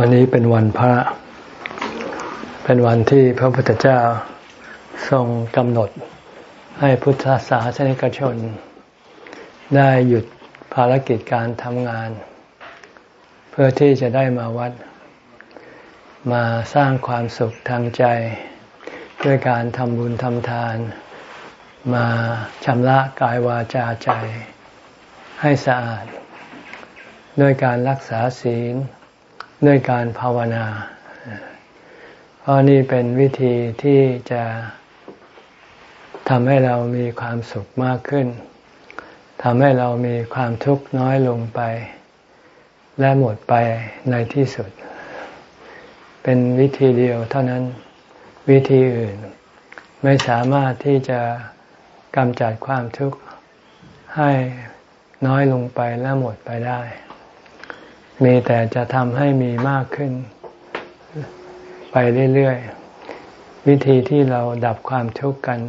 วันนี้เป็นวันพระ เป็นวันที่พระพุทธเจ้าทรงกำหนดให้พุทธศาสนิกชน ได้หยุดภารกิจการทำงาน เพื่อที่จะได้มาวัด มาสร้างความสุขทางใจ ด้วยการทำบุญทำทาน มาชำระกายวาจาใจให้สะอาด ด้วยการรักษาศีล ด้วยการภาวนา เพราะนี่เป็นวิธีที่จะทำให้เรามีความสุขมากขึ้นทำให้เรามีความทุกข์น้อยลงไป และหมดไปในที่สุด เป็นวิธีเดียวเท่านั้นวิธีอื่น ไม่สามารถที่จะกำจัดความทุกข์ให้น้อยลงไปและหมดไปได้ มีแต่จะทำให้มีมากขึ้น ไปเรื่อยๆ วิธีที่เราดับความทุกข์กัน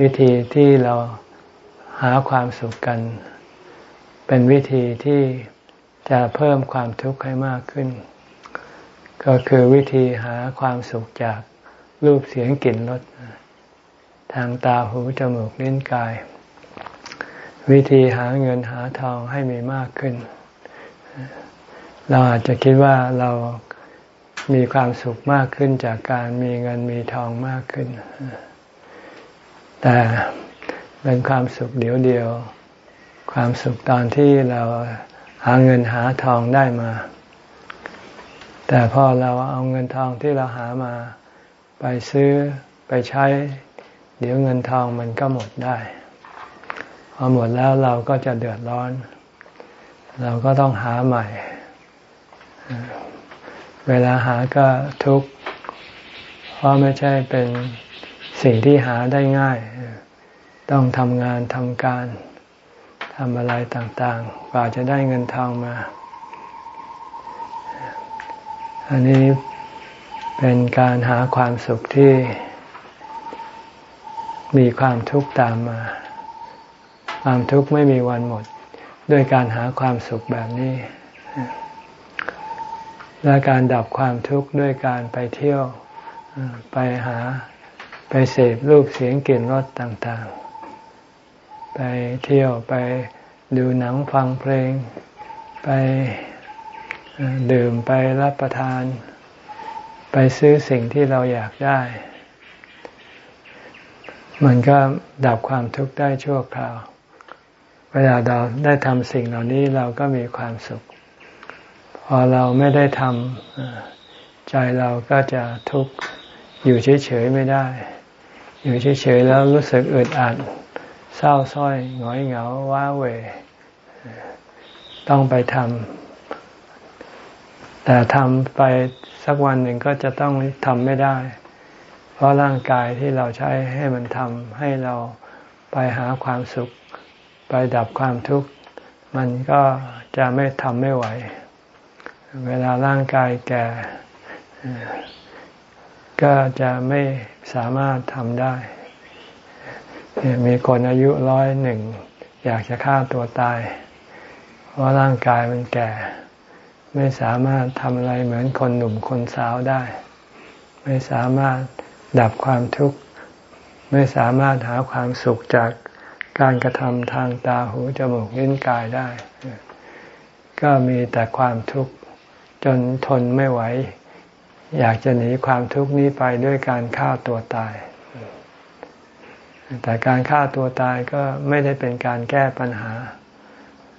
วิธีที่เราหาความสุขกัน เป็นวิธีที่จะเพิ่มความทุกข์ให้มากขึ้น ก็คือวิธีหาความสุขจากรูปเสียงกลิ่นรสทางตาหูจมูกลิ้นกาย วิธีหาเงินหาทองให้มีมากขึ้น เราอาจจะคิดว่าเรามีความสุขมากขึ้นจากการมีเงินมีทองมากขึ้น แต่เป็นความสุขเดียวเดียว ความสุขตอนที่เราหาเงินหาทองได้มา แต่พอเราเอาเงินทองที่เราหามา ไปซื้อไปใช้ เดี๋ยวเงินทองมันก็หมดได้ พอหมดแล้วเราก็จะเดือดร้อน เราก็ต้องหาใหม่ เวลาหาก็ทุกข์เพราะไม่ใช่เป็นสิ่งที่หาได้ง่าย ต้องทำงานทำการทำอะไรต่างๆ กว่าจะได้เงินทองมา อันนี้เป็นการหาความสุขที่มีความทุกข์ตามมา ความทุกข์ไม่มีวันหมด ด้วยการหาความสุขแบบนี้ และการดับความทุกข์ด้วยการไปเที่ยวไปหาไปเสพรูปเสียงกลิ่นรสต่างๆ ไปเที่ยวไปดูหนังฟังเพลง ไปดื่มไปรับประทาน ไปซื้อสิ่งที่เราอยากได้ มันก็ดับความทุกข์ได้ชั่วคราว เวลาเราได้ทำสิ่งเหล่านี้เราก็มีความสุข พอเราไม่ได้ทำใจเราก็จะทุกข์อยู่เฉยๆไม่ได้ อยู่เฉยๆแล้วรู้สึกอึดอัดเศร้าส้อยหงอยเหงาว้าเว ต้องไปทำแต่ทำไปสักวันหนึ่งก็จะต้องทำไม่ได้ เพราะร่างกายที่เราใช้ให้มันทำให้เราไปหาความสุข ไปดับความทุกข์ มันก็จะไม่ทำไม่ไหว เวลาร่างกายแก่ ก็จะไม่สามารถทำได้ มีคนอายุร้อยหนึ่ง อยากจะฆ่าตัวตาย เพราะร่างกายมันแก่ ไม่สามารถทำอะไรเหมือนคนหนุ่มคนสาวได้ ไม่สามารถดับความทุกข์ ไม่สามารถหาความสุขจากการกระทำทางตาหูจมูกลิ้นกายได้ ก็มีแต่ความทุกข์ จนทนไม่ไหว อยากจะหนีความทุกข์นี้ไปด้วยการฆ่าตัวตาย แต่การฆ่าตัวตายก็ไม่ได้เป็นการแก้ปัญหา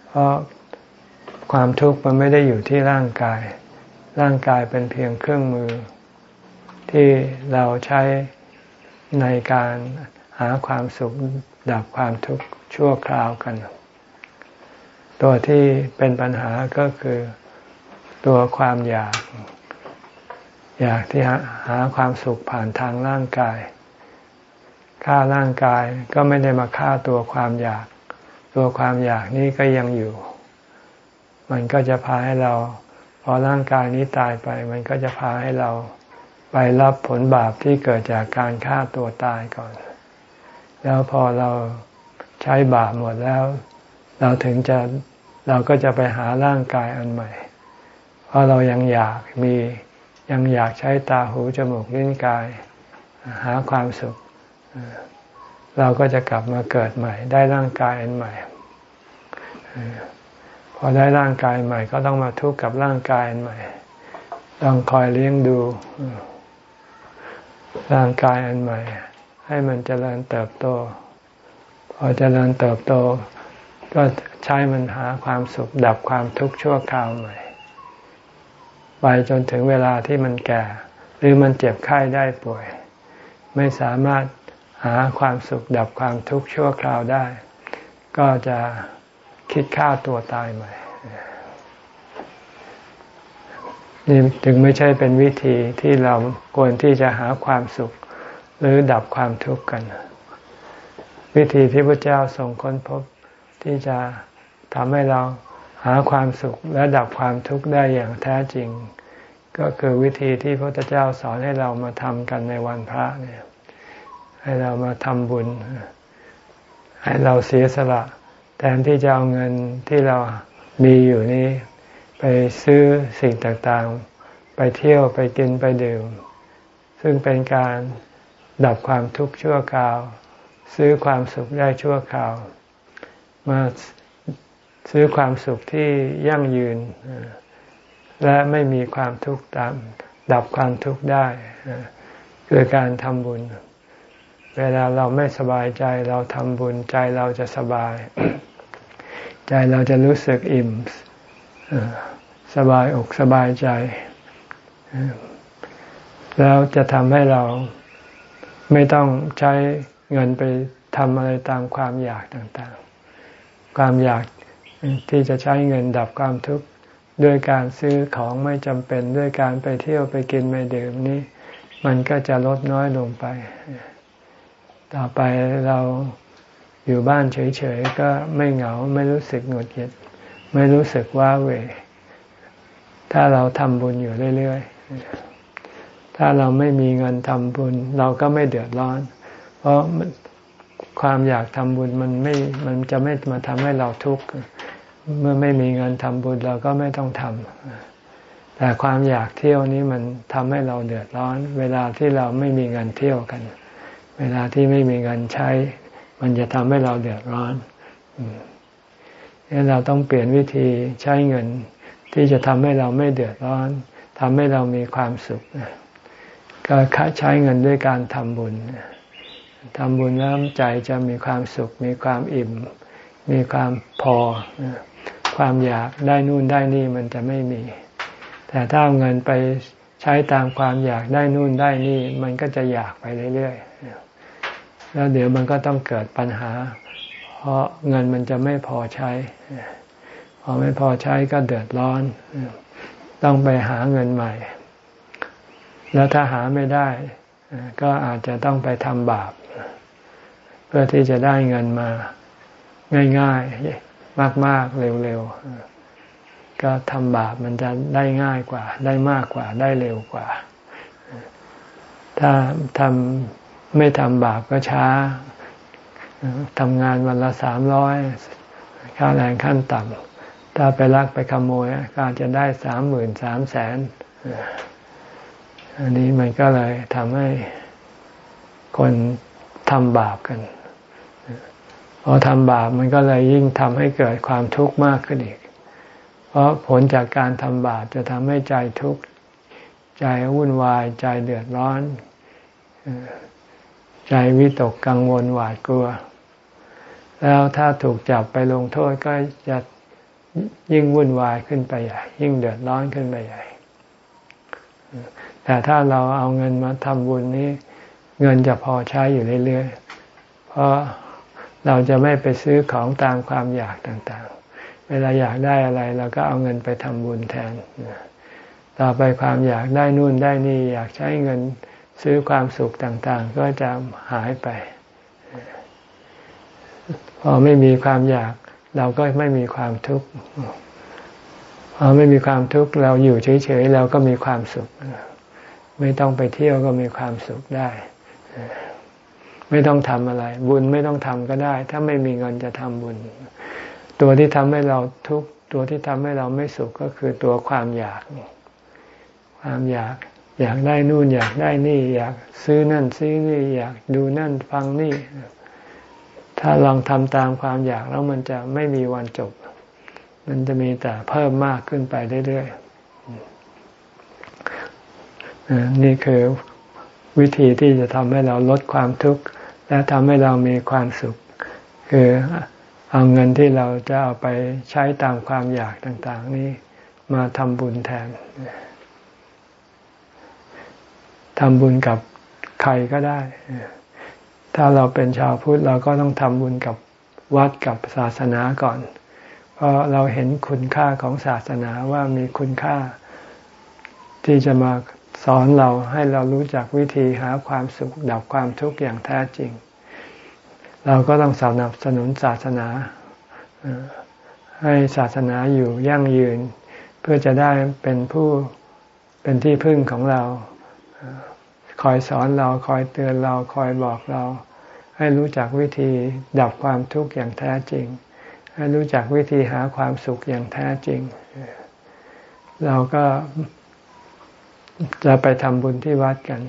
เพราะความทุกข์มันไม่ได้อยู่ที่ร่างกาย ร่างกายเป็นเพียงเครื่องมือ ที่เราใช้ในการหาความสุขดับความทุกข์ชั่วคราวกัน ตัวที่เป็นปัญหาก็คือ ตัวความอยาก อยากที่หาความสุขผ่านทางร่างกายฆ่าร่างกายก็ไม่ได้มาฆ่าตัวความอยาก ตัวความอยากนี้ก็ยังอยู่ มันก็จะพาให้เรา พอร่างกายนี้ตายไป มันก็จะพาให้เราไปรับผลบาปที่เกิดจากการฆ่าตัวตายก่อน แล้วพอเราใช้บาปหมดแล้ว เราถึงจะเราก็จะไปหาร่างกายอันใหม่ พราะเรายังอยากมียังอยากใช้ตาหูจมูกลิ้นกาย หาความสุข เราก็จะกลับมาเกิดใหม่ ได้ร่างกายอันใหม่พอได้ร่างกายใหม่ ก็ต้องมาทุกข์กับร่างกายอันใหม่ ต้องคอยเลี้ยงดู ร่างกายอันใหม่ ให้มันเจริญเติบโต พอเจริญเติบโต ก็ใช้มันหาความสุขดับความทุกข์ชั่วคราวใหม่ ไปจนถึงเวลาที่มันแก่ หรือมันเจ็บไข้ได้ป่วย ไม่สามารถหาความสุขดับความทุกข์ชั่วคราวได้ ก็จะคิดฆ่าตัวตายใหม่นี่ถึงไม่ใช่เป็นวิธีที่เราควรที่จะหาความสุข หรือดับความทุกข์กัน วิธีที่พระเจ้าทรงค้นพบที่จะทำให้เรา หาความสุขและดับความทุกข์ได้อย่างแท้จริง ก็คือวิธีที่พระพุทธเจ้าสอนให้เรามาทำกันในวันพระเนี่ย ให้เรามาทำบุญ ให้เราเสียสละ แทนที่จะเอาเงินที่เรามีอยู่นี้ ไปซื้อสิ่งต่างๆ ไปเที่ยวไปกินไปดื่ม ซึ่งเป็นการดับความทุกข์ชั่วคราว ซื้อความสุขได้ชั่วคราว มา ซื้อความสุขที่ยั่งยืน และไม่มีความทุกข์ตาม ดับความทุกข์ได้คือการทำบุญ เวลาเราไม่สบายใจเราทำบุญใจเราจะสบาย ใจเราจะรู้สึกอิ่มสบายอกสบายใจ แล้วจะทำให้เราไม่ต้องใช้เงินไปทำอะไรตามความอยากต่างๆ ความอยาก ที่จะใช้เงินดับความทุกข์ด้วยการซื้อของไม่จำเป็นด้วยการไปเที่ยวไปกินไปดื่มนี้ มันก็จะลดน้อยลงไป ต่อไปเราอยู่บ้านเฉยๆก็ไม่เหงาไม่รู้สึกหงุดหงิดไม่รู้สึกว่าเวถ้าเราทำบุญอยู่เรื่อยๆ ถ้าเราไม่มีเงินทำบุญ เราก็ไม่เดือดร้อน เพราะความอยากทำบุญมันไม่มันจะไม่มาทำให้เราทุกข์ เมื่อไม่มีเงินทำบุญเราก็ไม่ต้องทำแต่ความอยากเที่ยวนี้มันทำให้เราเดือดร้อน เวลาที่เราไม่มีเงินเที่ยวกัน เวลาที่ไม่มีเงินใช้ มันจะทำให้เราเดือดร้อนนี่เราต้องเปลี่ยนวิธีใช้เงิน ที่จะทำให้เราไม่เดือดร้อนทำให้เรามีความสุขก็ใช้เงินด้วยการทำบุญทำบุญแล้วใจจะมีความสุข มีความอิ่ม มีความพอ ความอยากได้นู่นได้นี่มันจะไม่มี แต่ถ้าเอาเงินไปใช้ตามความอยากได้นู่นได้นี่ มันก็จะอยากไปเรื่อยๆแล้วเดี๋ยวมันก็ต้องเกิดปัญหา เพราะเงินมันจะไม่พอใช้ พอไม่พอใช้ก็เดือดร้อน ต้องไปหาเงินใหม่ แล้วถ้าหาไม่ได้ ก็อาจจะต้องไปทำบาป เพื่อที่จะได้เงินมาง่าย ๆ มาก ๆ เร็ว ๆ ก็ทำบาปมันจะได้ง่ายกว่า ได้มากกว่า ได้เร็วกว่า ถ้าทำไม่ทำบาปก็ช้าทำงานวันละสามร้อยค่าแรงขั้นต่ำถ้าไปลักไปขโมยก็อาจจะได้สามหมื่นสามแสนอันนี้มันก็เลยทำให้คนทำบาปกัน พอทำบาปมันก็เลยยิ่งทำให้เกิดความทุกข์มากขึ้นอีก เพราะผลจากการทำบาปจะทำให้ใจทุกข์ ใจวุ่นวาย ใจเดือดร้อน ใจวิตกกังวลหวาดกลัว แล้วถ้าถูกจับไปลงโทษก็จะยิ่งวุ่นวายขึ้นไปใหญ่ ยิ่งเดือดร้อนขึ้นไปใหญ่ แต่ถ้าเราเอาเงินมาทำบุญนี้ เงินจะพอใช้อยู่เรื่อยๆ เพราะ เราจะไม่ไปซื้อของตามความอยากต่างๆ เวลาอยากได้อะไรเราก็เอาเงินไปทำบุญแทน ต่อไปความอยากได้นู่นได้นี่อยากใช้เงินซื้อความสุขต่างๆ ก็จะหายไป พอไม่มีความอยาก เราก็ไม่มีความทุกข์ พอไม่มีความทุกข์เราอยู่เฉยๆเราก็มีความสุข ไม่ต้องไปเที่ยวก็มีความสุขได้ ไม่ต้องทำอะไร บุญไม่ต้องทำก็ได้ ถ้าไม่มีเงินจะทำบุญ ตัวที่ทำให้เราทุกตัวที่ทำให้เราไม่สุขก็คือตัวความอยาก ความอยาก อยากได้นู่นอยากได้นี่ อยากซื้อนั่นซื้อนี่ อยากดูนั่นฟังนี่ ถ้าลองทำตามความอยากแล้วมันจะไม่มีวันจบ มันจะมีแต่เพิ่มมากขึ้นไปเรื่อยๆนี่คือวิธีที่จะทำให้เราลดความทุกข์ และทำให้เรามีความสุข คือเอาเงินที่เราจะเอาไปใช้ตามความอยากต่าง ๆ นี้มาทำบุญแทนทำบุญกับใครก็ได้ ถ้าเราเป็นชาวพุทธเราก็ต้องทำบุญกับวัดกับศาสนาก่อน เพราะเราเห็นคุณค่าของศาสนาว่ามีคุณค่าที่จะมา สอนเราให้เรารู้จักวิธีหาความสุขดับความทุกข์อย่างแท้จริง เราก็ต้องสนับสนุนศาสนาให้ศาสนาอยู่ยั่งยืน เพื่อจะได้เป็นผู้เป็นที่พึ่งของเรา คอยสอนเราคอยเตือนเราคอยบอกเรา ให้รู้จักวิธีดับความทุกข์อย่างแท้จริง ให้รู้จักวิธีหาความสุขอย่างแท้จริง เราก็ จะไปทำบุญที่วัดกัน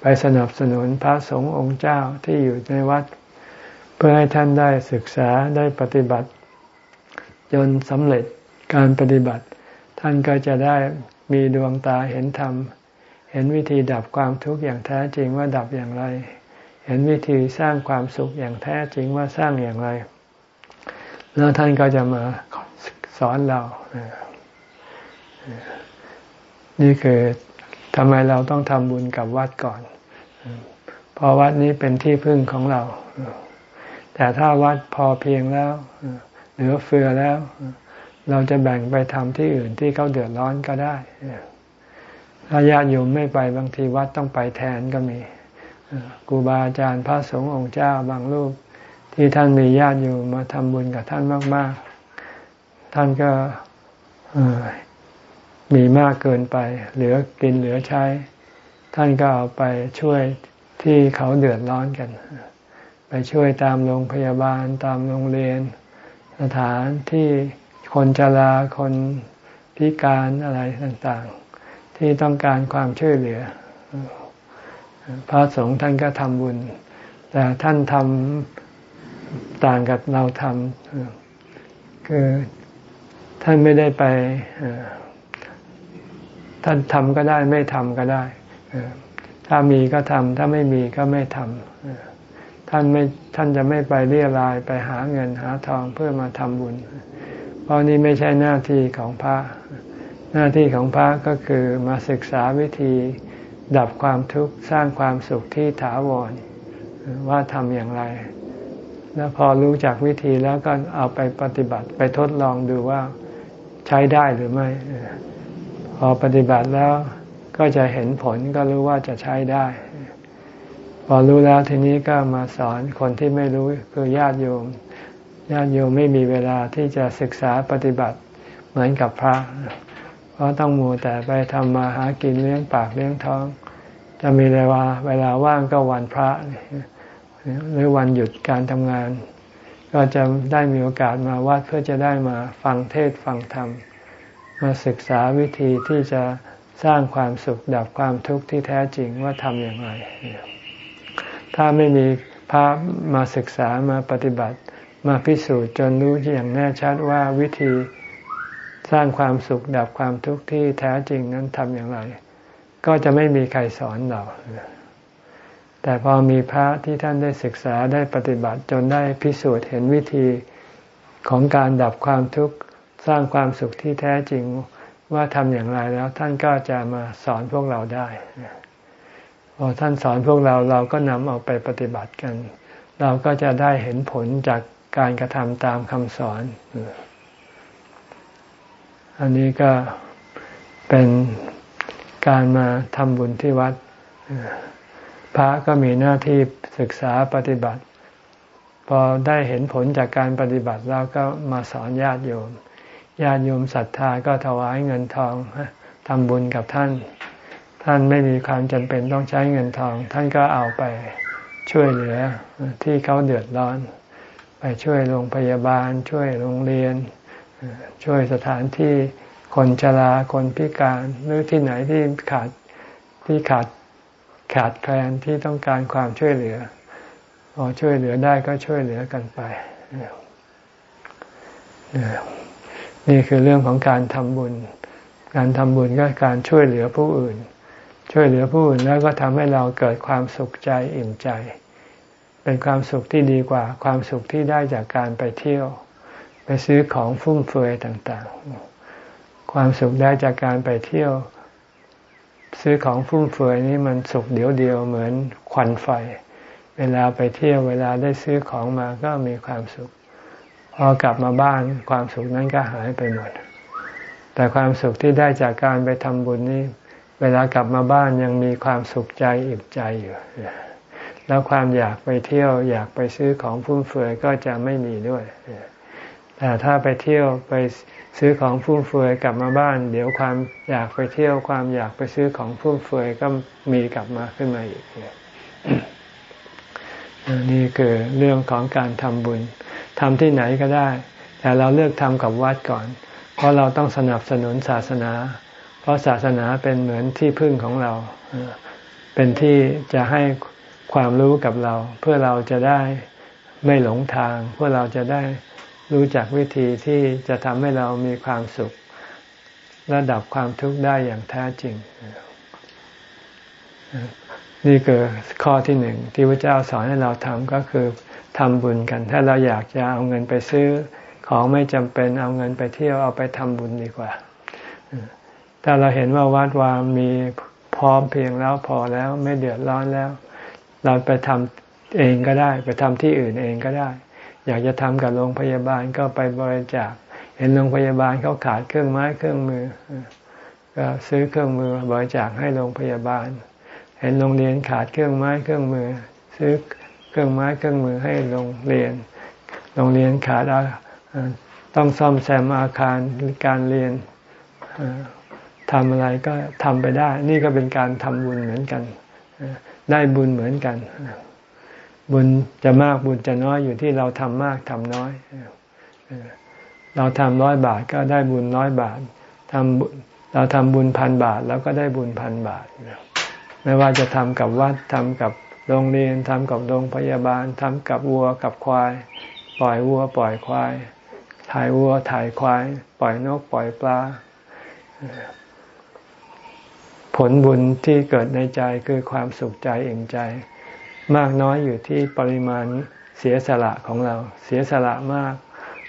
ไปสนับสนุนพระสงฆ์องค์เจ้าที่อยู่ในวัด เพื่อให้ท่านได้ศึกษาได้ปฏิบัติ จนสำเร็จการปฏิบัติ ท่านก็จะได้มีดวงตาเห็นธรรม เห็นวิธีดับความทุกข์อย่างแท้จริงว่าดับอย่างไร เห็นวิธีสร้างความสุขอย่างแท้จริงว่าสร้างอย่างไร แล้วท่านก็จะมาสอนเรา นี่คือ ทำไมเราต้องทำบุญกับวัดก่อน เพราะวัดนี้เป็นที่พึ่งของเรา แต่ถ้าวัดพอเพียงแล้วเหลือเฟือแล้ว เราจะแบ่งไปทำที่อื่นที่เขาเดือดร้อนก็ได้ถ้าญาติโยมไม่ไปบางทีวัดต้องไปแทนก็มีครูบาอาจารย์พระสงฆ์องค์เจ้าบางรูป ที่ท่านมีญาติอยู่มาทำบุญกับท่านมาก ๆ ท่านก็ มีมากเกินไป เหลือกินเหลือใช้ ท่านก็เอาไปช่วยที่เขาเดือดร้อนกัน ไปช่วยตามโรงพยาบาลตามโรงเรียน สถานที่คนชราคนพิการอะไรต่างๆ ที่ต้องการความช่วยเหลือ พระสงฆ์ท่านก็ทำบุญ แต่ท่านทำต่างกับเราทำคือท่านไม่ได้ไป ท่านทำก็ได้ไม่ทำก็ได้ ถ้ามีก็ทำถ้าไม่มีก็ไม่ทำท่านไม่ท่านจะไม่ไปเรียรายไปหาเงินหาทองเพื่อมาทำบุญ เพราะนี้ไม่ใช่หน้าที่ของพระ หน้าที่ของพระก็คือมาศึกษาวิธีดับความทุกข์สร้างความสุขที่ถาวรว่าทำอย่างไร แล้วพอรู้จักวิธีแล้วก็เอาไปปฏิบัติไปทดลองดูว่าใช้ได้หรือไม่ พอปฏิบัติแล้วก็จะเห็นผลก็รู้ว่าจะใช้ได้ พอรู้แล้วทีนี้ก็มาสอนคนที่ไม่รู้คือญาติโยม ญาติโยมไม่มีเวลาที่จะศึกษาปฏิบัติเหมือนกับพระ เพราะต้องมูแต่ไปทำมาหากินเลี้ยงปากเลี้ยงท้อง จะมีเวลาเวลาว่างก็วันพระ หรือวันหยุดการทำงาน ก็จะได้มีโอกาสมาวัดเพื่อจะได้มาฟังเทศฟังธรรม มาศึกษาวิธีที่จะสร้างความสุขดับความทุกข์ที่แท้จริงว่าทำอย่างไร ถ้าไม่มีพระมาศึกษามาปฏิบัติ มาพิสูจน์จนรู้อย่างแน่ชัดว่าวิธีสร้างความสุขดับความทุกข์ที่แท้จริงนั้นทำอย่างไร ก็จะไม่มีใครสอนเราแต่พอมีพระที่ท่านได้ศึกษาได้ปฏิบัติจนได้พิสูจน์เห็นวิธีของการดับความทุกข์ สร้างความสุขที่แท้จริงว่าทำอย่างไรแล้วท่านก็จะมาสอนพวกเราได้พอท่านสอนพวกเราเราก็นำเอาไปปฏิบัติกัน เราก็จะได้เห็นผลจากการกระทำตามคำสอน อันนี้ก็เป็นการมาทำบุญที่วัด พระก็มีหน้าที่ศึกษาปฏิบัติ พอได้เห็นผลจากการปฏิบัติแล้วก็มาสอนญาติโยม ญาติโยมศรัทธาก็ถวายเงินทองทำบุญกับท่าน ท่านไม่มีความจำเป็นต้องใช้เงินทอง ท่านก็เอาไปช่วยเหลือที่เขาเดือดร้อน ไปช่วยโรงพยาบาล ช่วยโรงเรียน ช่วยสถานที่คนชราคนพิการหรือที่ไหนที่ขาดที่ขาดขาดแคลนที่ต้องการความช่วยเหลือพอช่วยเหลือได้ก็ช่วยเหลือกันไป นี่คือเรื่องของการทำบุญ การทำบุญก็การช่วยเหลือผู้อื่น ช่วยเหลือผู้อื่นแล้วก็ทำให้เราเกิดความสุขใจอิ่มใจ เป็นความสุขที่ดีกว่า ความสุขที่ได้จากการไปเที่ยว ไปซื้อของฟุ่มเฟือยต่าง ๆ ความสุขได้จากการไปเที่ยว ซื้อของฟุ่มเฟือยนี่มันสุขเดียวเดียวเหมือนควันไฟ เวลาไปเที่ยวเวลาได้ซื้อของมาก็มีความสุข พอกลับมาบ้านความสุขนั้นก็หายไปหมด แต่ความสุขที่ได้จากการไปทำบุญนี้ เวลากลับมาบ้านยังมีความสุขใจอิ่มใจอยู่ แล้วความอยากไปเที่ยวอยากไปซื้อของฟุ่มเฟือยก็จะไม่มีด้วย แต่ถ้าไปเที่ยวไปซื้อของฟุ่มเฟือยกลับมาบ้าน เดี๋ยวความอยากไปเที่ยวความอยากไปซื้อของฟุ่มเฟือยก็มีกลับมาขึ้นมาอีกนี่คือเรื่องของการทำบุญ ทำที่ไหนก็ได้ แต่เราเลือกทำกับวัดก่อน เพราะเราต้องสนับสนุนศาสนา เพราะศาสนาเป็นเหมือนที่พึ่งของเรา เป็นที่จะให้ความรู้กับเรา เพื่อเราจะได้ไม่หลงทาง เพื่อเราจะได้รู้จักวิธีที่จะทำให้เรามีความสุขระดับความทุกข์ได้อย่างแท้จริง นี่คือข้อที่หนึ่งที่พระเจ้าสอนให้เราทำก็คือ ทำบุญกัน ถ้าเราอยากจะเอาเงินไปซื้อ ของไม่จำเป็นเอาเงินไปเที่ยวเอาไปทำบุญดีกว่า ถ้าเราเห็นว่าวัดวามีพร้อมเพียงแล้วพอแล้วไม่เดือดร้อนแล้ว เราไปทำเองก็ได้ ไปทำที่อื่นเองก็ได้ อยากจะทำกับโรงพยาบาลก็ไปบริจาคเห็นโรงพยาบาลเขาขาดเครื่องไม้เครื่องมือ ก็ซื้อเครื่องมือบริจาคให้โรงพยาบาล เห็นโรงเรียนขาดเครื่องไม้เครื่องมือ ซื้อ รื่องไม้เครื่องมือให้โรงเรียน โรงเรียนขาดต้องซ่อมแซมอาคารการเรียนทำอะไรก็ทำไปได้ นี่ก็เป็นการทำบุญเหมือนกัน ได้บุญเหมือนกัน บุญจะมากบุญจะน้อยอยู่ที่เราทำมากทำน้อย เราทำร้อยบาทก็ได้บุญร้อยบาททำเราทำบุญพันบาท แล้วก็ได้บุญพันบาท ไม่ว่าจะทำกับวัดทำกับ โรงเรียนทำกับโรงพยาบาลทำกับวัวกับควาย ปล่อยวัวปล่อยควาย ถ่ายวัวถ่ายควาย ปล่อยนกปล่อยปลา ผลบุญที่เกิดในใจคือความสุขใจเองใจ มากน้อยอยู่ที่ปริมาณเสียสละของเรา เสียสละมาก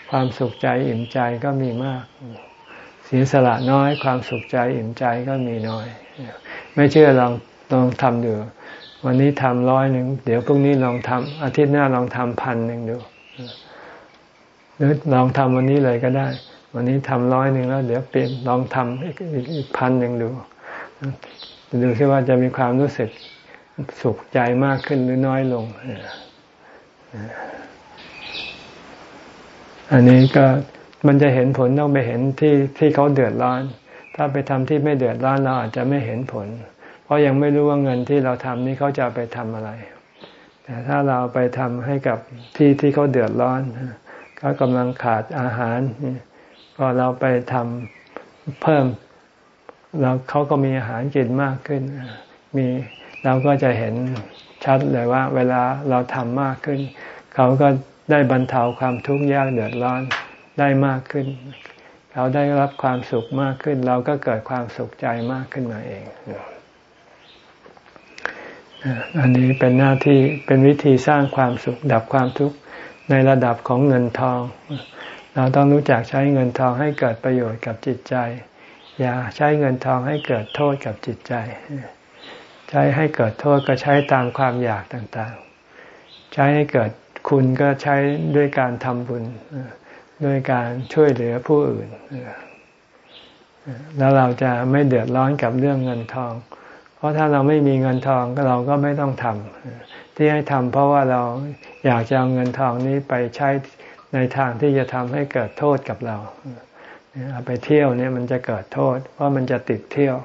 ความสุขใจอิ่มใจก็มีมากเสียสละน้อยความสุขใจอิ่มใจก็มีน้อย ไม่เชื่อลองลองทำดู วันนี้ทำร้อยหนึ่งเดี๋ยวพรุ่งนี้ลองทำอาทิตย์หน้าลองทำพันหนึ่งดูหรือลองทำวันนี้เลยก็ได้ วันนี้ทำร้อยหนึ่งแล้ว เดี๋ยวเปลี่ยนลองทำอีกอีกพันหนึ่งดูดูซิว่าจะมีความรู้สึกสุขใจมากขึ้นหรือน้อยลง อันนี้ก็มันจะเห็นผลต้องไปเห็นที่ที่เขาเดือดร้อน ถ้าไปทำที่ไม่เดือดร้อนเราอาจจะไม่เห็นผล เพราะยังไม่รู้ว่าเงินที่เราทำนี้เขาจะไปทำอะไร แต่ถ้าเราไปทำให้กับที่ที่เขาเดือดร้อนเขากำลังขาดอาหาร ก็เราไปทำเพิ่มเราเขาก็มีอาหารกินมากขึ้น มีเราก็จะเห็นชัดเลยว่า เวลาเราทำมากขึ้น เขาก็ได้บรรเทาความทุกข์ยากเดือดร้อนได้มากขึ้น เขาได้รับความสุขมากขึ้น เราก็เกิดความสุขใจมากขึ้นมาเอง อันนี้เป็นหน้าที่เป็นวิธีสร้างความสุข ดับความทุกข์ในระดับของเงินทอง เราต้องรู้จักใช้เงินทองให้เกิดประโยชน์กับจิตใจ อย่าใช้เงินทองให้เกิดโทษกับจิตใจ ใช้ให้เกิดโทษก็ใช้ตามความอยากต่างๆ ใช้ให้เกิดคุณก็ใช้ด้วยการทำบุญด้วยการช่วยเหลือผู้อื่น แล้วเราจะไม่เดือดร้อนกับเรื่องเงินทอง เพราะถ้าเราไม่มีเงินทองเราก็ไม่ต้องทำที่ให้ทำเพราะว่าเราอยากจะเอาเงินทองนี้ไปใช้ในทางที่จะทำให้เกิดโทษกับเราเอาไปเที่ยวเนี่ยมันจะเกิดโทษ เพราะมันจะติดเที่ยว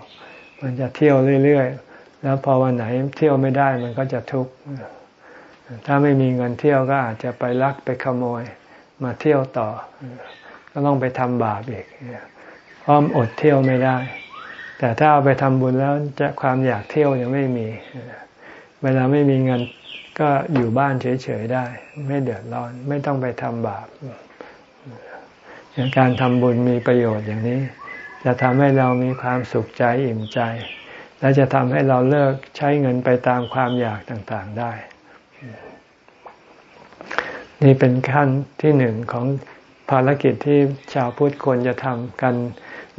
มันจะเที่ยวเรื่อยๆ แล้วพอวันไหนเที่ยวไม่ได้มันก็จะทุกข์ถ้าไม่มีเงินเที่ยวก็อาจจะไปลักไปขโมยมาเที่ยวต่อ ก็ต้องไปทำบาปอีกเพราะอดเที่ยวไม่ได้ แต่ถ้าเอาไปทำบุญแล้วจะความอยากเที่ยวยังไม่มี เวลาไม่มีเงินก็อยู่บ้านเฉย ๆ ได้ ไม่เดือดร้อน ไม่ต้องไปทำบาปการทำบุญมีประโยชน์อย่างนี้ จะทำให้เรามีความสุขใจอิ่มใจ และจะทำให้เราเลิกใช้เงินไปตามความอยากต่างๆได้ นี่เป็นขั้นที่หนึ่งของภารกิจที่ชาวพุทธควรจะทำกัน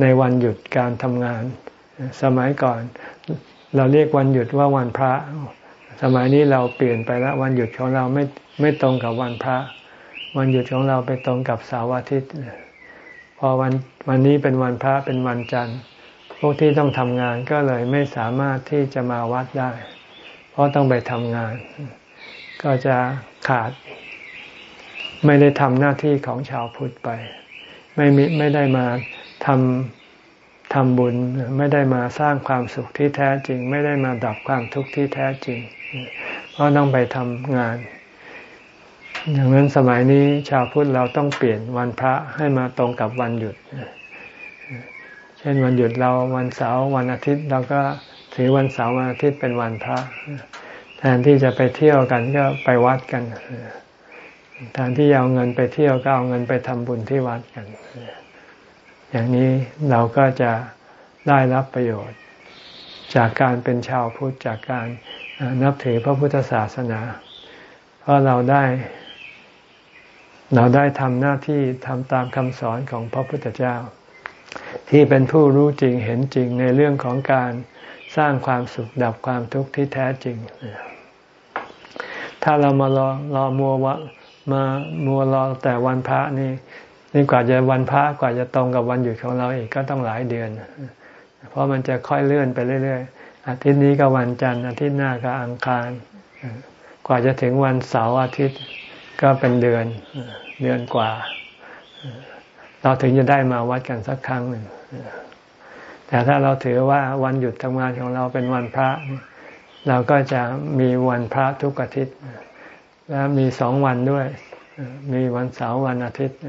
ในวันหยุดการทำงาน สมัยก่อน เราเรียกวันหยุดว่าวันพระ สมัยนี้เราเปลี่ยนไปแล้ววันหยุดของเราไม่ไม่ตรงกับวันพระ วันหยุดของเราไปตรงกับเสาร์อาทิตย์ พอวันวันนี้เป็นวันพระเป็นวันจันทร์ พวกที่ต้องทำงานก็เลยไม่สามารถที่จะมาวัดได้ เพราะต้องไปทำงาน ก็จะขาด ไม่ได้ทำหน้าที่ของชาวพุทธไป ไม่มีไม่ได้มาทำ ทำบุญไม่ได้มาสร้างความสุขที่แท้จริง ไม่ได้มาดับความทุกข์ที่แท้จริง เพราะต้องไปทำงานอย่างนั้นสมัยนี้ชาวพุทธเราต้องเปลี่ยนวันพระให้มาตรงกับวันหยุด เช่นวันหยุดเราวันเสาร์วันอาทิตย์เราก็ถือวันเสาร์วันอาทิตย์เป็นวันพระ แทนที่จะไปเที่ยวกันก็ไปวัดกัน แทนที่เอาเงินไปเที่ยวก็เอาเงินไปทำบุญที่วัดกัน อย่างนี้เราก็จะได้รับประโยชน์ จากการเป็นชาวพุทธจากการนับถือพระพุทธศาสนา เพราะเราได้ เราได้ทำหน้าที่ทำตามคำสอนของพระพุทธเจ้า ที่เป็นผู้รู้จริงเห็นจริงในเรื่องของการสร้างความสุขดับความทุกข์ที่แท้จริง ถ้าเรามารอรอมัววะมามัวรอแต่วันพระนี่ นี่กว่าจะวันพระกว่าจะตรงกับวันหยุดของเราอีกก็ต้องหลายเดือน เพราะมันจะค่อยเลื่อนไปเรื่อยๆ อาทิตย์นี้ก็วันจันทร์อาทิตย์หน้าก็อังคาร กว่าจะถึงวันเสาร์อาทิตย์ก็เป็นเดือนเดือนกว่า เราถึงจะได้มาวัดกันสักครั้งหนึ่งแต่ถ้าเราถือว่าวันหยุดทำงานของเราเป็นวันพระ เราก็จะมีวันพระทุกอาทิตย์ และมีสองวันด้วย มีวันเสาร์วันอาทิตย์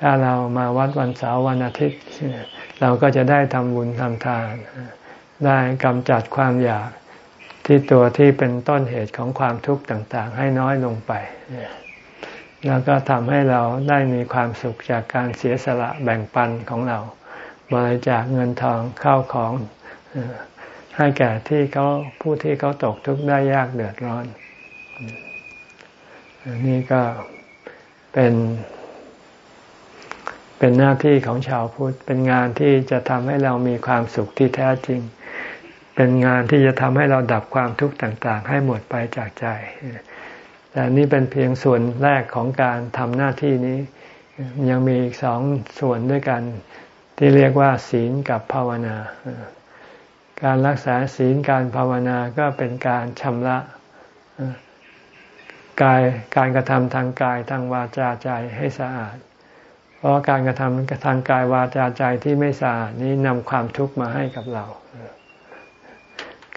ถ้าเรามาวัดวันเสาร์วันอาทิตย์ เราก็จะได้ทำบุญทำทาน ได้กำจัดความอยากที่ตัวที่เป็นต้นเหตุของความทุกข์ต่างๆ ให้น้อยลงไป แล้วก็ทำให้เราได้มีความสุขจากการเสียสละแบ่งปันของเรา บริจาคเงินทองเข้าของให้แก่ที่เขาผู้ที่เขาตกทุกข์ได้ยากเดือดร้อน นี่ก็เป็น เป็นหน้าที่ของชาวพุทธ เป็นงานที่จะทำให้เรามีความสุขที่แท้จริง เป็นงานที่จะทำให้เราดับความทุกข์ต่างๆ ให้หมดไปจากใจ แต่นี่เป็นเพียงส่วนแรกของการทำหน้าที่นี้ ยังมีอีกสองส่วนด้วยกันที่เรียกว่าศีลกับภาวนา การรักษาศีลการภาวนาก็เป็นการชำระกายการกระทำทางกายทางวาจาใจให้สะอาด เพราะการกระทำทางกายวาจาใจที่ไม่สะอาดนี้นำความทุกข์มาให้กับเรา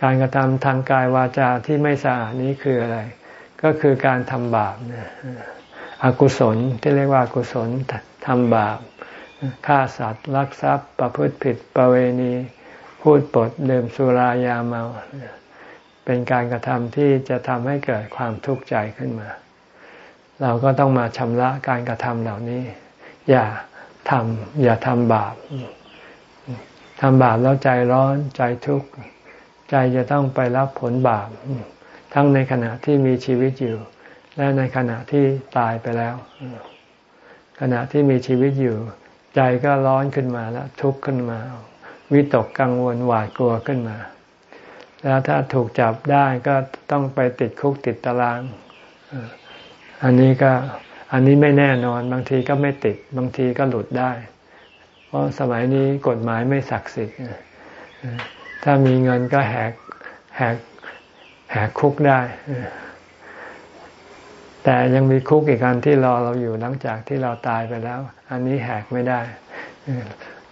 การกระทำทางกายวาจาที่ไม่สะอาดนี้คืออะไร ก็คือการทำบาปนะอกุศลที่เรียกว่าอกุศลทำบาปฆ่าสัตว์ลักทรัพย์ ประพฤติผิดประเวณี พูดปดดื่มสุรายาเมา เป็นการกระทำที่จะทำให้เกิดความทุกข์ใจขึ้นมา เราก็ต้องมาชำระการกระทำเหล่านี้ อย่าทำอย่าทำบาปทำบาปแล้วใจร้อนใจทุกข์ใจจะต้องไปรับผลบาป ทั้งในขณะที่มีชีวิตอยู่ และในขณะที่ตายไปแล้ว ขณะที่มีชีวิตอยู่ ใจก็ร้อนขึ้นมาแล้ว ทุกข์ขึ้นมา วิตกกังวลหวาดกลัวขึ้นมา แล้วถ้าถูกจับได้ก็ต้องไปติดคุกติดตาราง อันนี้ก็ อันนี้ไม่แน่นอนบางทีก็ไม่ติด บางทีก็หลุดได้ เพราะสมัยนี้กฎหมายไม่ศักดิ์สิทธิ์ถ้ามีเงินก็แหกแหกแหกคุกได้ แต่ยังมีคุกอีกอันที่รอเราอยู่หลังจากที่เราตายไปแล้ว อันนี้แหกไม่ได้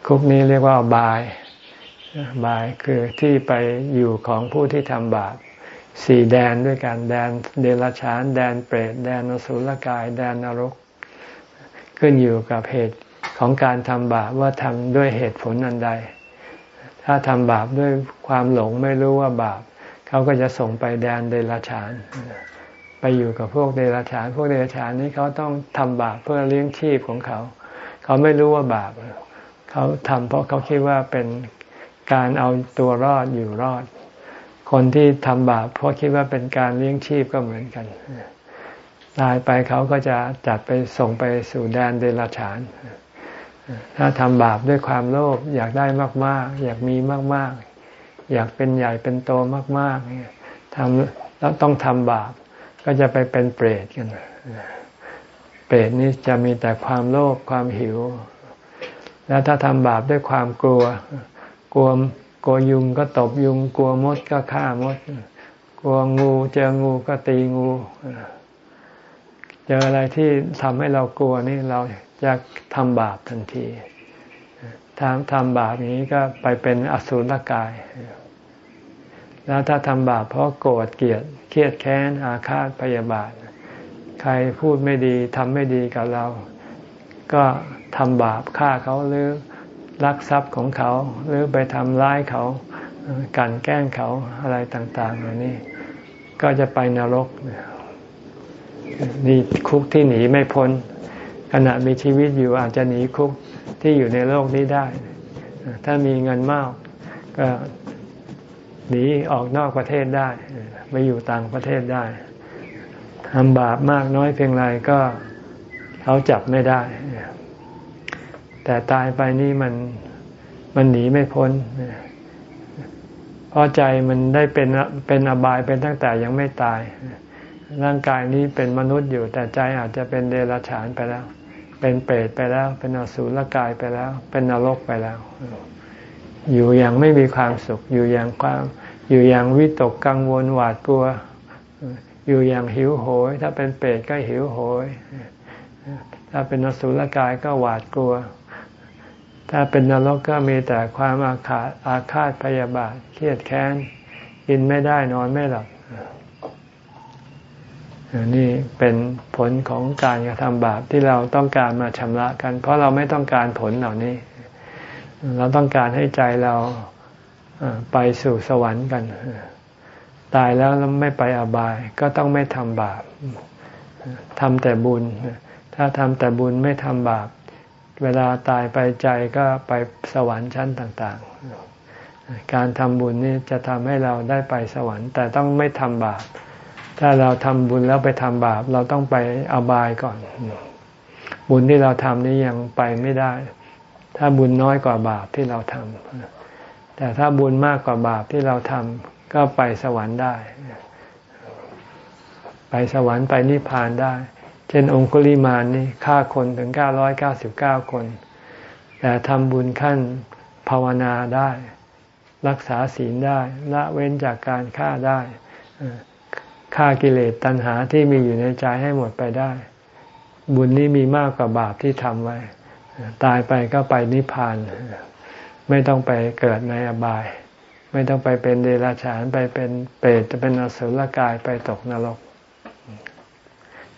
คุกนี้เรียกว่าบายบายคือที่ไปอยู่ของผู้ที่ทำบาป สี่แดนด้วยกันแดนเดรัจฉาน แดนเปรตแดนนสุลกาย แดนนรก ขึ้นอยู่กับเหตุของการทำบาปว่าทำด้วยเหตุผลอันใด ถ้าทำบาปด้วยความหลงไม่รู้ว่าบาป เขาก็จะส่งไปแดนเดรัจฉาน ไปอยู่กับพวกเดรัจฉาน พวกเดรัจฉานนี้เขาต้องทำบาปเพื่อเลี้ยงชีพของเขา เขาไม่รู้ว่าบาป เขาทำเพราะเขาคิดว่าเป็นการเอาตัวรอดอยู่รอด คนที่ทำบาปเพราะคิดว่าเป็นการเลี้ยงชีพก็เหมือนกัน ตายไปเขาก็จะจัดไปส่งไปสู่แดนเดรัจฉาน ถ้าทำบาปด้วยความโลภอยากได้มาก ๆ อยากมีมาก ๆ อยากเป็นใหญ่เป็นโตมากๆเนี่ยทำแล้วต้องทำบาปก็จะไปเป็นเปรตกันเปรตนี้จะมีแต่ความโลภความหิว แล้วถ้าทำบาปด้วยความกลัว กลัว กลัวยุงก็ตบยุง กลัวมดก็ฆ่ามด กลัวงูเจองูก็ตีงูเจออะไรที่ทำให้เรากลัวนี่เราจะทำบาปทันทีทำทำบาปนี้ก็ไปเป็นอสุรกาย แล้วถ้าทำบาปเพราะโกรธเกลียดเครียดแค้นอาฆาตพยาบาท ใครพูดไม่ดีทำไม่ดีกับเรา ก็ทำบาปฆ่าเขาหรือ ลักทรัพย์ของเขา หรือไปทำร้ายเขากันแกล้งเขาอะไรต่างๆเหล่านี้ ก็จะไปนรกนี่คุกที่หนีไม่พ้น ขณะมีชีวิตอยู่อาจจะหนีคุกที่อยู่ในโลกนี้ได้ ถ้ามีเงินมาก ก็หนีออกนอกประเทศได้ไปอยู่ต่างประเทศได้ทำบาปมากน้อยเพียงไรก็เขาจับไม่ได้ แต่ตายไปนี่มันมันหนีไม่พ้นเพราะใจมันได้เป็นเป็นอบายเป็นตั้งแต่ยังไม่ตาย ร่างกายนี้เป็นมนุษย์อยู่ แต่ใจอาจจะเป็นเดรัจฉานไปแล้ว เป็นเปรตไปแล้ว เป็นอสูรกายไปแล้ว เป็นนรกไปแล้ว อยู่อย่างไม่มีความสุข อยู่อย่างความ อยู่อย่างวิตกกังวลหวาดกลัว อยู่อย่างหิวโหย ถ้าเป็นเปรตก็หิวโหย ถ้าเป็นอสูรกายก็หวาดกลัว ถ้าเป็นนรกก็มีแต่ความอาฆาตอาฆาตพยาบาทเครียดแค้นกินไม่ได้นอนไม่หลับนี่เป็นผลของการกระทำบาปที่เราต้องการมาชำระกัน เพราะเราไม่ต้องการผลเหล่านี้ เราต้องการให้ใจเราไปสู่สวรรค์กัน ตายแล้วไม่ไปอบาย ก็ต้องไม่ทำบาปทำแต่บุญ ถ้าทำแต่บุญไม่ทำบาป เวลาตายไปใจก็ไปสวรรค์ชั้นต่าง ๆ การทำบุญนี่จะทำให้เราได้ไปสวรรค์ แต่ต้องไม่ทำบาป ถ้าเราทำบุญแล้วไปทำบาป เราต้องไปอบายก่อน บุญที่เราทำนี้ยังไปไม่ได้ ถ้าบุญน้อยกว่าบาปที่เราทำแต่ถ้าบุญมากกว่าบาปที่เราทำก็ไปสวรรค์ได้ ไปสวรรค์ไปนิพพานได้ เช่นองคุลิมานนี่ฆ่าคนถึงเก้าร้อยเก้าสิบเก้าคน แต่ทำบุญขั้นภาวนาได้ รักษาศีลได้ละเว้นจากการฆ่าได้ฆ่ากิเลสตัณหาที่มีอยู่ในใจให้หมดไปได้ บุญนี้มีมากกว่าบาปที่ทำไว้ ตายไปก็ไปนิพพาน ไม่ต้องไปเกิดในอบาย ไม่ต้องไปเป็นเดรัจฉานไปเป็นเปรตจะเป็นอสุรกายไปตกนรก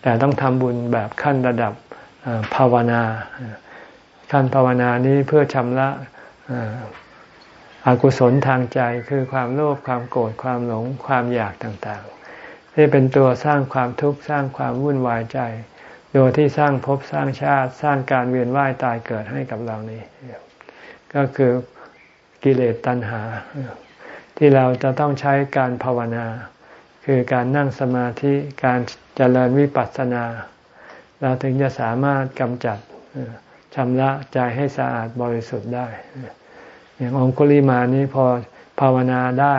แต่ต้องทำบุญแบบขั้นระดับภาวนา ขั้นภาวนานี้เพื่อชำระอกุศลทางใจคือความโลภความโกรธความหลงความอยากต่างๆ ที่เป็นตัวสร้างความทุกข์สร้างความวุ่นวายใจ โดยที่สร้างภพสร้างชาติสร้างการเวียนว่ายตายเกิดให้กับเรานี้ ก็คือกิเลสตัณหา ที่เราจะต้องใช้การภาวนา คือการนั่งสมาธิการเจริญวิปัสสนา เราถึงจะสามารถกำจัดชำระใจให้สะอาดบริสุทธิ์ได้ อย่างองคุลิมานี้พอภาวนาได้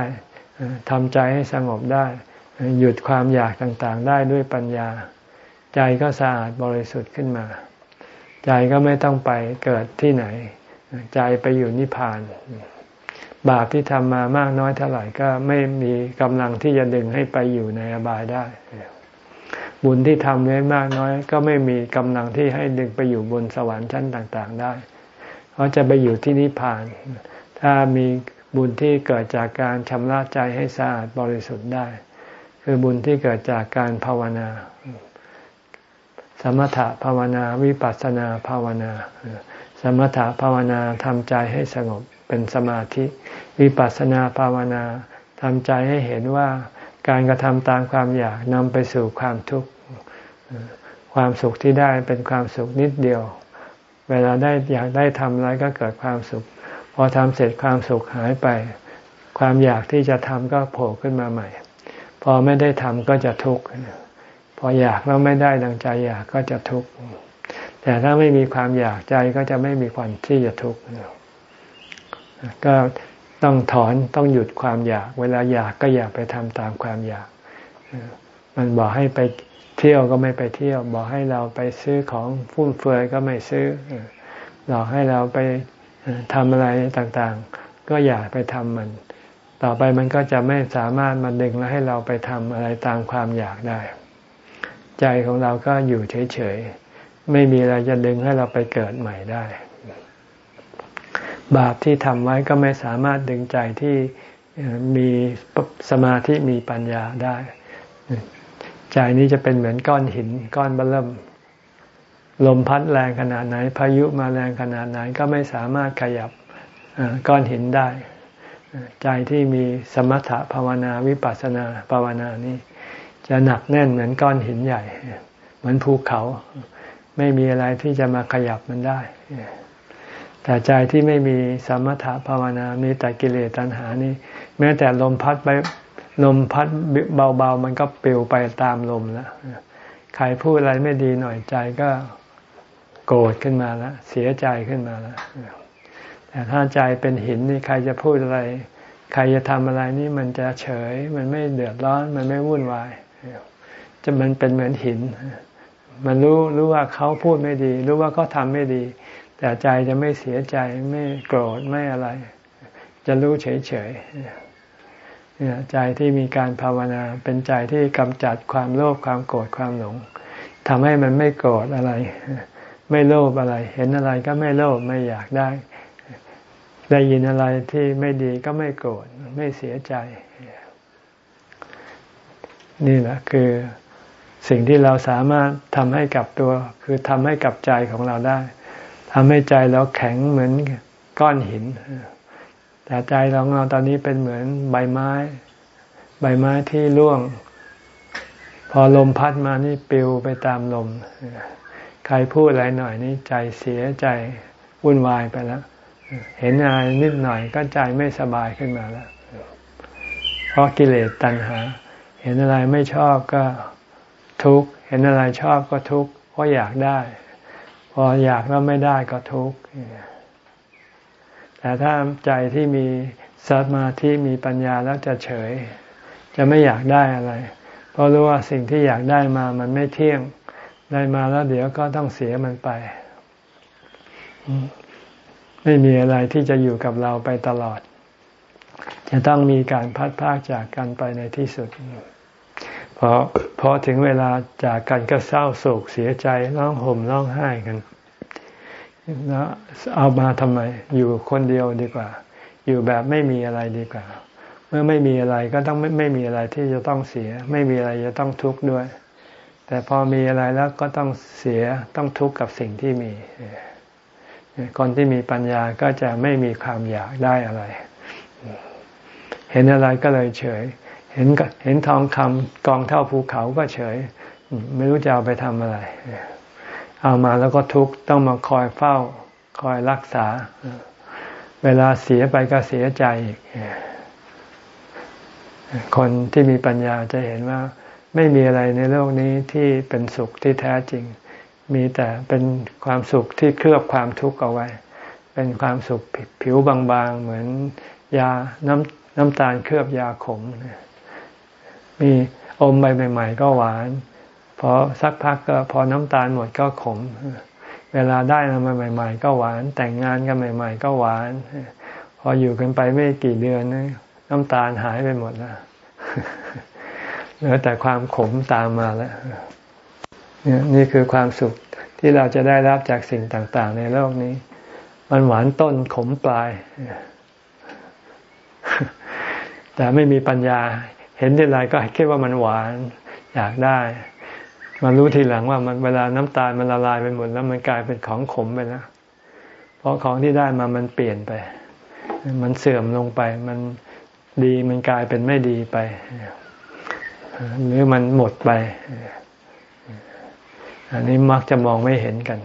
ทำใจให้สงบได้ หยุดความอยากต่างๆ ได้ด้วยปัญญา ใจก็สะอาดบริสุทธิ์ขึ้นมา ใจก็ไม่ต้องไปเกิดที่ไหน ใจไปอยู่นิพพาน บาปที่ทำมามากน้อยเท่าไหร่ก็ไม่มีกำลังที่จะดึงให้ไปอยู่ในอบายได้ บุญที่ทำไว้มากน้อย ก็ไม่มีกำลังที่ให้ดึงไปอยู่บนสวรรค์ชั้นต่าง ๆ ได้เพราะจะไปอยู่ที่นิพพาน ถ้ามีบุญที่เกิดจากการชำระใจให้สะอาดบริสุทธิ์ได้ คือบุญที่เกิดจากการภาวนา สมถะภาวนาวิปัสสนาภาวนา สมถะภาวนาทำใจให้สงบ เป็นสมาธิ วิปัสสนาภาวนาทำใจให้เห็นว่าการกระทำตามความอยากนำไปสู่ความทุกข์ ความสุขที่ได้เป็นความสุขนิดเดียว เวลาได้อยากได้ทำอะไรก็เกิดความสุข พอทำเสร็จความสุขหายไป ความอยากที่จะทำก็โผล่ขึ้นมาใหม่ พอไม่ได้ทำก็จะทุกข์พออยากแล้วไม่ได้ดังใจอยากก็จะทุกข์แต่ถ้าไม่มีความอยากใจก็จะไม่มีความที่จะทุกข์ ก็ต้องถอนต้องหยุดความอยาก เวลาอยากก็อยากไปทำตามความอยาก มันบอกให้ไปเที่ยวก็ไม่ไปเที่ยว บอกให้เราไปซื้อของฟุ่มเฟือยก็ไม่ซื้อหลอกให้เราไปทำอะไรต่างๆ ก็อยากไปทำมัน ต่อไปมันก็จะไม่สามารถมาดึงแล้วให้เราไปทำอะไรตามความอยากได้ ใจของเราก็อยู่เฉยๆ ไม่มีอะไรจะดึงให้เราไปเกิดใหม่ได้ บาปที่ทำไว้ก็ไม่สามารถดึงใจที่มีสมาธิมีปัญญาได้ ใจนี้จะเป็นเหมือนก้อนหินก้อนเบลิ่มลมพัดแรงขนาดไหน พายุมาแรงขนาดไหนก็ไม่สามารถขยับก้อนหินได้ ใจที่มีสมถะภาวนาวิปัสสนาภาวนานี้จะหนักแน่นเหมือนก้อนหินใหญ่ เหมือนภูเขา ไม่มีอะไรที่จะมาขยับมันได้ แต่ใจที่ไม่มีสมถะภาวนา มีแต่กิเลสตัณหานี้แม้แต่ลมพัดไปลมพัดเบาๆ มันก็ปลิวไปตามลมแล้วใครพูดอะไรไม่ดีหน่อยใจก็โกรธขึ้นมาแล้วเสียใจขึ้นมาแล้วแต่ถ้าใจเป็นหินนี่ใครจะพูดอะไร ใครจะทำอะไรนี่มันจะเฉย มันไม่เดือดร้อน มันไม่วุ่นวายจะมันเป็นเหมือนหิน มันรู้รู้ว่าเขาพูดไม่ดี รู้ว่าเขาทำไม่ดี แต่ใจจะไม่เสียใจไม่โกรธไม่อะไร จะรู้เฉยเฉยใจที่มีการภาวนา เป็นใจที่กำจัดความโลภความโกรธความหลงทำให้มันไม่โกรธอะไร ไม่โลภอะไร เห็นอะไรก็ไม่โลภไม่อยากได้ ได้ยินอะไรที่ไม่ดีก็ไม่โกรธไม่เสียใจ นี่แหละคือสิ่งที่เราสามารถทำให้กับตัว คือทำให้กับใจของเราได้ ทำให้ใจเราแข็งเหมือนก้อนหิน แต่ใจของเราตอนนี้เป็นเหมือนใบไม้ ใบไม้ที่ร่วง พอลมพัดมานี่ปิวไปตามลม ใครพูดอะไรหน่อยนี่ใจเสียใจวุ่นวายไปแล้ว เห็นอะไรนิดหน่อยก็ใจไม่สบายขึ้นมาแล้ว เพราะกิเลสตัณหา เห็นอะไรไม่ชอบก็ทุกข์ เห็นอะไรชอบก็ทุกข์ เพราะอยากได้ พออยากแล้วไม่ได้ก็ทุกข์แต่ถ้าใจที่มีสมาธิมีปัญญาแล้วจะเฉย จะไม่อยากได้อะไร เพราะรู้ว่าสิ่งที่อยากได้มามันไม่เที่ยงได้มาแล้วเดี๋ยวก็ต้องเสียมันไป ไม่มีอะไรที่จะอยู่กับเราไปตลอด จะต้องมีการพัดพากจากกันไปในที่สุด พอพอถึงเวลาจากกันก็เศร้าโศกเสียใจร้องห่มร้องไห้กันแล้วเอามาทำไม อยู่คนเดียวดีกว่า อยู่แบบไม่มีอะไรดีกว่า เมื่อไม่มีอะไรก็ต้องไม่ไม่มีอะไรที่จะต้องเสีย ไม่มีอะไรจะต้องทุกข์ด้วย แต่พอมีอะไรแล้วก็ต้องเสียต้องทุกข์กับสิ่งที่มีคนที่มีปัญญาก็จะไม่มีความอยากได้อะไร เห็นอะไรก็เลยเฉย เห็นเห็นทองคำกองเท่าภูเขาก็เฉย ไม่รู้จะเอาไปทำอะไร เอามาแล้วก็ทุกต้องมาคอยเฝ้า คอยรักษา เวลาเสียไปก็เสียใจอีกคนที่มีปัญญาจะเห็นว่า ไม่มีอะไรในโลกนี้ที่เป็นสุขที่แท้จริง มีแต่เป็นความสุขที่เคลือบความทุกข์เอาไว้ เป็นความสุขผิวบางๆ เหมือนยาน้ำน้ำตาลเคลือบยาขม มีอมใบใหม่ๆก็หวานพอสักพักก็พอน้ำตาลหมดก็ขม เวลาได้มาใหม่ ๆ ก็หวาน แต่งงานกันใหม่ ๆ ก็หวาน พออยู่กันไปไม่กี่เดือนน้ำตาลหายไปหมดแล้วเหลือแต่ความขมตามมาแล้วนี่คือความสุขที่เราจะได้รับจากสิ่งต่าง ๆ ในโลกนี้ มันหวานต้นขมปลาย แต่ไม่มีปัญญา เห็นที่ไรก็คิดว่ามันหวานอยากได้มารู้ทีหลังว่ามันเวลาน้ำตาลมันละลายไปหมดแล้วมันกลายเป็นของขมไปแล้วเพราะของที่ได้มามันเปลี่ยนไป มันเสื่อมลงไป มันดีมันกลายเป็นไม่ดีไป หรือมันหมดไป อันนี้มักจะมองไม่เห็นกัน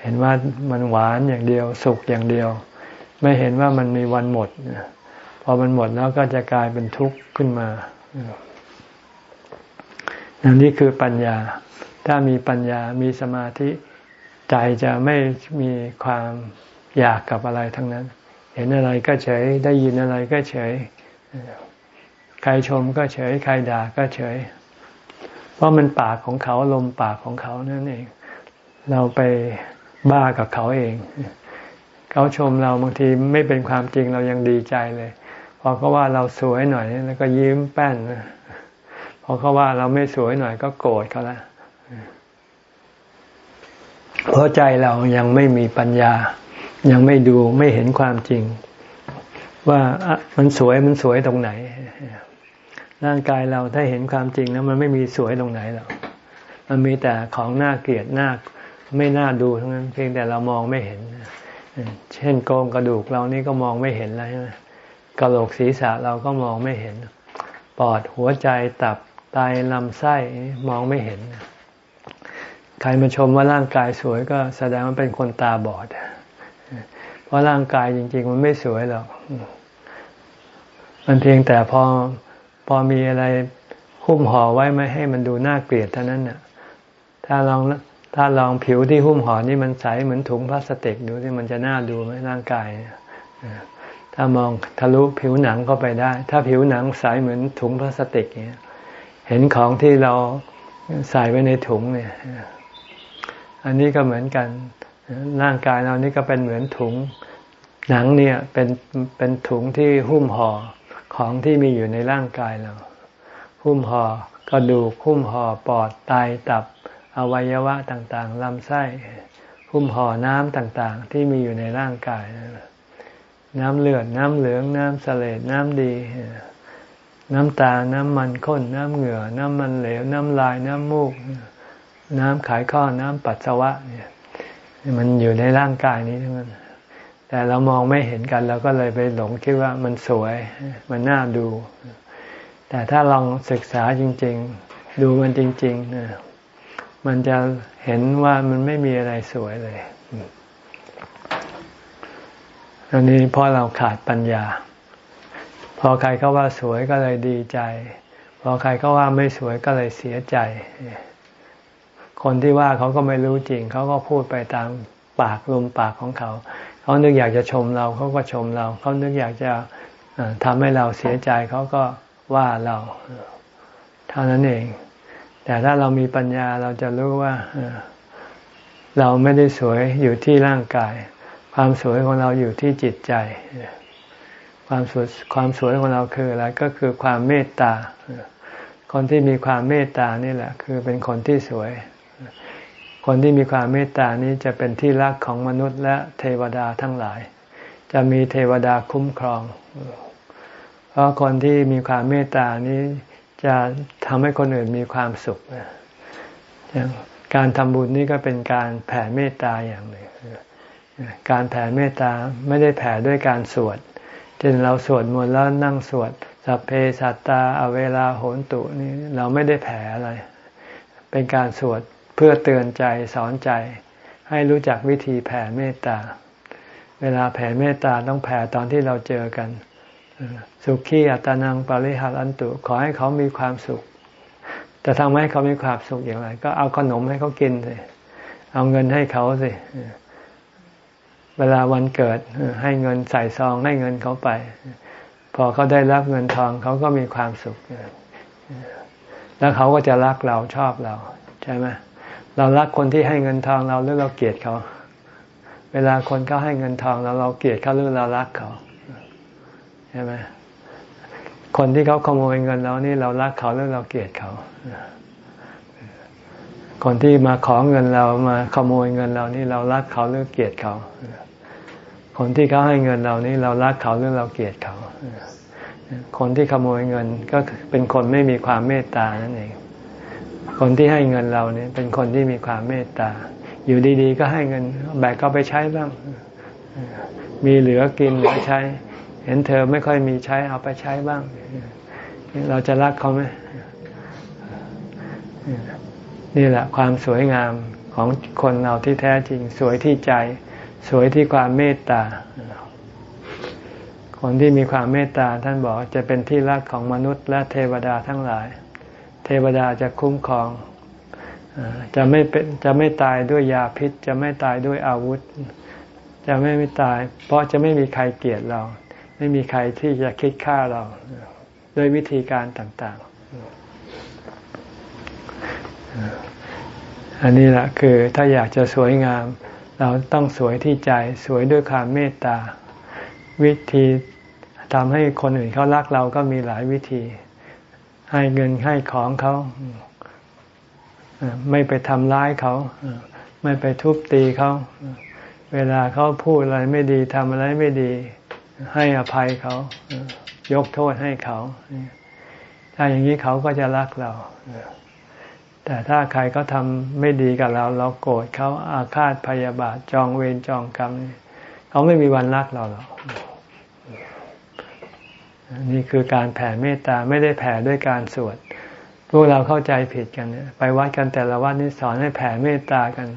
เห็นว่ามันหวานอย่างเดียว สุกอย่างเดียว ไม่เห็นว่ามันมีวันหมด พอมันหมดแล้วก็จะกลายเป็นทุกข์ขึ้นมาอันนี้คือปัญญา ถ้ามีปัญญา มีสมาธิ ใจจะไม่มีความอยากกับอะไรทั้งนั้น เห็นอะไรก็เฉย ได้ยินอะไรก็เฉย ใครชมก็เฉย ใครด่าก็เฉย เพราะมันปากของเขาลมปากของเขานั่นเอง เราไปบ้ากับเขาเอง เขาชมเราบางทีไม่เป็นความจริงเรายังดีใจเลย พอเขาว่าเราสวยหน่อยแล้วก็ยิ้มแป้นพอเขาว่าเราไม่สวยหน่อยก็โกรธเขาละเพราะใจเรายังไม่มีปัญญา ยังไม่ดูไม่เห็นความจริง ว่ามันสวยมันสวยตรงไหน ร่างกายเราถ้าเห็นความจริงแล้วมันไม่มีสวยตรงไหนหรอกมันมีแต่ของน่าเกลียดน่าไม่น่าดูทั้งนั้น เพียงแต่เรามองไม่เห็น เช่นโกงกระดูกเรานี่ก็มองไม่เห็นแล้วใช่ไหม กระโหลกศีรษะเราก็มองไม่เห็น ปอดหัวใจตับไตลำไส้มองไม่เห็น ใครมาชมว่าร่างกายสวยก็แสดงว่าเป็นคนตาบอด เพราะร่างกายจริง ๆ มันไม่สวยหรอก มันเพียงแต่พอพอมีอะไรหุ้มห่อไว้ไม่ให้มันดูน่าเกลียดเท่านั้นน่ะ ถ้าลองถ้าลองผิวที่หุ้มห่อนี่มันใสเหมือนถุงพลาสติกดูที่มันจะน่าดูไหมร่างกาย ถ้ามองทะลุผิวหนังเข้าไปได้ ถ้าผิวหนังใสเหมือนถุงพลาสติกเนี่ยเห็นของที่เราใส่ไว้ในถุงเนี่ย อันนี้ก็เหมือนกัน ร่างกายเรานี่ก็เป็นเหมือนถุง หนังเนี่ยเป็นเป็นถุงที่หุ้มห่อของที่มีอยู่ในร่างกายเรา หุ้มห่อกระดูกหุ้มห่อปอดไตตับ อวัยวะต่างๆลำไส้ หุ้มห่อน้ำต่างๆ ที่มีอยู่ในร่างกายน้ น้ำเลือด น้ำเหลือง น้ำสเลดน้ำดี น้ำตา น้ำมันข้น น้ำเหงื่อ น้ำมันเหลว น้ำลาย น้ำมูก น้ำขายข้อ น้ำปัสสาวะเนี่ยมันอยู่ในร่างกายนี้ทั้งนั้น แต่เรามองไม่เห็นกันเราก็เลยไปหลงคิดว่ามันสวย มันน่าดู แต่ถ้าลองศึกษาจริง ๆ ดูมันจริงๆมันจะเห็นว่ามันไม่มีอะไรสวยเลย อันนี้เพราะเราขาดปัญญา พอใครเขาว่าสวยก็เลยดีใจ พอใครเขาว่าไม่สวยก็เลยเสียใจ คนที่ว่าเขาก็ไม่รู้จริง เขาก็พูดไปตามปากลมปากของเขา เขานึกอยากจะชมเราเขาก็ชมเรา เขานึกอยากจะทำให้เราเสียใจเขาก็ว่าเราเท่านั้นเอง แต่ถ้าเรามีปัญญาเราจะรู้ว่าเราไม่ได้สวยอยู่ที่ร่างกาย ความสวยของเราอยู่ที่จิตใจ ความสวยความสวยของเราคืออะไรก็คือความเมตตา คนที่มีความเมตตานี่แหละ คือเป็นคนที่สวย คนที่มีความเมตตานี้จะเป็นที่รักของมนุษย์และเทวดาทั้งหลาย จะมีเทวดาคุ้มครอง เพราะคนที่มีความเมตตานี้จะทำให้คนอื่นมีความสุขการทำบุญนี่ก็เป็นการแผ่เมตตาอย่างหนึ่ง การแผ่เมตตาไม่ได้แผ่ด้วยการสวดช่นเราสวดมนต์แล้วนั่งสวดสัพเพสัตตาอเวลาโหนตุนี่เราไม่ได้แผ่อะไร เป็นการสวดเพื่อเตือนใจสอนใจ ให้รู้จักวิธีแผ่เมตตา เวลาแผ่เมตตาต้องแผ่ตอนที่เราเจอกัน สุขีอัตานังปริหารันตุ ขอให้เขามีความสุขจะทำให้เขามีความสุขอย่างไร ก็เอาขนมให้เขากินสิเอาเงินให้เขาสิเเวลาวันเกิดให้เงินใส่ซองให้เงินเขาไป พอเขาได้รับเงินทองเขาก็มีความสุข แล้วเขาก็จะรักเราชอบเราใช่ไหมเรารักคนที่ให้เงินทองเราหรือเราเกลียดเขา เวลาคนเขาให้เงินทองเราเราเกลียดเขาหรือเรารักเขาใช่ไหมคนที่เขาขโมยเงินเรานี่เรารักเขาหรือเราเกลียดเขา คนที่มาขอเงินเรามาขโมยเงินเรานี่เรารักเขาหรือเกลียดเขา คนที่เขาให้เงินเรานี่เรารักเขาหรือเราเกลียดเขา คนที่ขโมยเงินก็เป็นคนไม่มีความเมตตานั่นเอง คนที่ให้เงินเราเนี่ยเป็นคนที่มีความเมตตา อยู่ดีๆ ก็ให้เงินแบกก็ไปใช้บ้าง มีเหลือกินเหลือใช้ เห็นเธอไม่ค่อยมีใช้เอาไปใช้บ้าง เราจะรักเขาไหม นี่แหละความสวยงามของคนเราที่แท้จริง สวยที่ใจ สวยที่ความเมตตา คนที่มีความเมตตาท่านบอกจะเป็นที่รักของมนุษย์และเทวดาทั้งหลาย เทวดาจะคุ้มครองจะไม่เป็นจะไม่ตายด้วยยาพิษ จะไม่ตายด้วยอาวุธ จะไม่ไม่ตาย เพราะจะไม่มีใครเกลียดเรา ไม่มีใครที่จะคิดฆ่าเรา ด้วยวิธีการต่างๆ อันนี้แหละคือถ้าอยากจะสวยงาม เราต้องสวยที่ใจ สวยด้วยความเมตตา วิธีทำให้คนอื่นเขารักเราก็มีหลายวิธี ให้เงินให้ของเขาไม่ไปทำร้ายเขา ไม่ไปทุบตีเขา เวลาเขาพูดอะไรไม่ดีทำอะไรไม่ดี ให้อภัยเขา ยกโทษให้เขา ถ้าอย่างนี้เขาก็จะรักเรา แต่ถ้าใครเขาทำไม่ดีกับเรา เราโกรธเขาอาฆาตพยาบาทจองเวรจองกรรมเขาไม่มีวันรักเราหรอกนี่คือการแผ่เมตตาไม่ได้แผ่ด้วยการสวดพวกเราเข้าใจผิดกันเนี่ยไปวัดกันแต่ละวัดนี่สอนให้แผ่เมตตากัน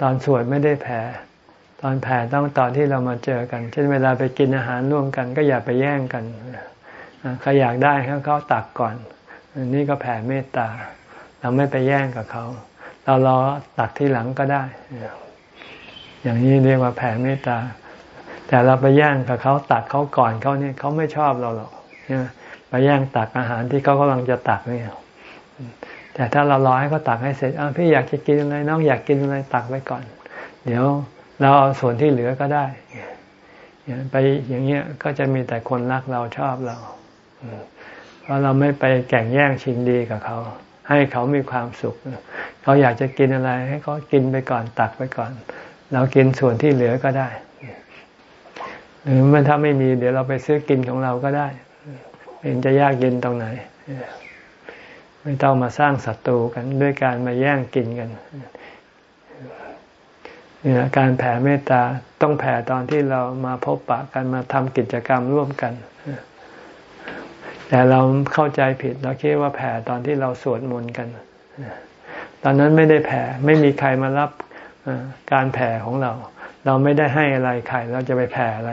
ตอนสวดไม่ได้แผ่ตอนแผ่ต้องตอนที่เรามาเจอกัน เช่นเวลาไปกินอาหารร่วมกัน ก็อย่าไปแย่งกันใครอยากได้เขาเขาตักก่อนนี่ก็แผ่เมตตา เราไม่ไปแย่งกับเขา เรารอตักที่หลังก็ได้ อย่างนี้เรียกว่าแผ่เมตตา แต่เราไปแย่งกับเขาตักเขาก่อนเขาเนี่ยเขาไม่ชอบเราหรอกไปแย่งตักอาหารที่เขากำลังจะตักเนี่ยแต่ถ้าเรารอให้เขาตักให้เสร็จพี่อยากจะกินอะไรน้องอยากกินอะไรตักไว้ก่อน เดี๋ยวเราเอาส่วนที่เหลือก็ได้ไปอย่างเงี้ยก็จะมีแต่คนรักเราชอบเราเพราะเราไม่ไปแข่งแย่งชิงดีกับเขา ให้เขามีความสุข เขาอยากจะกินอะไร ให้เขากินไปก่อนตักไปก่อน เรากินส่วนที่เหลือก็ได้ หรือมันถ้าไม่มี เดี๋ยวเราไปซื้อกินของเราก็ได้เป็นจะยากเย็นตรงไหน ไม่ต้องมาสร้างศัตรูกันด้วยการมาแย่งกินกันนี่นะการแผ่เมตตาต้องแผ่ตอนที่เรามาพบปะกันมาทำกิจกรรมร่วมกัน แต่เราเข้าใจผิดเราคิดว่าแผ่ตอนที่เราสวดมนต์กัน ตอนนั้นไม่ได้แผ่ไม่มีใครมารับการแผ่ของเรา เราไม่ได้ให้อะไรใครเราจะไปแผ่อะไร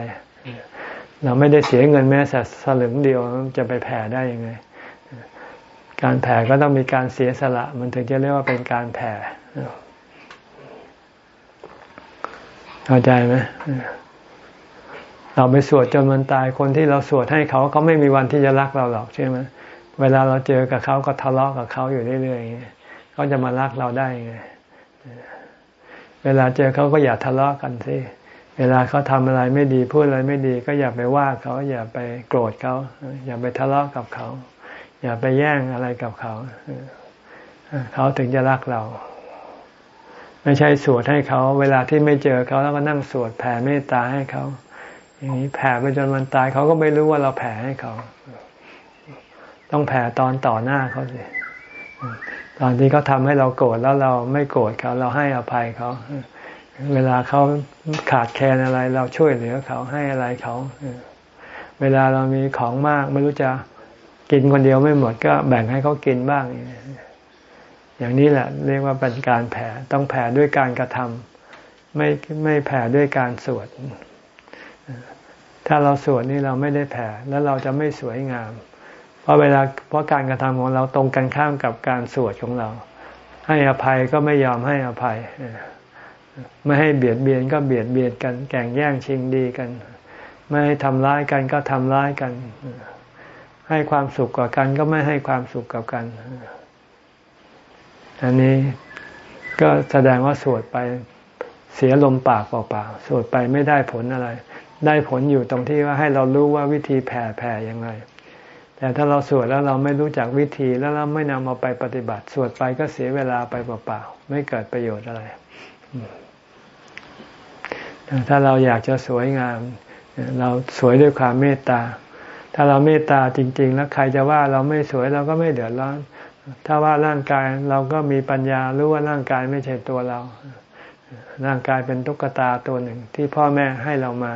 เราไม่ได้เสียเงินแม้แต่สลึงเดียวจะไปแผ่ได้ยังไง การแผ่ก็ต้องมีการเสียสละ มันถึงจะเรียกว่าเป็นการแผ่เข้าใจไหม เราไปสวดจนมันตายคนที่เราสวดให้เขาเขาไม่มีวันที่จะรักเราหรอกใช่ไหมเวลาเราเจอกับเขาก็ทะเลาะกับเขาอยู่เรื่อยๆเขาจะมารักเราได้ไงเวลาเจอเขาก็อย่าทะเลาะกันสิเวลาเขาทำอะไรไม่ดีพูดอะไรไม่ดี ก็อย่าไปว่าเขาอย่าไปโกรธเขาอย่าไปทะเลาะกับเขา อย่าไปแย่งอะไรกับเขาเขาถึงจะรักเรา ไม่ใช่สวดให้เขา เวลาที่ไม่เจอเขาแล้วก็นั่งสวดแผ่เมตตาให้เขา อย่างนี้แผ่ไปจนมันตายเขาก็ไม่รู้ว่าเราแผ่ให้เขา ต้องแผ่ตอนต่อหน้าเขาสิตอนที่เขาทำให้เราโกรธแล้วเราไม่โกรธเขาเราให้อภัยเขาเวลาเขาขาดแคลนอะไร เราช่วยเหลือเขาให้อะไรเขาเวลาเรามีของมาก ไม่รู้จะกินคนเดียวไม่หมดก็แบ่งให้เขากินบ้าง อย่างนี้แหละ เรียกว่าเป็นการแผ่ต้องแผ่ด้วยการกระทำไม่ไม่แผ่ด้วยการสวด ถ้าเราสวดนี่เราไม่ได้แผ่แล้วเราจะไม่สวยงาม เพราะเวลาเพราะการกระทำของเราตรงกันข้ามกับการสวดของเรา ให้อภัยก็ไม่ยอมให้อภัย ไม่ให้เบียดเบียนก็เบียดเบียนกัน แก่งแย่งชิงดีกัน ไม่ให้ทำร้ายกันก็ทำร้ายกัน ให้ความสุขกับกันก็ไม่ให้ความสุขกับกัน อันนี้ก็แสดงว่าสวดไปเสียลมปากเปล่าๆ สวดไปไม่ได้ผลอะไร ได้ผลอยู่ตรงที่ว่าให้เรารู้ว่าวิธีแผ่แผ่ยังไง แต่ถ้าเราสวดแล้วเราไม่รู้จักวิธีแล้วเราไม่นำเอาไปปฏิบัติ สวดไปก็เสียเวลาไปเปล่าๆไม่เกิดประโยชน์อะไร ถ้าเราอยากจะสวยงาม เราสวยด้วยความเมตตา ถ้าเราเมตตาจริง ๆ แล้วใครจะว่าเราไม่สวยเราก็ไม่เดือดร้อน ถ้าว่าร่างกายเราก็มีปัญญารู้ว่าร่างกายไม่ใช่ตัวเรา ร่างกายเป็นตุ๊กตาตัวหนึ่งที่พ่อแม่ให้เรามา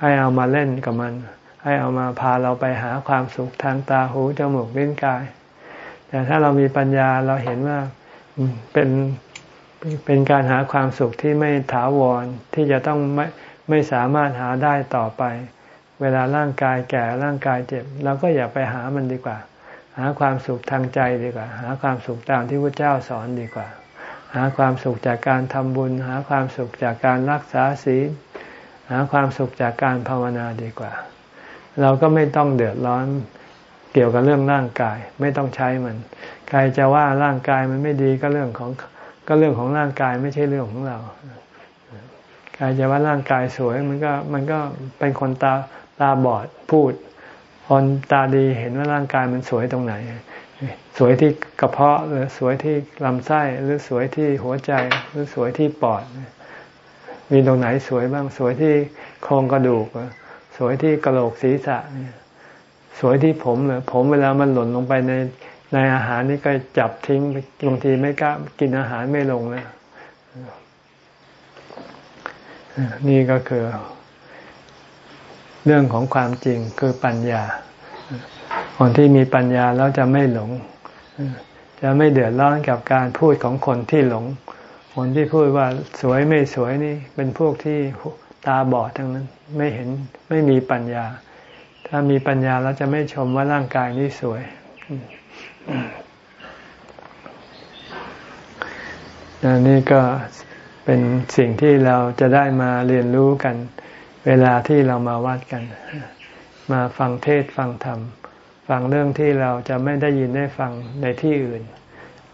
ให้เอามาเล่นกับมัน ให้เอามาพาเราไปหาความสุขทางตาหูจมูกลิ้นกาย แต่ถ้าเรามีปัญญาเราเห็นว่าเป็นเป็นการหาความสุขที่ไม่ถาวรที่จะต้องไม่ไม่สามารถหาได้ต่อไป เวลาร่างกายแก่ร่างกายเจ็บเราก็อย่าไปหามันดีกว่า หาความสุขทางใจดีกว่า หาความสุขตามที่พระเจ้าสอนดีกว่า หาความสุขจากการทำบุญ หาความสุขจากการรักษาศีล หาความสุขจากการภาวนาดีกว่า เราก็ไม่ต้องเดือดร้อนเกี่ยวกับเรื่องร่างกาย ไม่ต้องใช้มัน ใครจะว่าร่างกายมันไม่ดีก็เรื่องของก็เรื่องของร่างกายไม่ใช่เรื่องของเราใครจะว่าร่างกายสวยมันก็มันก็เป็นคนตาตาบอดพูด คนตาดีเห็นว่าร่างกายมันสวยตรงไหน สวยที่กระเพาะหรือสวยที่ลำไส้หรือสวยที่หัวใจหรือสวยที่ปอด มีตรงไหนสวยบ้าง สวยที่โครงกระดูกสวยที่กระโหลกศีรษะสวยที่ผมเลยผมเวลามันหล่นลงไปในในอาหารนี่ก็จับทิ้งบางทีไม่กล้ากินอาหารไม่ลงแล้วนี่ก็คือ เรื่องของความจริงคือปัญญา คนที่มีปัญญาแล้วจะไม่หลง จะไม่เดือดร้อนกับการพูดของคนที่หลง คนที่พูดว่าสวยไม่สวยนี่ เป็นพวกที่ตาบอดทั้งนั้น ไม่เห็นไม่มีปัญญา ถ้ามีปัญญาแล้วจะไม่ชมว่าร่างกายนี้สวยนี่ก็เป็นสิ่งที่เราจะได้มาเรียนรู้กัน เวลาที่เรามาวัดกัน มาฟังเทศฟังธรรม ฟังเรื่องที่เราจะไม่ได้ยินได้ฟังในที่อื่น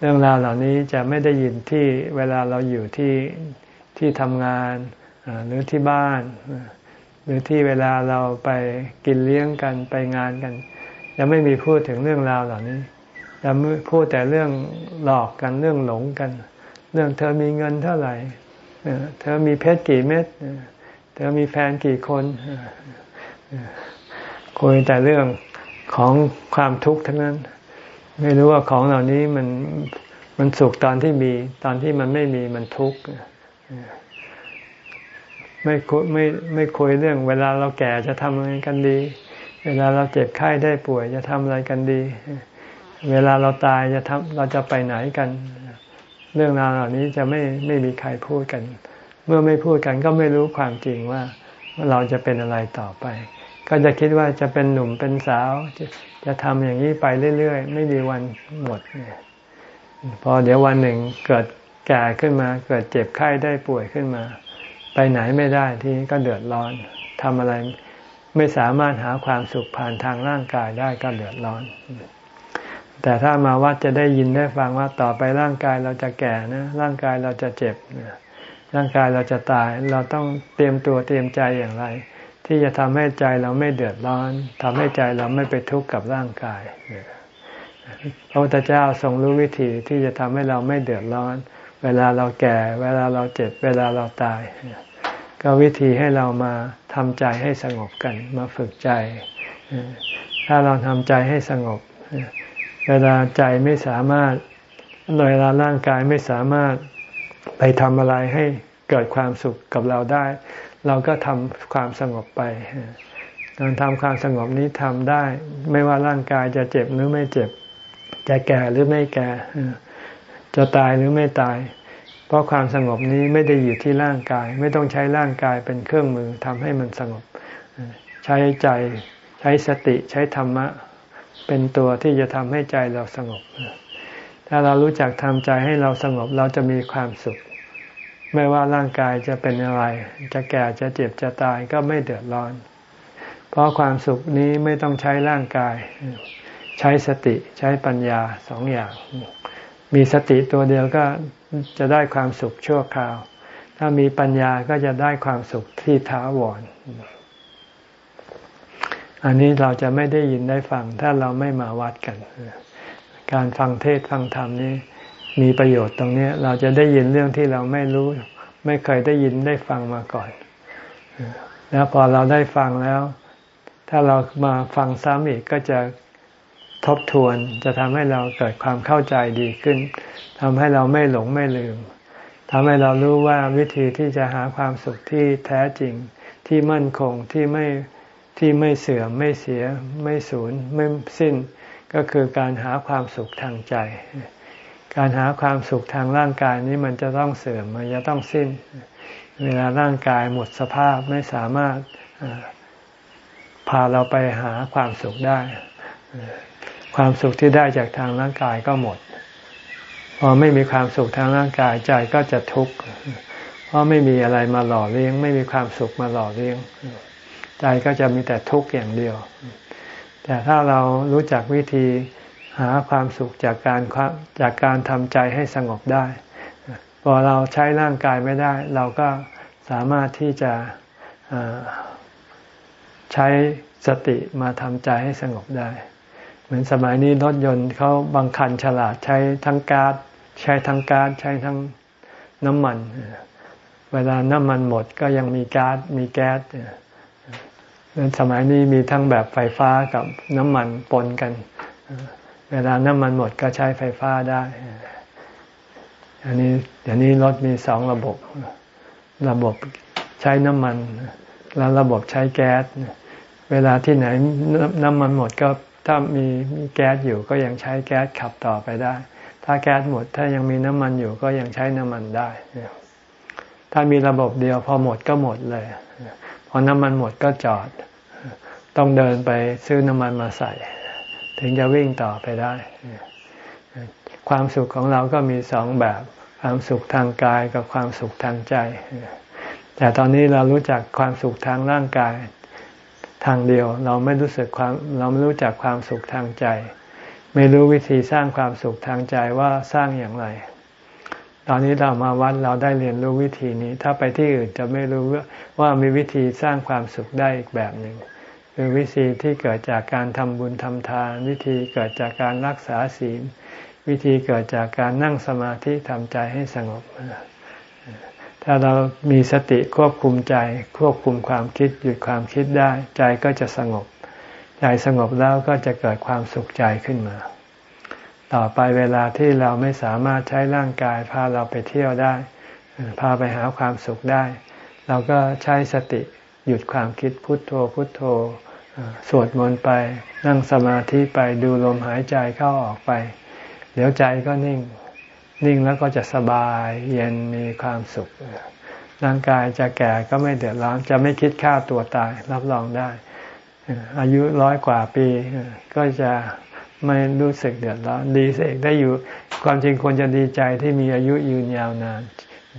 เรื่องราวเหล่านี้จะไม่ได้ยินที่เวลาเราอยู่ที่ที่ทำงานหรือที่บ้าน หรือที่เวลาเราไปกินเลี้ยงกันไปงานกันจะไม่มีพูดถึงเรื่องราวเหล่านี้จะพูดแต่เรื่องหลอกกันเรื่องหลงกัน เรื่องเธอมีเงินเท่าไหร่เธอมีเพชรกี่เม็ดเธอมีแฟนกี่คนคุยแต่เรื่องของความทุกข์ทั้งนั้น ไม่รู้ว่าของเหล่านี้มันมันสุขตอนที่มี ตอนที่มันไม่มีมันทุกข์ไม่คุยไม่ไม่คุยเรื่อง เวลาเราแก่จะทำอะไรกันดี เวลาเราเจ็บไข้ได้ป่วยจะทำอะไรกันดี เวลาเราตายจะทำเราจะไปไหนกัน เรื่องราวเหล่านี้จะไม่ไม่มีใครพูดกัน เมื่อไม่พูดกันก็ไม่รู้ความจริงว่าเราจะเป็นอะไรต่อไป ก็จะคิดว่าจะเป็นหนุ่มเป็นสาว จะทำอย่างนี้ไปเรื่อยๆ ไม่มีวันหมดเนี่ยพอเดี๋ยววันหนึ่งเกิดแก่ขึ้นมา เกิดเจ็บไข้ได้ป่วยขึ้นมา ไปไหนไม่ได้ที่ก็เดือดร้อนทำอะไรไม่สามารถหาความสุขผ่านทางร่างกายได้ก็เดือดร้อน แต่ถ้ามาวัดจะได้ยินได้ฟังว่าต่อไปร่างกายเราจะแก่นะ ร่างกายเราจะเจ็บร่างกายเราจะตาย เราต้องเตรียมตัวเตรียมใจอย่างไร ที่จะทำให้ใจเราไม่เดือดร้อนทำให้ใจเราไม่ไปทุกข์กับร่างกายพระพุทธเจ้าทรงรู้วิธีที่จะทำให้เราไม่เดือดร้อน เวลาเราแก่ เวลาเราเจ็บ เวลาเราตาย ก็วิธีให้เรามาทำใจให้สงบกัน มาฝึกใจ ถ้าเราทำใจให้สงบ เวลาใจไม่สามารถเวลาร่างกายไม่สามารถไปทำอะไรให้เกิดความสุขกับเราได้ เราก็ทำความสงบไปการทำความสงบนี้ทำได้ ไม่ว่าร่างกายจะเจ็บหรือไม่เจ็บ จะแก่หรือไม่แก่ จะตายหรือไม่ตาย เพราะความสงบนี้ไม่ได้อยู่ที่ร่างกาย ไม่ต้องใช้ร่างกายเป็นเครื่องมือทำให้มันสงบ ใช้ใจใช้สติใช้ธรรมะ เป็นตัวที่จะทำให้ใจเราสงบ ถ้าเรารู้จักทำใจให้เราสงบเราจะมีความสุข ไม่ว่าร่างกายจะเป็นอะไร จะแก่จะเจ็บจะตายก็ไม่เดือดร้อน เพราะความสุขนี้ไม่ต้องใช้ร่างกาย ใช้สติใช้ปัญญาสองอย่าง มีสติตัวเดียวก็จะได้ความสุขชั่วคราว ถ้ามีปัญญาก็จะได้ความสุขที่ท้าวรอันนี้เราจะไม่ได้ยินได้ฟังถ้าเราไม่มาวัดกัน การฟังเทศฟังธรรมนี้ มีประโยชน์ตรงนี้เราจะได้ยินเรื่องที่เราไม่รู้ ไม่เคยได้ยินได้ฟังมาก่อน แล้วพอเราได้ฟังแล้ว ถ้าเรามาฟังซ้ำอีกก็จะทบทวนจะทำให้เราเกิดความเข้าใจดีขึ้นทำให้เราไม่หลงไม่ลืมทำให้เรารู้ว่าวิธีที่จะหาความสุขที่แท้จริงที่มั่นคงที่ไม่ที่ไม่เสื่อมไม่เสีย ไม่สูญไม่สิ้น ก็คือการหาความสุขทางใจ การหาความสุขทางร่างกายนี้มันจะต้องเสื่อมมันจะต้องสิ้น เวลาร่างกายหมดสภาพไม่สามารถพาเราไปหาความสุขได้ ความสุขที่ได้จากทางร่างกายก็หมด พอไม่มีความสุขทางร่างกายใจก็จะทุกข์เพราะไม่มีอะไรมาหล่อเลี้ยง ไม่มีความสุขมาหล่อเลี้ยง ใจก็จะมีแต่ทุกข์อย่างเดียว แต่ถ้าเรารู้จักวิธี หาความสุขจากการจากการทำใจให้สงบได้ พอเราใช้ร่างกายไม่ได้ เราก็สามารถที่จะใช้สติมาทำใจให้สงบได้ เหมือนสมัยนี้รถยนต์เขาบางคันฉลาดใช้ทั้งกา๊าซใช้ทั้งกา๊าซใช้ทั้งน้ำมัน เวลาน้ำมันหมดก็ยังมีกา๊าซมีแก๊สสมัยนี้มีทั้งแบบไฟฟ้ากับน้ำมันปนกัน เวลาน้ำมันหมดก็ใช้ไฟฟ้าได้ อันนี้เดี๋ยวนี้รถมีสองระบบ ระบบใช้น้ำมัน แล้วระบบใช้แก๊ส เวลาที่ไหนน้ำมันหมดก็ถ้ามีมีแก๊สอยู่ก็ยังใช้แก๊สขับต่อไปได้ ถ้าแก๊สหมดถ้ายังมีน้ำมันอยู่ก็ยังใช้น้ำมันได้ ถ้ามีระบบเดียวพอหมดก็หมดเลย พอน้ำมันหมดก็จอด ต้องเดินไปซื้อน้ำมันมาใส่ ถึงจะวิ่งต่อไปได้ ความสุขของเราก็มีสองแบบ ความสุขทางกายกับความสุขทางใจ แต่ตอนนี้เรารู้จักความสุขทางร่างกายทางเดียว เราไม่รู้สึกความเราไม่รู้จักความสุขทางใจ ไม่รู้วิธีสร้างความสุขทางใจว่าสร้างอย่างไร ตอนนี้เรามาวัดเราได้เรียนรู้วิธีนี้ ถ้าไปที่อื่นจะไม่รู้ว่ามีวิธีสร้างความสุขได้อีกแบบหนึ่ง คือวิธีที่เกิดจากการทำบุญทำทาน วิธีเกิดจากการรักษาศีล วิธีเกิดจากการนั่งสมาธิทำใจให้สงบ ถ้าเรามีสติควบคุมใจ ควบคุมความคิดหยุดความคิดได้ ใจก็จะสงบ ใจสงบแล้วก็จะเกิดความสุขใจขึ้นมา ต่อไปเวลาที่เราไม่สามารถใช้ร่างกาย พาเราไปเที่ยวได้ พาไปหาความสุขได้ เราก็ใช้สติ หยุดความคิดพุทโธพุทโธ สวดมนต์ไป นั่งสมาธิไปดูลมหายใจเข้าออกไป เดี๋ยวใจก็นิ่ง นิ่งแล้วก็จะสบายเย็นมีความสุขร่างกายจะแก่ก็ไม่เดือดร้อนจะไม่คิดฆ่าตัวตายรับรองได้ อายุร้อยกว่าปี ก็จะไม่รู้สึกเดือดร้อนดีเสกได้อยู่ความจริงควรจะดีใจที่มีอายุยืนยาวนาน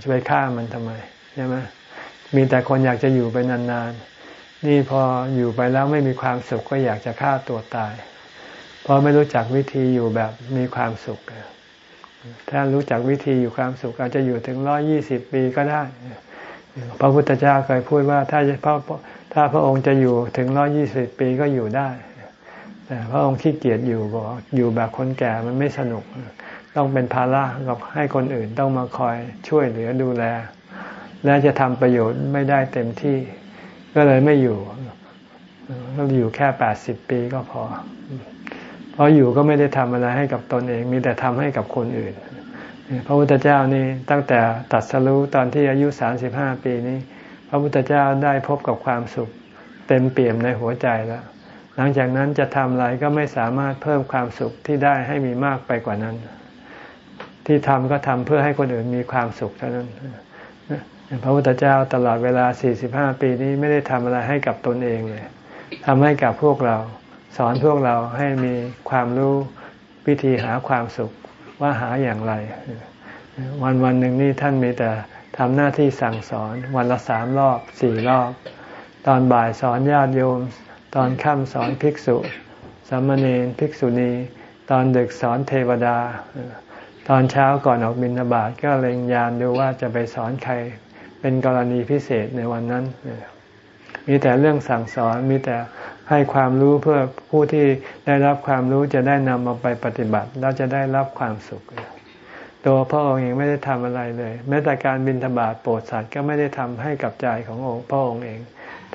จะไปฆ่ามันทำไมใช่ไหม มีแต่คนอยากจะอยู่ไปนานๆ นี่พออยู่ไปแล้วไม่มีความสุขก็อยากจะฆ่าตัวตาย เพราะไม่รู้จักวิธีอยู่แบบมีความสุข ถ้ารู้จักวิธีอยู่ความสุข อาจจะอยู่ถึงร้อยี่สิบปีก็ได้ พระพุทธเจ้าเคยพูดว่าถ้าพระถ้าพระองค์จะอยู่ถึงร้อยี่สิบปีก็อยู่ได้แต่พระองค์ขี้เกียจอยู่บอกอยู่แบบคนแก่มันไม่สนุก ต้องเป็นภาระกับให้คนอื่นต้องมาคอยช่วยเหลือดูแล และจะทำประโยชน์ไม่ได้เต็มที่ ก็เลยไม่อยู่ก็อยู่แค่แปดสิบปีก็พอ เพราะอยู่ก็ไม่ได้ทำอะไรให้กับตนเอง มีแต่ทำให้กับคนอื่น พระพุทธเจ้านี่ตั้งแต่ตัดสรู้ตอนที่อายุสามสิบห้าปีนี้ พระพุทธเจ้าได้พบกับความสุขเต็มเปี่ยมในหัวใจแล้ว หลังจากนั้นจะทำอะไรก็ไม่สามารถเพิ่มความสุขที่ได้ให้มีมากไปกว่านั้น ที่ทำก็ทำเพื่อให้คนอื่นมีความสุขเท่านั้น พระพุทธเจ้าตลอดเวลา 45 ปีนี้ไม่ได้ทำอะไรให้กับตนเองเลยทำให้กับพวกเรา สอนพวกเราให้มีความรู้วิธีหาความสุขว่าหาอย่างไร วันวันหนึ่งนี่ท่านมีแต่ทำหน้าที่สั่งสอนวันละสามรอบสี่รอบ ตอนบ่ายสอนญาติโยม ตอนค่ำสอนภิกษุสามเณรภิกษุณี ตอนดึกสอนเทวดา ตอนเช้าก่อนออกบิณฑบาตก็เล็งยานดูว่าจะไปสอนใคร เป็นกรณีพิเศษในวันนั้น มีแต่เรื่องสั่งสอนมีแต่ให้ความรู้เพื่อผู้ที่ได้รับความรู้จะได้นำมาไปปฏิบัติ แล้วจะได้รับความสุข ตัวพระองค์เองไม่ได้ทำอะไรเลย แม้แต่การบินธบาตโปรดสัตว์ก็ไม่ได้ทำให้กับใจขององค์พระองค์เอง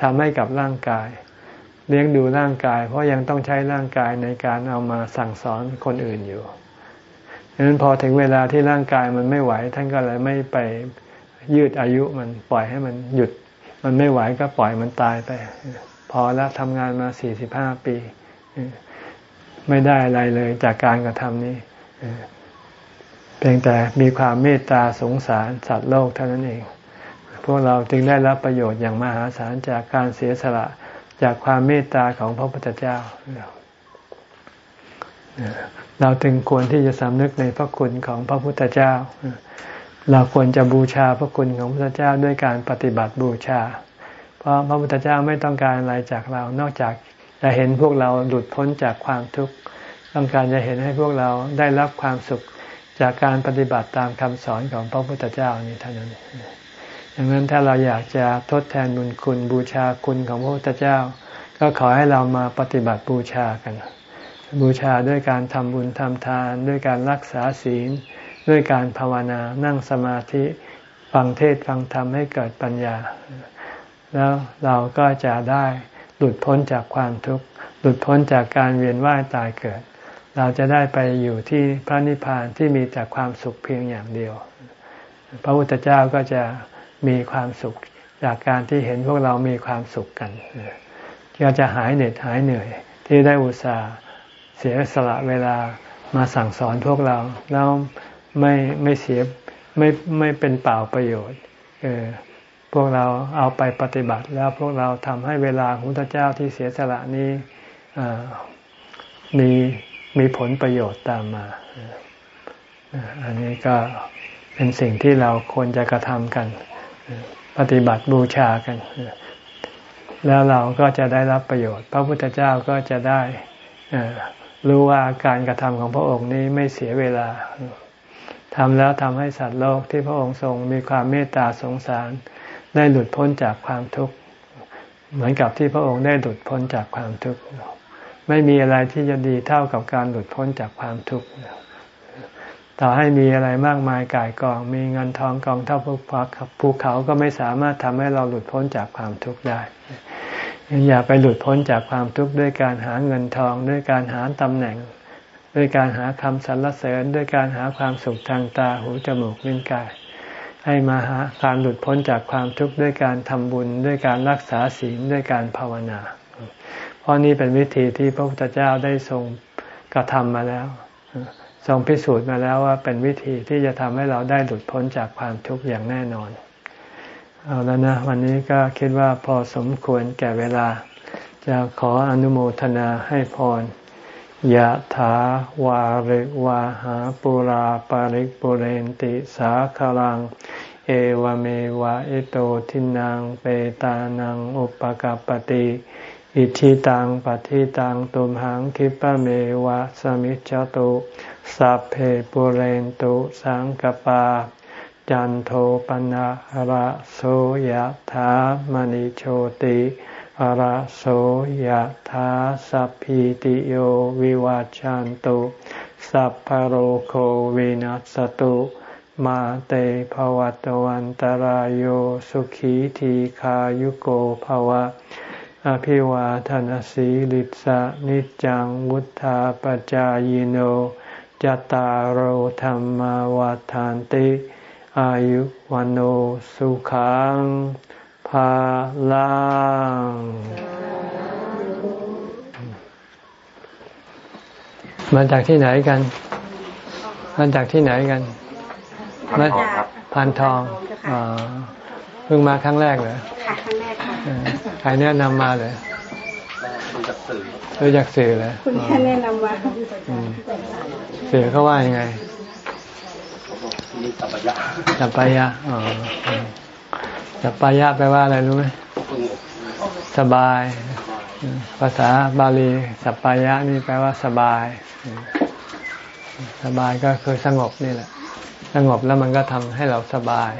ทำให้กับร่างกาย เลี้ยงดูร่างกาย เพราะยังต้องใช้ร่างกายในการเอามาสั่งสอนคนอื่นอยู่ดังนั้นพอถึงเวลาที่ร่างกายมันไม่ไหว ท่านก็เลยไม่ไป ยืดอายุมันปล่อยให้มันหยุด มันไม่ไหวก็ปล่อยมันตายไป พอแล้วทำงานมาสี่สิบห้าปี ไม่ได้อะไรเลยจากการกระทำนี้เพียงแต่มีความเมตตาสงสารสัตว์โลกเท่านั้นเอง พวกเราจึงได้รับประโยชน์อย่างมหาศาลจากการเสียสละจากความเมตตาของพระพุทธเจ้า เราจึงควรที่จะสำนึกในพระคุณของพระพุทธเจ้า เราควรจะบูชาพระคุณของพระพุทธเจ้าด้วยการปฏิบัติบูชา เพราะพระพุทธเจ้าไม่ต้องการอะไรจากเรา นอกจากจะเห็นพวกเราหลุดพ้นจากความทุกข์ ต้องการจะเห็นให้พวกเราได้รับความสุขจากการปฏิบัติตามคำสอนของพระพุทธเจ้านี้เท่านั้นดังนั้นถ้าเราอยากจะทดแทนบุญคุณบูชาคุณของพระพุทธเจ้า ก็ขอให้เรามาปฏิบัติบูชากัน บูชาด้วยการทำบุญทำทาน ด้วยการรักษาศีล ด้วยการภาวนานั่งสมาธิฟังเทศฟังธรรมให้เกิดปัญญา แล้วเราก็จะได้หลุดพ้นจากความทุกข์หลุดพ้นจากการเวียนว่ายตายเกิด เราจะได้ไปอยู่ที่พระนิพพานที่มีแต่ความสุขเพียงอย่างเดียว พระพุทธเจ้าก็จะมีความสุขจากการที่เห็นพวกเรามีความสุขกันก็จะหายเหน็ดหายเหนื่อย ที่ได้อุตส่าห์เสียสละเวลามาสั่งสอนพวกเรา แล้ว ไม่ไม่เสียไม่ไม่เป็นเปล่าประโยชน์เออพวกเราเอาไปปฏิบัติ แล้วพวกเราทำให้เวลาของพระเจ้าที่เสียสละนี้มีมีผลประโยชน์ตามมา อันนี้ก็เป็นสิ่งที่เราควรจะกระทำกัน ปฏิบัติบูชากัน แล้วเราก็จะได้รับประโยชน์ พระพุทธเจ้าก็จะได้รู้ว่าการกระทำของพระองค์นี้ไม่เสียเวลา ทำแล้วทำให้สัตว์โลกที่พระองค์ทรงมีความเมตตาสงสาร ได้หลุดพ้นจากความทุกข์ เหมือนกับที่พระองค์ได้หลุดพ้นจากความทุกข์ ไม่มีอะไรที่จะดีเท่ากับการหลุดพ้นจากความทุกข์ต่อให้มีอะไรมากมายกายกอง มีเงินทองกองเท่าภูเขาก็ไม่สามารถทำให้เราหลุดพ้นจากความทุกข์ได้อย่าไปหลุดพ้นจากความทุกข์ด้วยการหาเงินทองด้วยการหาตำแหน่ง ด้วยการหาคำสรรเสริญด้วยการหาความสุขทางตาหูจมูกลิ้นกาย ให้มาหาการหลุดพ้นจากความทุกข์ด้วยการทำบุญ ด้วยการรักษาศีลด้วยการภาวนา เพราะนี่เป็นวิธีที่พระพุทธเจ้าได้ทรงกระทำมาแล้ว ทรงพิสูจน์มาแล้วว่าเป็นวิธีที่จะทำให้เราได้หลุดพ้นจากความทุกข์อย่างแน่นอน เอาแล้วนะวันนี้ก็คิดว่าพอสมควรแก่เวลา จะขออนุโมทนาให้พร ยะถาวาริวาหาปุราปาริกปุเรนติสาคลัง เอวเมวะอิโตทินังเปตานังอุปกาปติอิชิตังปฏิตังตุมหังคิปะเมวะสมิจจตุสัพเพปุเรนตุสังกปา จันโทปนะระโสยะถามณิโชติ ระโสยธาสัพพิติโยวิวัจจันตุสัพพโรโควินัสตุมาเตภวัตวันตารโยสุขีทีขายุโกภวะ อภิวาทนสีลิสะนิจังวุธาปจายโนจตารโธรรมวาทานติ อายุวันโอสุขัง พาลังมาจากที่ไหนกัน มาจากที่ไหนกันมาพันทองอเพิ่งมาครั้งแรกเหรอค่ะครั้งแรกค่ะใครแนะนำมาเลยรู้จักสื่อรู้จักสื่อเลยคุณแค่แนะนำมาสื่อเขาว่ายังไงสัปยะสัปยะอ๋อ สัปายะแปลว่าอะไรรู้ไหมสบาย ภาษาบาลีสัปปายะนี่แปลว่าสบาย สบายก็คือสงบนี่แหละ สงบแล้วมันก็ทำให้เราสบาย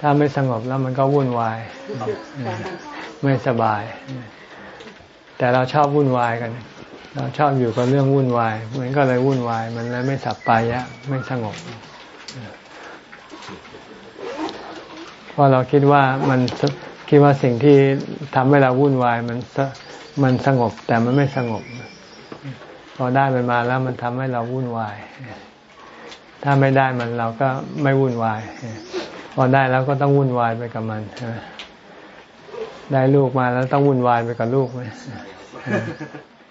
ถ้าไม่สงบแล้วมันก็วุ่นวาย ไม่สบาย แต่เราชอบวุ่นวายกัน เราชอบอยู่กับเรื่องวุ่นวาย มันก็เลยวุ่นวาย มันเลยไม่สับปายะ ไม่สงบ เพราะเราคิดว่ามันคิดว่าสิ่งที่ทำให้เราวุ่นวายมันมันสงบแต่มันไม่สงบ พอได้มันมาแล้วมันทำให้เราวุ่นวาย ถ้าไม่ได้มันเราก็ไม่วุ่นวาย พอได้แล้วก็ต้องวุ่นวายไปกับมันได้ลูกมาแล้วต้องวุ่นวายไปกับลูกไหม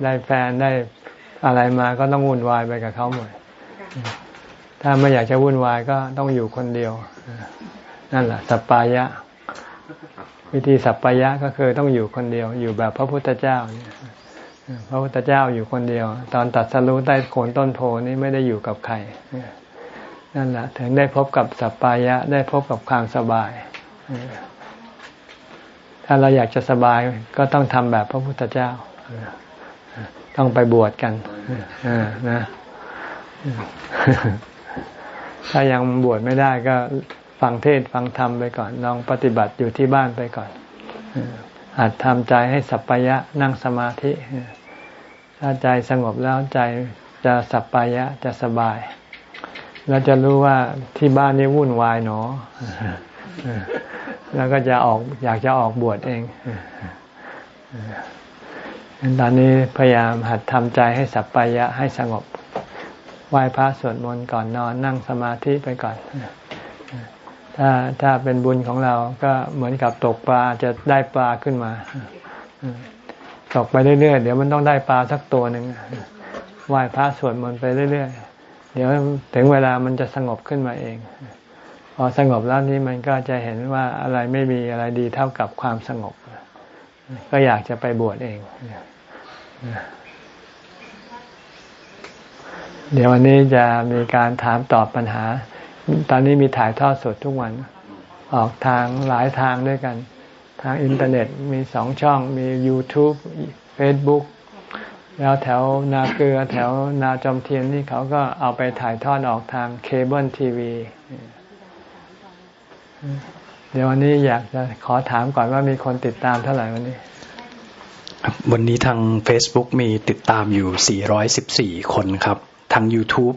ได้แฟนได้อะไรมาก็ต้องวุ่นวายไปกับเขาหมด ถ้าไม่อยากจะวุ่นวายก็ต้องอยู่คนเดียว นั่นแหละสัปปายะ วิธีสัปปายะก็คือต้องอยู่คนเดียว อยู่แบบพระพุทธเจ้าเนี่ยพระพุทธเจ้าอยู่คนเดียว ตอนตัดสรู้ใต้โคนต้นโพนี่ไม่ได้อยู่กับใครนั่นแหละถึงได้พบกับสัปปายะ ได้พบกับความสบาย ถ้าเราอยากจะสบายก็ต้องทำแบบพระพุทธเจ้า ต้องไปบวชกันนะถ้ายังบวชไม่ได้ก็ ฟังเทศฟังธรรมไปก่อน ลองปฏิบัติอยู่ที่บ้านไปก่อนหัดทำใจให้สัปปายะนั่งสมาธิถ้าใจสงบแล้วใจจะสัปปายะจะสบาย แล้วจะรู้ว่าที่บ้านนี้วุ่นวายหนอ แล้วก็จะออกอยากจะออกบวชเองตอนนี้พยายามหัดทำใจให้สัปปายะให้สงบ ไหว้พระสวดมนต์ก่อนนอนนั่งสมาธิไปก่อน ถ้าถ้าเป็นบุญของเราก็เหมือนกับตกปลาจะได้ปลาขึ้นมาตกไปเรื่อยๆเดี๋ยวมันต้องได้ปลาสักตัวหนึ่งไหว้พระสวดมนต์ไปเรื่อยๆเดี๋ยวถึงเวลามันจะสงบขึ้นมาเอง พอสงบแล้วนี้มันก็จะเห็นว่าอะไรไม่มีอะไรดีเท่ากับความสงบ ก็อยากจะไปบวชเองเดี๋ยววันนี้จะมีการถามตอบปัญหา ตอนนี้มีถ่ายทอดสดทุกวัน ออกทางหลายทางด้วยกัน ทางอินเทอร์เน็ตมีสองช่องมี YouTube Facebook แล้วแถวนาเกลือแถวนาจอมเทียนนี่เขาก็เอาไปถ่ายทอดออกทางเคเบิลทีวีเดี๋ยววันนี้อยากจะขอถามก่อนว่ามีคนติดตามเท่าไหร่วันนี้ วันนี้ทาง Facebook มีติดตามอยู่ 414 คนครับ ทาง YouTube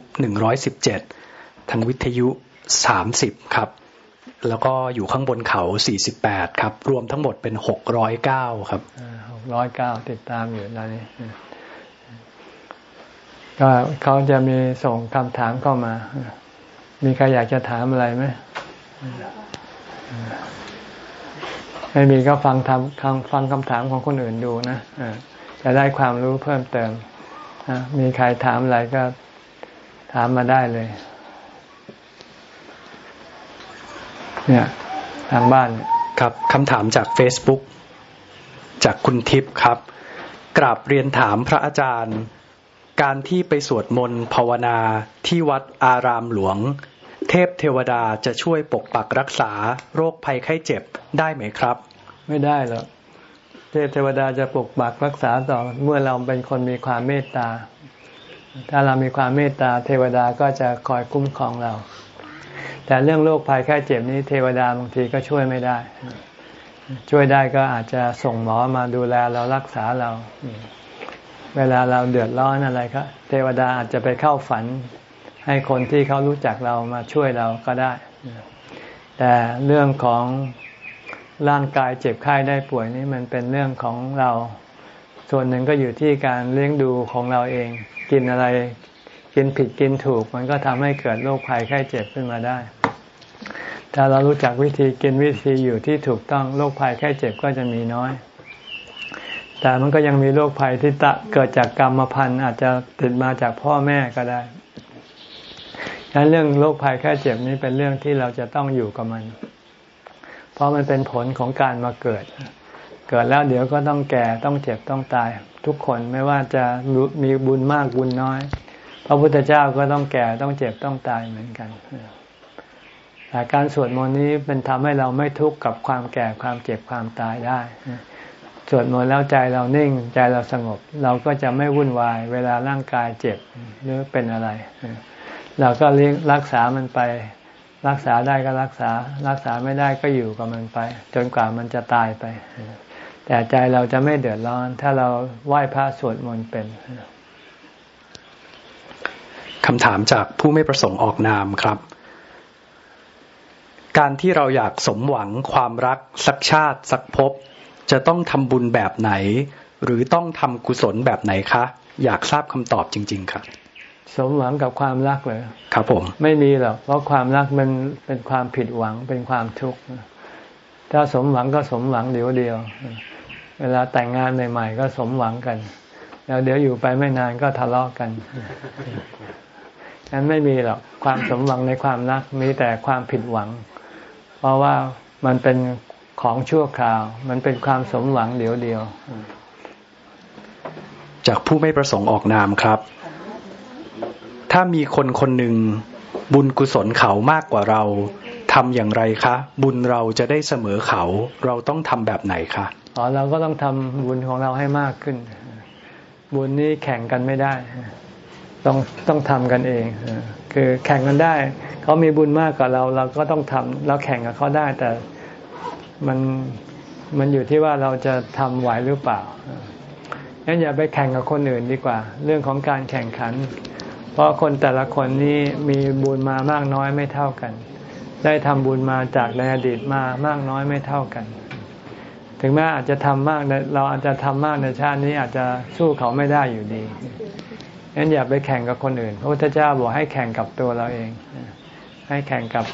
117 ทางวิทยุ30ครับ แล้วก็อยู่ข้างบนเขา48ครับ รวมทั้งหมดเป็น609ครับ609ติดตามอยู่ตอนนี้ก็เขาจะมีส่งคำถามเข้ามา มีใครอยากจะถามอะไรไหมไม่มีก็ฟังทำฟังคำถามของคนอื่นดูนะจะได้ความรู้เพิ่มเติมมีใครถามอะไรก็ถามมาได้เลย เนี่ยทางบ้านครับคำถามจาก Facebook จากคุณทิพย์ครับ กราบเรียนถามพระอาจารย์ การที่ไปสวดมนต์ภาวนาที่วัดอารามหลวง เทพเทวดาจะช่วยปกปักรักษาโรคภัยไข้เจ็บได้ไหมครับ ไม่ได้หรอกเทพเทวดาจะปกปักรักษาต่อเมื่อเราเป็นคนมีความเมตตา ถ้าเรามีความเมตตาเทวดาก็จะคอยคุ้มครองเรา แต่เรื่องโรคภัยไข้เจ็บนี้เทวดาบางทีก็ช่วยไม่ได้ ช่วยได้ก็อาจจะส่งหมอมาดูแลเรารักษาเรา เวลาเราเดือดร้อนอะไรครับเทวดาอาจจะไปเข้าฝัน ให้คนที่เขารู้จักเรามาช่วยเราก็ได้ แต่เรื่องของร่างกายเจ็บไข้ได้ป่วยนี่มันเป็นเรื่องของเรา ส่วนหนึ่งก็อยู่ที่การเลี้ยงดูของเราเอง กินอะไร กินผิดกินถูก มันก็ทำให้เกิดโรคภัยไข้เจ็บขึ้นมาได้ ถ้าเรารู้จักวิธีกินวิธีอยู่ที่ถูกต้องโรคภัยไข้เจ็บก็จะมีน้อย แต่มันก็ยังมีโรคภัยที่ตะเกิดจากกรรมพันธุ์อาจจะติดมาจากพ่อแม่ก็ได้ดังนั้นเรื่องโรคภัยแค่เจ็บนี้เป็นเรื่องที่เราจะต้องอยู่กับมัน เพราะมันเป็นผลของการมาเกิด เกิดแล้วเดี๋ยวก็ต้องแก่ต้องเจ็บต้องตาย ทุกคนไม่ว่าจะมีบุญมากบุญน้อย พระพุทธเจ้าก็ต้องแก่ต้องเจ็บต้องตายเหมือนกันแต่การสวดมนต์นี้เป็นทำให้เราไม่ทุกข์กับความแก่ความเจ็บความตายได้สวดมนต์แล้วใจเรานิ่งใจเราสงบ เราก็จะไม่วุ่นวาย เวลาร่างกายเจ็บหรือเป็นอะไร เราก็เลี้ยงรักษามันไป รักษาได้ก็รักษา รักษาไม่ได้ก็อยู่กับมันไป จนกว่ามันจะตายไป แต่ใจเราจะไม่เดือดร้อน ถ้าเราไหว้พระสวดมนต์เป็น คำถามจากผู้ไม่ประสงค์ออกนามครับ การที่เราอยากสมหวังความรักสักชาติ สักภพจะต้องทำบุญแบบไหน หรือต้องทำกุศลแบบไหนคะ อยากทราบคำตอบจริง ๆครับสมหวังกับความรักเลยครับผมไม่มีหรอกเพราะความรักมันเป็นความผิดหวังเป็นความทุกข์ถ้าสมหวังก็สมหวังเดียวเดียว เวลาแต่งงานใหม่ ๆ ก็สมหวังกัน แล้วเดี๋ยวอยู่ไปไม่นานก็ทะเลาะกัน นั้นไม่มีหรอกความสมหวังในความรักมีแต่ความผิดหวัง เพราะว่ามันเป็นของชั่วคราว มันเป็นความสมหวังเดียวเดียว จากผู้ไม่ประสงค์ออกนามครับ ถ้ามีคนคนหนึ่งบุญกุศลเขามากกว่าเราทำอย่างไรคะ บุญเราจะได้เสมอเขา เราต้องทำแบบไหนคะอ๋อเราก็ต้องทำบุญของเราให้มากขึ้น บุญนี้แข่งกันไม่ได้ ต้องต้องทำกันเอง คือแข่งกันได้ เขามีบุญมากกว่าเรา เราก็ต้องทำเราแข่งกับเขาได้ แต่มันมันอยู่ที่ว่าเราจะทำไหวหรือเปล่างั้นอย่าไปแข่งกับคนอื่นดีกว่า เรื่องของการแข่งขัน เพราะคนแต่ละคนนี้มีบุญมามากน้อยไม่เท่ากัน ได้ทำบุญมาจากในอดีตมามากน้อยไม่เท่ากัน ถึงแม้อาจจะทำมากเราอาจจะทำมากในชาตินี้อาจจะสู้เขาไม่ได้อยู่ดี งั้นอย่าไปแข่งกับคนอื่น พระพุทธเจ้าบอกให้แข่งกับตัวเราเอง ให้แข่งกับ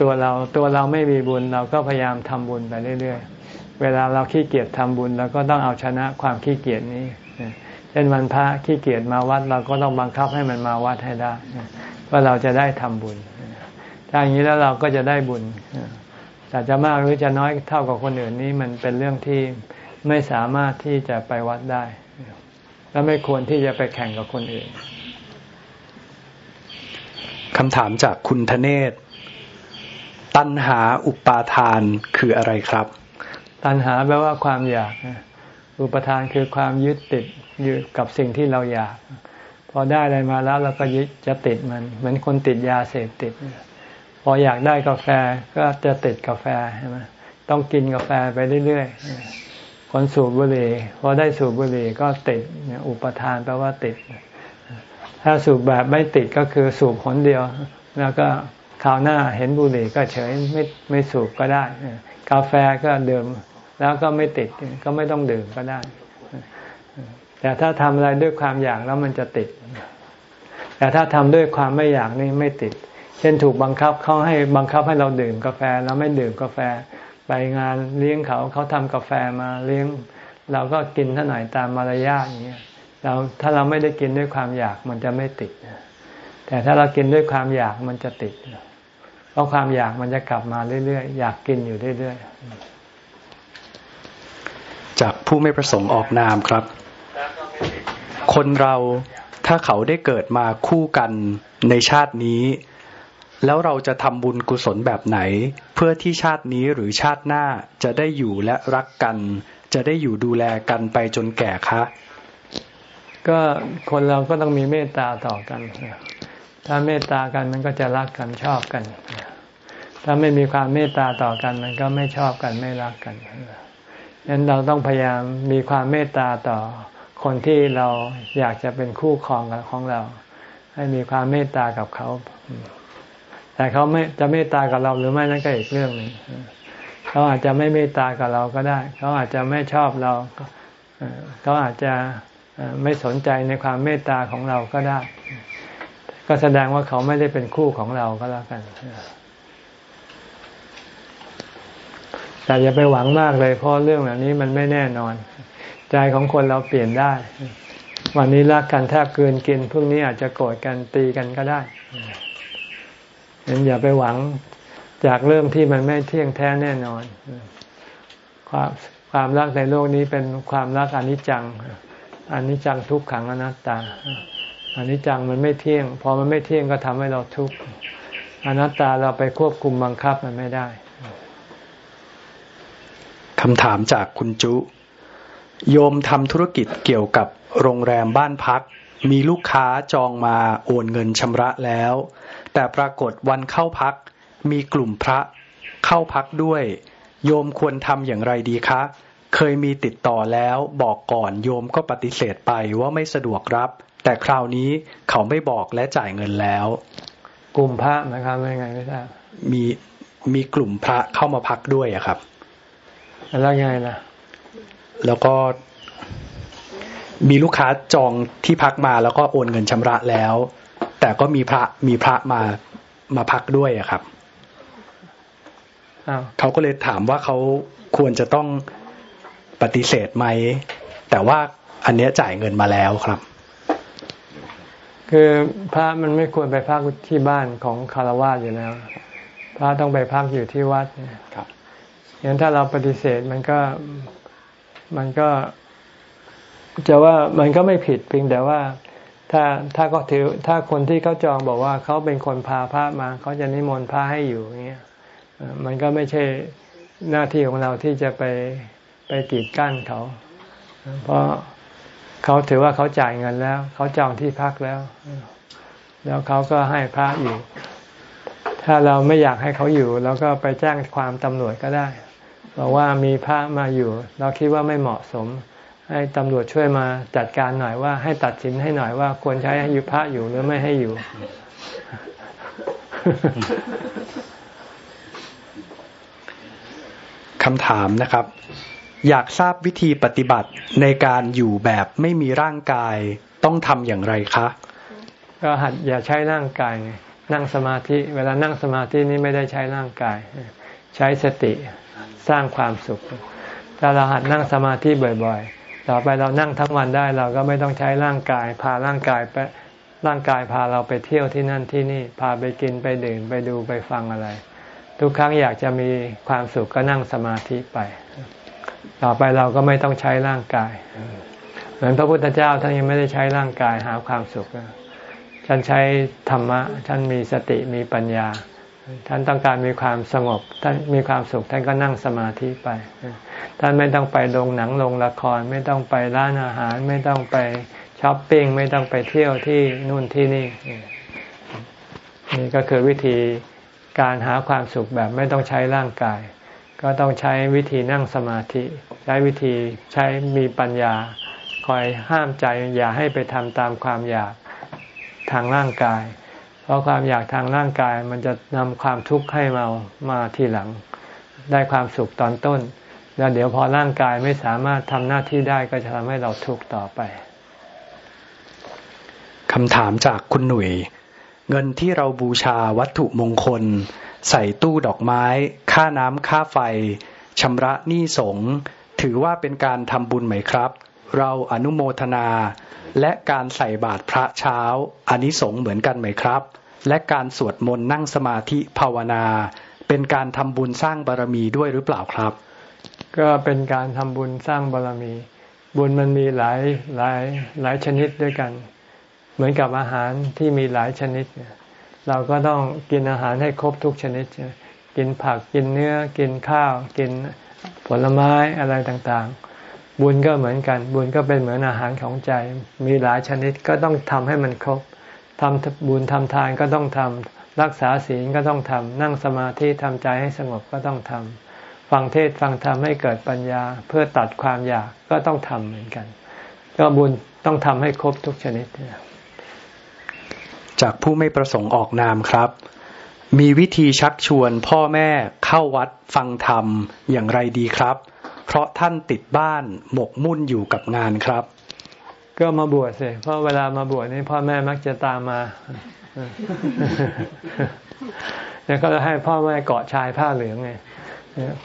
ตัวเรา ตัวเราไม่มีบุญเราก็พยายามทำบุญไปเรื่อยๆ เวลาเราขี้เกียจทำบุญเราก็ต้องเอาชนะความขี้เกียจนี้เช่นวันพระขี้เกียจมาวัดเราก็ต้องบังคับให้มันมาวัดให้ได้ว่าเราจะได้ทำบุญ ถ้าอย่างนี้แล้วเราก็จะได้บุญ แต่จะมากหรือจะน้อยเท่ากับคนอื่นนี้มันเป็นเรื่องที่ไม่สามารถที่จะไปวัดได้ และไม่ควรที่จะไปแข่งกับคนอื่นคำถามจากคุณธเนศ ตัณหาอุปาทานคืออะไรครับ ตัณหาแปลว่าความอยาก อุปทานคือความยึดติดอยู่กับสิ่งที่เราอยาก พอได้อะไรมาแล้วเราก็ยึดจะติดมัน เหมือนคนติดยาเสพติด พออยากได้กาแฟก็จะติดกาแฟใช่ไหมต้องกินกาแฟไปเรื่อยๆ คนสูบบุหรี่พอได้สูบบุหรี่ก็ติดอุปทานแปลว่าติด ถ้าสูบแบบไม่ติดก็คือสูบผลเดียว แล้วก็คราวหน้าเห็นบุหรี่ก็เฉยไม่ไม่สูบก็ได้ กาแฟก็ดื่มแล้วก็ไม่ติดก็ไม่ต้องดื่มก็ได้ แต่ถ้าทำอะไรด้วยความอยากแล้วมันจะติด แต่ถ้าทำด้วยความไม่อยากนี่ไม่ติด เช่นถูกบังคับเขาให้บังคับให้เราดื่มกาแฟ แล้วไม่ดื่มกาแฟ ไปงานเลี้ยงเขาเขาทำกาแฟมาเลี้ยง เราก็กินเท่าไหน่ตามมารยาทอย่างเงี้ยเราถ้าเราไม่ได้กินด้วยความอยากมันจะไม่ติด แต่ถ้าเรากินด้วยความอยากมันจะติด เพราะความอยากมันจะกลับมาเรื่อยๆ อยากกินอยู่เรื่อยๆ จากผู้ไม่ประสงค์ออกนามครับ คนเราถ้าเขาได้เกิดมาคู่กันในชาตินี้ แล้วเราจะทำบุญกุศลแบบไหน เพื่อที่ชาตินี้หรือชาติหน้าจะได้อยู่และรักกัน จะได้อยู่ดูแลกันไปจนแก่คะ ก็คนเราก็ต้องมีเมตตาต่อกัน ถ้าเมตตากันมันก็จะรักกันชอบกัน ถ้าไม่มีความเมตตาต่อกันมันก็ไม่ชอบกันไม่รักกันฉะนั้นเราต้องพยายามมีความเมตตาต่อคนที่เราอยากจะเป็นคู่ครองของเรา ให้มีความเมตตากับเขา แต่เขาไม่จะเมตตากับเราหรือไม่นั่นก็อีกเรื่องหนึ่งเขาอาจจะไม่เมตตากับเราก็ได้ เขาอาจจะไม่ชอบเราเขาอาจจะไม่สนใจในความเมตตาของเราก็ได้ ก็แสดงว่าเขาไม่ได้เป็นคู่ของเราก็แล้วกันแต่อย่าไปหวังมากเลยเพราะเรื่องแบบนี้มันไม่แน่นอน ใจของคนเราเปลี่ยนได้ วันนี้รักกันแทบเกินกินพรุ่งนี้อาจจะโกรธกันตีกันก็ได้ งั้นอย่าไปหวังจากเรื่องที่มันไม่เที่ยงแท้แน่นอน ความความรักในโลกนี้เป็นความรักอนิจจังอนิจจังทุกขังอนัตตาอนิจจังมันไม่เที่ยง พอมันไม่เที่ยงก็ทำให้เราทุกข์อนัตตาเราไปควบคุมบังคับมันไม่ได้คำถามจากคุณจุ โยมทำธุรกิจเกี่ยวกับโรงแรมบ้านพัก มีลูกค้าจองมาโอนเงินชำระแล้ว แต่ปรากฏวันเข้าพัก มีกลุ่มพระ เข้าพักด้วย โยมควรทำอย่างไรดีคะ เคยมีติดต่อแล้วบอกก่อนโยมก็ปฏิเสธไปว่าไม่สะดวกรับ แต่คราวนี้เขาไม่บอกและจ่ายเงินแล้ว กลุ่มพระนะครับไม่ไงไม่ทราบมีมีกลุ่มพระเข้ามาพักด้วยอะครับ แล้วไงล่ะ แล้วก็มีลูกค้าจองที่พักมาแล้วก็โอนเงินชำระแล้ว แต่ก็มีพระมีพระมามาพักด้วยอะครับเขาก็เลยถามว่าเขาควรจะต้องปฏิเสธไหม แต่ว่าอันเนี้ยจ่ายเงินมาแล้วครับ คือพระมันไม่ควรไปพักที่บ้านของคารวะอยู่แล้ว พระต้องไปพักอยู่ที่วัดครับอย่างถ้าเราปฏิเสธมันก็มันก็จะว่ามันก็ไม่ผิดเพียงแต่ว่า ถ้าถ้าก็ถือถ้าคนที่เขาจองบอกว่าเขาเป็นคนพาพระมาเขาจะนิมนต์พระให้อยู่อย่างเงี้ยมันก็ไม่ใช่หน้าที่ของเราที่จะไปไปกีดกั้นเขา เพราะเขาถือว่าเขาจ่ายเงินแล้ว เขาจองที่พักแล้ว แล้วเขาก็ให้พระอยู่ ถ้าเราไม่อยากให้เขาอยู่เราก็ไปแจ้งความตำรวจก็ได้บอกว่ามีพระมาอยู่ เราคิดว่าไม่เหมาะสม ให้ตำรวจช่วยมาจัดการหน่อยว่า ให้ตัดสินให้หน่อยว่า ควรใช้ให้อยู่พระอยู่หรือไม่ให้อยู่ คำถามนะครับ อยากทราบวิธีปฏิบัติในการอยู่แบบไม่มีร่างกายต้องทำอย่างไรคะ ก็หัดอย่าใช้ร่างกายนั่งสมาธิ เวลานั่งสมาธินี้ไม่ได้ใช้ร่างกาย ใช้สติสร้างความสุข ถ้าเราหัดนั่งสมาธิบ่อย ๆ ต่อไปเรานั่งทั้งวันได้เราก็ไม่ต้องใช้ร่างกาย พาร่างกายไปร่างกายพาเราไปเที่ยวที่นั่นที่นี่พาไปกินไปดื่มไปดูไปฟังอะไร ทุกครั้งอยากจะมีความสุขก็นั่งสมาธิไป ต่อไปเราก็ไม่ต้องใช้ร่างกาย เหมือนพระพุทธเจ้าท่านยังไม่ได้ใช้ร่างกายหาความสุขท่านใช้ธรรมะท่านมีสติมีปัญญา ท่านต้องการมีความสงบ ท่านมีความสุข ท่านก็นั่งสมาธิไป ท่านไม่ต้องไปลงหนังลงละคร ไม่ต้องไปร้านอาหาร ไม่ต้องไปช้อปปิ้ง ไม่ต้องไปเที่ยวที่นู่นที่นี่ นี่ก็คือวิธีการหาความสุขแบบไม่ต้องใช้ร่างกาย ก็ต้องใช้วิธีนั่งสมาธิ ใช้วิธีใช้มีปัญญา คอยห้ามใจอย่าให้ไปทำตามความอยากทางร่างกาย เพราะความอยากทางร่างกายมันจะนำความทุกข์ให้เรามาทีหลัง ได้ความสุขตอนต้น แล้วเดี๋ยวพอร่างกายไม่สามารถทำหน้าที่ได้ก็จะทำให้เราทุกข์ต่อไปคำถามจากคุณหนุ่ย เงินที่เราบูชาวัตถุมงคล ใส่ตู้ดอกไม้ ค่าน้ำค่าไฟชำระหนี้สงถือว่าเป็นการทำบุญไหมครับ เราอนุโมทนา และการใส่บาตรพระเช้าอานิสงส์เหมือนกันไหมครับ และการสวดมนต์นั่งสมาธิภาวนา เป็นการทำบุญสร้างบารมีด้วยหรือเปล่าครับ ก็เป็นการทำบุญสร้างบารมี บุญมันมีหลายหลายหลายชนิดด้วยกัน เหมือนกับอาหารที่มีหลายชนิด เราก็ต้องกินอาหารให้ครบทุกชนิด กินผักกินเนื้อกินข้าว กินผลไม้อะไรต่างๆ บุญก็เหมือนกัน บุญก็เป็นเหมือนอาหารของใจ มีหลายชนิดก็ต้องทำให้มันครบทำบุญทำทานก็ต้องทำรักษาศีลก็ต้องทำนั่งสมาธิทำใจให้สงบก็ต้องทำฟังเทศฟังธรรมให้เกิดปัญญา เพื่อตัดความอยากก็ต้องทำเหมือนกัน ก็บุญต้องทำให้ครบทุกชนิด จากผู้ไม่ประสงค์ออกนามครับ มีวิธีชักชวนพ่อแม่เข้าวัดฟังธรรมอย่างไรดีครับ เพราะท่านติดบ้านหมกมุ่นอยู่กับงานครับ ก็มาบวชสิเพราะเวลามาบวชนี่พ่อแม่มักจะตามมาเนี่ยก็จะให้พ่อแม่เกาะชายผ้าเหลืองไง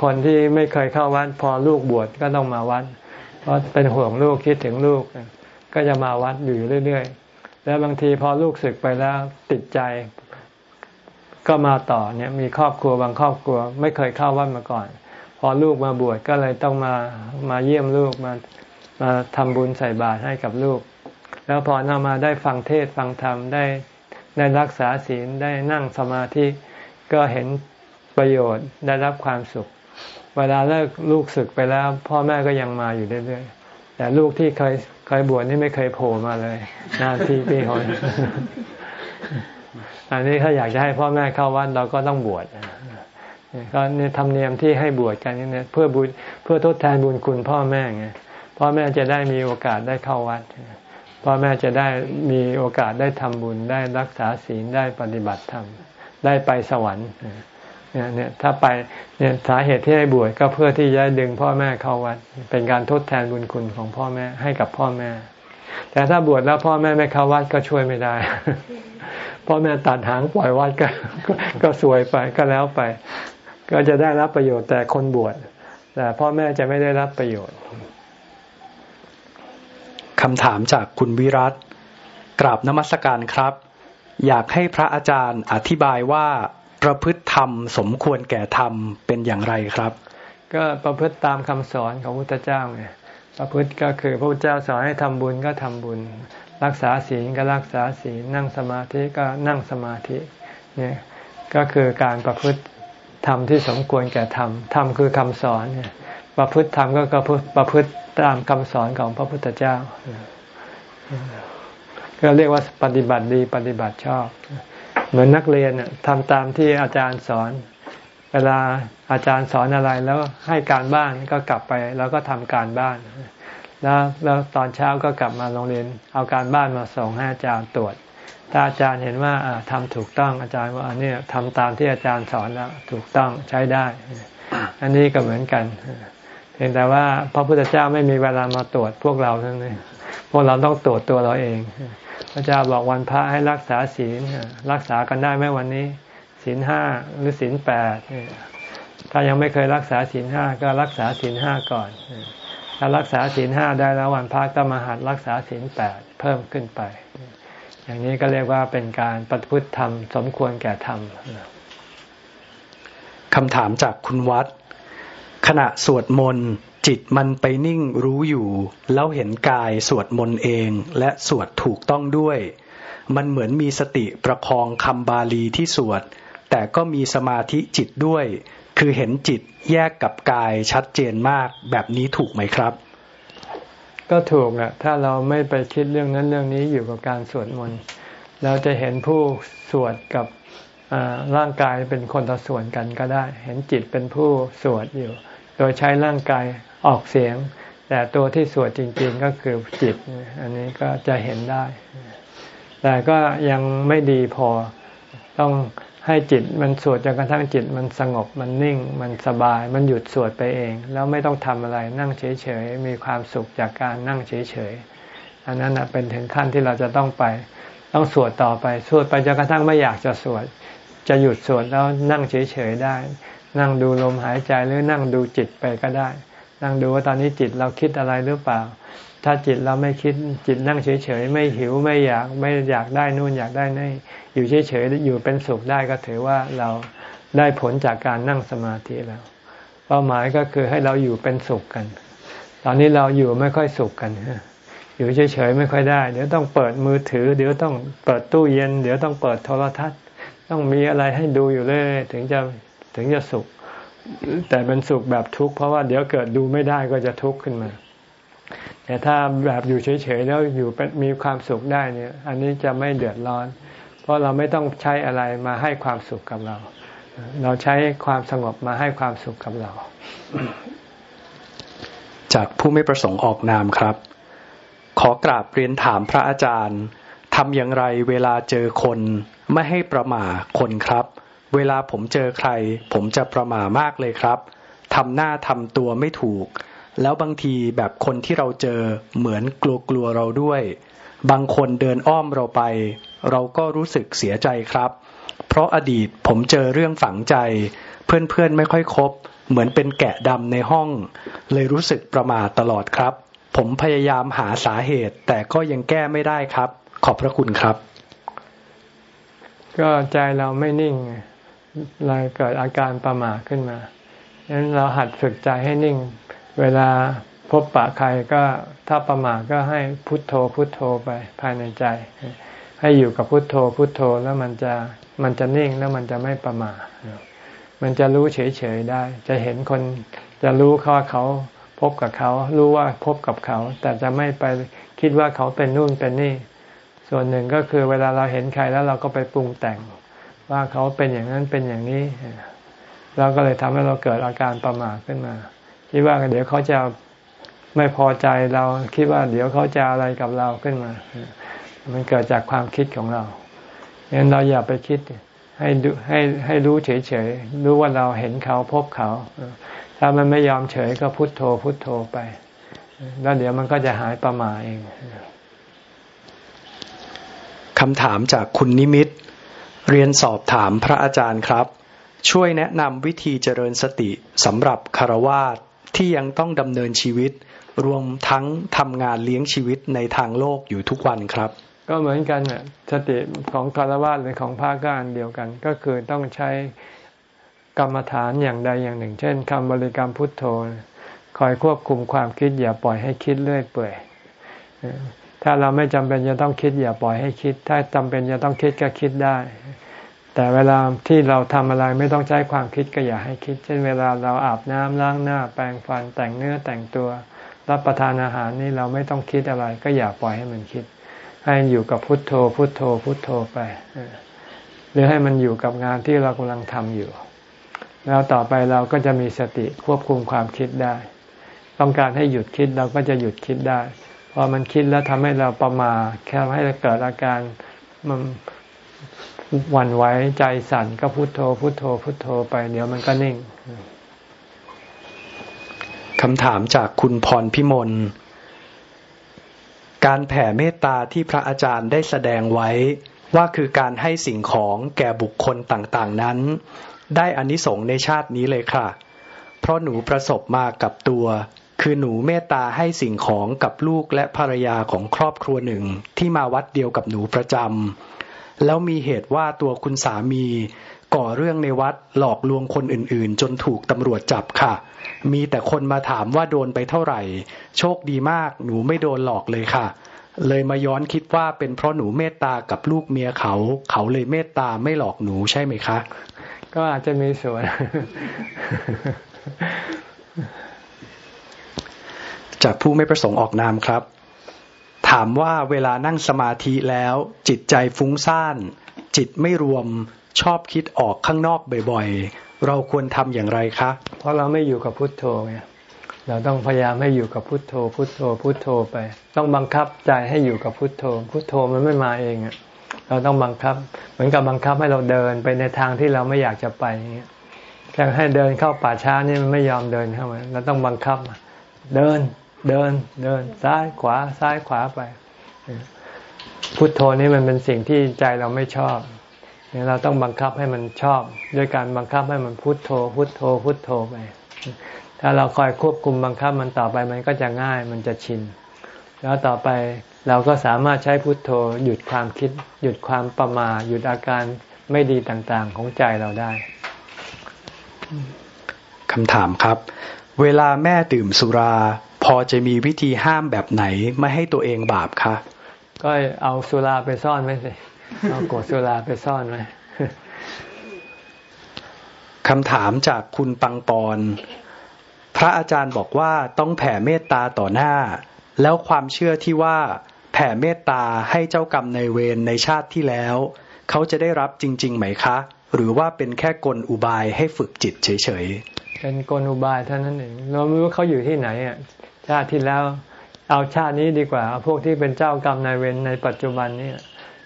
คนที่ไม่เคยเข้าวัดพอลูกบวชก็ต้องมาวัด เพราะเป็นห่วงลูกคิดถึงลูก ก็จะมาวัดอยู่เรื่อยๆ แล้วบางทีพอลูกศึกไปแล้วติดใจก็มาต่อเนี่ยมีครอบครัวบางครอบครัว ไม่เคยเข้าวัดมาก่อน พอลูกมาบวชก็เลยต้องมามาเยี่ยมลูกมามาทำบุญใส่บาตรให้กับลูก แล้วพอนำมาได้ฟังเทศฟังธรรมได้ได้รักษาศีลได้นั่งสมาธิก็เห็นประโยชน์ได้รับความสุข เวลาเลิกลูกศึกไปแล้ว พ่อแม่ก็ยังมาอยู่เรื่อยๆแต่ลูกที่เคยเคยบวชนี่ไม่เคยโผล่มาเลย นานทีปีหนอันนี้ถ้าอยากจะให้พ่อแม่เข้าวัดเราก็ต้องบวช ก็เนี่ยธรรมเนียมที่ให้บวชกันนี่เพื่อบุญเพื่อทดแทนบุญคุณพ่อแม่ไงพ่อแม่จะได้มีโอกาสได้เข้าวัดพ่อแม่จะได้มีโอกาสได้ทำบุญได้รักษาศีลได้ปฏิบัติธรรมได้ไปสวรรค์เนี่ยเนี่ยถ้าไปเนี่ยสาเหตุที่ให้บวชก็เพื่อที่จะดึงพ่อแม่เข้าวัด เป็นการทดแทนบุญคุณของพ่อแม่ให้กับพ่อแม่ แต่ถ้าบวชแล้วพ่อแม่ไม่เข้าวัดก็ช่วยไม่ได้ พ่อแม่ตัดหางปล่อยวัดก็ก็สวยไปก็แล้วไป ก็จะได้รับประโยชน์แต่คนบวชแต่พ่อแม่จะไม่ได้รับประโยชน์คำถามจากคุณวิรัตกราบนมัสการครับ อยากให้พระอาจารย์อธิบายว่าประพฤติธรรมสมควรแก่ธรรมเป็นอย่างไรครับ ก็ประพฤติตามคำสอนของพระพุทธเจ้าไงประพฤติก็คือพระพุทธเจ้าสอนให้ทำบุญก็ทำบุญ รักษาศีลก็รักษาศีลนั่งสมาธิก็นั่งสมาธิเนี่ยก็คือการประพฤติ ธรรมที่สมควรแก่ธรรมธรรมคือคำสอนเนี่ยประพฤติธรรมก็ประพฤติตามคำสอนของพระพุทธเจ้า ก็เรียกว่าปฏิบัติดีปฏิบัติชอบ เหมือนนักเรียนทำตามที่อาจารย์สอน เวลาอาจารย์สอนอะไรแล้วให้การบ้านก็กลับไป แล้วก็ทำการบ้าน แล้วแล้วตอนเช้าก็กลับมาโรงเรียน เอาการบ้านมาส่งให้อาจารย์ตรวจ ถ้าอาจารย์เห็นว่าทำถูกต้องอาจารย์ว่าอันนี้ทำตามที่อาจารย์สอนแล้วถูกต้องใช้ได้ อันนี้ก็เหมือนกันเพียงแต่ว่าพระพุทธเจ้าไม่มีเวลามาตรวจพวกเราทั้งนี้พวกเราต้องตรวจตัวเราเอง พระเจ้าบอกวันพระให้รักษาศีลรักษากันได้ไหมวันนี้ศีลห้าหรือศีลแปดถ้ายังไม่เคยรักษาศีลห้าก็รักษาศีลห้าก่อนถ้ารักษาศีลห้าได้แล้ววันพระก็มาหัดรักษาศีลแปดเพิ่มขึ้นไป อย่างนี้ก็เรียกว่าเป็นการปฏิพฤติธรรม สมควรแก่ธรรมคำถามจากคุณวัด ขณะสวดมนต์จิตมันไปนิ่งรู้อยู่ แล้วเห็นกายสวดมนต์เอง และสวดถูกต้องด้วย มันเหมือนมีสติประคองคำบาลีที่สวด แต่ก็มีสมาธิจิตด้วย คือเห็นจิตแยกกับกายชัดเจนมากแบบนี้ถูกไหมครับ ก็ถูกอะถ้าเราไม่ไปคิดเรื่องนั้นเรื่องนี้อยู่กับการสวดมนต์เราจะเห็นผู้สวดกับร่างกายเป็นคนละส่วนกันก็ได้ เห็นจิตเป็นผู้สวดอยู่ โดยใช้ร่างกายออกเสียง แต่ตัวที่สวดจริง ๆก็คือจิต อันนี้ก็จะเห็นได้ แต่ก็ยังไม่ดีพอต้อง ให้จิตมันสวดจนกระทั่งจิตมันสงบมันนิ่ง มันสบาย มันหยุดสวดไปเอง แล้วไม่ต้องทำอะไรนั่งเฉยๆมีความสุขจากการนั่งเฉยๆอันนั้นเป็นถึงขั้นที่เราจะต้องไป ต้องสวดต่อไปสวดไปจนกระทั่งไม่อยากจะสวด จะหยุดสวดแล้วนั่งเฉยๆได้ นั่งดูลมหายใจหรือนั่งดูจิตไปก็ได้ นั่งดูว่าตอนนี้จิตเราคิดอะไรหรือเปล่า ถ้าจิตเราไม่คิดจิตนั่งเฉยๆไม่หิวไม่อยากไม่อยากได้นู่นอยากได้นี่อยู่เฉยๆอยู่เป็นสุขได้ก็ถือว่าเราได้ผลจากการนั่งสมาธิแล้วเป้าหมายก็คือให้เราอยู่เป็นสุขกัน ตอนนี้เราอยู่ไม่ค่อยสุขกันอยู่เฉยๆไม่ค่อยได้ เดี๋ยวต้องเปิดมือถือ เดี๋ยวต้องเปิดตู้เย็น เดี๋ยวต้องเปิดโทรทัศน์ ต้องมีอะไรให้ดูอยู่เรื่อยถึงจะถึงจะสุข แต่เป็นสุขแบบทุกข์เพราะว่าเดี๋ยวเกิดดูไม่ได้ก็จะทุกข์ขึ้นมา แต่ถ้าแบบอยู่เฉยๆแล้วอยู่มีความสุขได้เนี่ย อันนี้จะไม่เดือดร้อน เพราะเราไม่ต้องใช้อะไรมาให้ความสุขกับเรา เราใช้ความสงบมาให้ความสุขกับเรา จากผู้ไม่ประสงค์ออกนามครับ ขอกราบเรียนถามพระอาจารย์ทำอย่างไรเวลาเจอคนไม่ให้ประมาคนครับ เวลาผมเจอใคร ผมจะประหม่ามากเลยครับทำหน้าทำตัวไม่ถูก แล้วบางทีแบบคนที่เราเจอเหมือนกลัวกลัวเราด้วย บางคนเดินอ้อมเราไป เราก็รู้สึกเสียใจครับ เพราะอดีตผมเจอเรื่องฝังใจ เพื่อนๆไม่ค่อยคบ เหมือนเป็นแกะดำในห้อง เลยรู้สึกประมาทตลอดครับ ผมพยายามหาสาเหตุ แต่ก็ยังแก้ไม่ได้ครับ ขอบพระคุณครับ ก็ใจเราไม่นิ่งเลยเกิดอาการประมาทขึ้นมาฉะนั้นเราหัดฝึกใจให้นิ่ง เวลาพบปะใครก็ถ้าประมาทก็ให้พุทโธพุทโธไปภายในใจ ให้อยู่กับพุทโธพุทโธแล้วมันจะมันจะนิ่งแล้วมันจะไม่ประมาทมันจะรู้เฉยๆได้ จะเห็นคนจะรู้เขาเขาพบกับเขา รู้ว่าพบกับเขา แต่จะไม่ไปคิดว่าเขาเป็นนู่นเป็นนี่ ส่วนหนึ่งก็คือเวลาเราเห็นใครแล้วเราก็ไปปรุงแต่ง ว่าเขาเป็นอย่างนั้นเป็นอย่างนี้เราก็เลยทำให้เราเกิดอาการประมาทขึ้นมา คิดว่าเดี๋ยวเขาจะไม่พอใจเราคิดว่าเดี๋ยวเขาจะอะไรกับเราขึ้นมา มันเกิดจากความคิดของเรางั้นเราอย่าไปคิดให้ดูให้ให้รู้เฉยๆ รู้ว่าเราเห็นเขาพบเขา ถ้ามันไม่ยอมเฉยก็พุโทโธพุโทโธไป แล้วเดี๋ยวมันก็จะหายประมาเองคำถามจากคุณนิมิต เรียนสอบถามพระอาจารย์ครับ ช่วยแนะนำวิธีเจริญสติสำหรับคารวาส ที่ยังต้องดำเนินชีวิต รวมทั้งทำงานเลี้ยงชีวิตในทางโลกอยู่ทุกวันครับ ก็เหมือนกันน่ะสติของคารวะหรือของภาคการเดียวกัน ก็คือต้องใช้กรรมฐานอย่างใดอย่างหนึ่ง เช่นคำบริกรรมพุทโธ คอยควบคุมความคิดอย่าปล่อยให้คิดเรื่อยเปื่อยถ้าเราไม่จำเป็นจะต้องคิดอย่าปล่อยให้คิด ถ้าจำเป็นจะต้องคิดก็คิดได้ แต่เวลาที่เราทำอะไรไม่ต้องใช้ความคิดก็อย่าให้คิด เช่นเวลาเราอาบน้ำล้างหน้า แปรงฟันแต่งเนื้อแต่งตัว รับประทานอาหารนี่เราไม่ต้องคิดอะไร ก็อย่าปล่อยให้มันคิด ให้อยู่กับพุทโธ พุทโธ พุทโธไปหรือให้มันอยู่กับงานที่เรากำลังทำอยู่ แล้วต่อไปเราก็จะมีสติควบคุมความคิดได้ ต้องการให้หยุดคิดเราก็จะหยุดคิดได้พอมันคิดแล้วทำให้เราประมาแค่ให้เราเกิดอาการมัน วั่นไหวใจสั่นก็พุโทโธ พุโทโธ พุโทโธไป เดี๋ยวมันก็นิ่งคำถามจากคุณพรพิมล การแผ่เมตตาที่พระอาจารย์ได้แสดงไว้ว่าคือการให้สิ่งของแก่บุคคลต่างๆนั้น ได้อานิสงส์ในชาตินี้เลยค่ะ เพราะหนูประสบมากับตัว คือหนูเมตตาให้สิ่งของกับลูกและภรรยาของครอบครัวหนึ่งที่มาวัดเดียวกับหนูประจำ แล้วมีเหตุว่าตัวคุณสามีก่อเรื่องในวัดหลอกลวงคนอื่นๆ จนถูกตำรวจจับค่ะ มีแต่คนมาถามว่าโดนไปเท่าไหร่ โชคดีมากหนูไม่โดนหลอกเลยค่ะ เลยมาย้อนคิดว่าเป็นเพราะหนูเมตตากับลูกเมียเขา เขาเลยเมตตาไม่หลอกหนูใช่ไหมคะ ก็อาจจะมีส่วน จากผู้ไม่ประสงค์ออกนามครับ ถามว่าเวลานั่งสมาธิแล้ว จิตใจฟุ้งซ่าน จิตไม่รวมชอบคิดออกข้างนอกบ่อยๆ เราควรทำอย่างไรคะ เพราะเราไม่อยู่กับพุทโธไงเราต้องพยายามให้อยู่กับพุทโธ พุทโธ พุทโธไป ต้องบังคับใจให้อยู่กับพุทโธ พุทโธมันไม่มาเองอะเราต้องบังคับ เหมือนกับบังคับให้เราเดินไปในทางที่เราไม่อยากจะไปอย่างเงี้ยแค่ให้เดินเข้าป่าช้านี่มันไม่ยอมเดินเข้ามาเราต้องบังคับเดิน เดินเดินซ้ายขวาซ้ายขวาไป พุทโธนี่มันเป็นสิ่งที่ใจเราไม่ชอบเนี่ยเราต้องบังคับให้มันชอบ ด้วยการบังคับให้มันพุทโธ พุทโธ พุทโธไป ถ้าเราคอยควบคุมบังคับมันต่อไปมันก็จะง่ายมันจะชิน แล้วต่อไปเราก็สามารถใช้พุทโธ หยุดความคิด หยุดความประมาหยุดอาการไม่ดีต่างๆของใจเราได้คำถามครับ เวลาแม่ดื่มสุรา อจะมีวิธีห้ามแบบไหนไม่ให้ตัวเองบาปคะก็เอาสุราไปซ่อนไว้สิเอากดสุราไปซ่อนไว้คำถามจากคุณปังปอนพระอาจารย์บอกว่าต้องแผ่เมตตาต่อหน้า แล้วความเชื่อที่ว่า แผ่เมตตาให้เจ้ากรรมในเวรในชาติที่แล้ว เขาจะได้รับจริง ๆ ไหมคะ หรือว่าเป็นแค่กลอุบายให้ฝึกจิตเฉยๆเป็นกลอุบายเท่านั้นเองเราไม่รู้เขาอยู่ที่ไหนอะ ชาติที่แล้ว เอาชาตินี้ดีกว่าเอาพวกที่เป็นเจ้ากรรมนายเวรในปัจจุบันนี้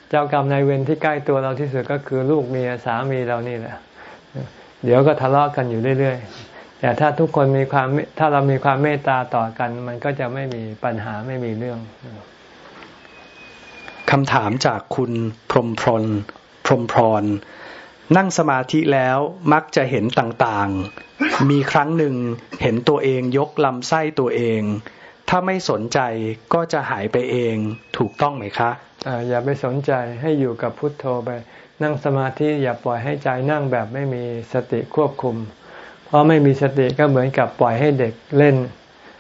เจ้ากรรมนายเวรที่ใกล้ตัวเราที่สุดก็คือลูกเมียสามีเรานี่แหละ เดี๋ยวก็ทะเลาะกันอยู่เรื่อยๆ แต่ถ้าทุกคนมีความถ้าเรามีความเมตตาต่อกัน มันก็จะไม่มีปัญหาไม่มีเรื่องคำถามจากคุณพรมพรพรมพร นั่งสมาธิแล้วมักจะเห็นต่างๆ มีครั้งหนึ่งเห็นตัวเองยกลำไส้ตัวเอง ถ้าไม่สนใจก็จะหายไปเองถูกต้องไหมคะอะอย่าไปสนใจให้อยู่กับพุทโธไป นั่งสมาธิอย่าปล่อยให้ใจนั่งแบบไม่มีสติควบคุม เพราะไม่มีสติก็เหมือนกับปล่อยให้เด็กเล่น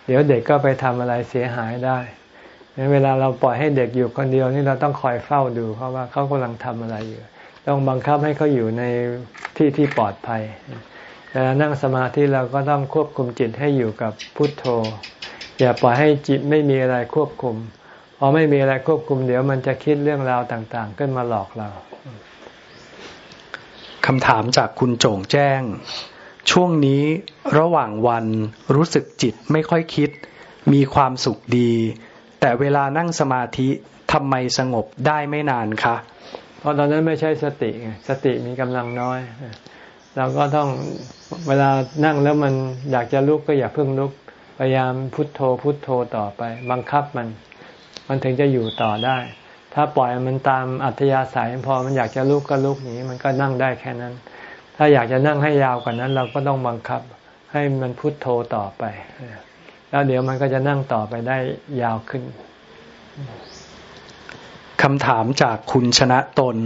เดี๋ยวเด็กก็ไปทำอะไรเสียหายได้เวลาเราปล่อยให้เด็กอยู่คนเดียวนี่เราต้องคอยเฝ้าดูเพราะว่าเขากำลังทำอะไรอยู่ ต้องบังคับให้เขาอยู่ในที่ที่ปลอดภัยเวลานั่งสมาธิเราก็ต้องควบคุมจิตให้อยู่กับพุทโธ อย่าปล่อยให้จิตไม่มีอะไรควบคุมพอไม่มีอะไรควบคุมเดี๋ยวมันจะคิดเรื่องราวต่าง ๆ ขึ้นมาหลอกเราคำถามจากคุณโจ่งแจ้ง ช่วงนี้ระหว่างวันรู้สึกจิตไม่ค่อยคิด มีความสุขดี แต่เวลานั่งสมาธิทำไมสงบได้ไม่นานคะ เพราะตอนนั้นไม่ใช่สติไงสติมีกำลังน้อย เราก็ต้องเวลานั่งแล้วมันอยากจะลุกก็อย่าเพิ่งลุก พยายามพุทโธพุทโธต่อไป บังคับมัน มันถึงจะอยู่ต่อได้ ถ้าปล่อยมันตามอัธยาศัยพอมันอยากจะลุกก็ลุกนี้มันก็นั่งได้แค่นั้น ถ้าอยากจะนั่งให้ยาวกว่านั้น เราก็ต้องบังคับให้มันพุโทโธต่อไป แล้วเดี๋ยวมันก็จะนั่งต่อไปได้ยาวขึ้น คำถามจากคุณชนะตน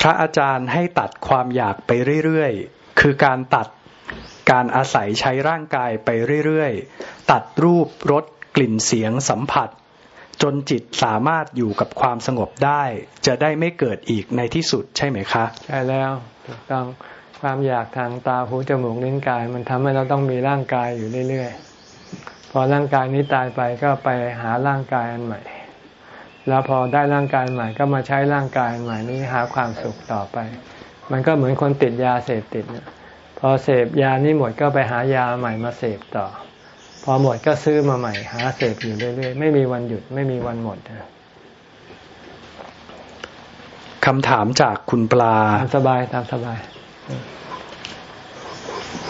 พระอาจารย์ให้ตัดความอยากไปเรื่อยๆ คือการตัดการอาศัยใช้ร่างกายไปเรื่อยๆ ตัดรูปรสกลิ่นเสียงสัมผัส จนจิตสามารถอยู่กับความสงบได้ จะได้ไม่เกิดอีกในที่สุดใช่ไหมคะ ใช่แล้วต้องความอยากทางตาหูจมูกลิ้นกาย มันทำให้เราต้องมีร่างกายอยู่เรื่อยๆ พอร่างกายนี้ตายไปก็ไปหาร่างกายอันใหม่ แล้วพอได้ร่างกายใหม่ก็มาใช้ร่างกายใหม่นี้หาความสุขต่อไป มันก็เหมือนคนติดยาเสพติดเนี่ยพอเสพยานี้หมดก็ไปหายาใหม่มาเสพต่อ พอหมดก็ซื้อมาใหม่ หาเสพอยู่เรื่อยๆไม่มีวันหยุดไม่มีวันหมดคำถามจากคุณปลาตามสบายตามสบาย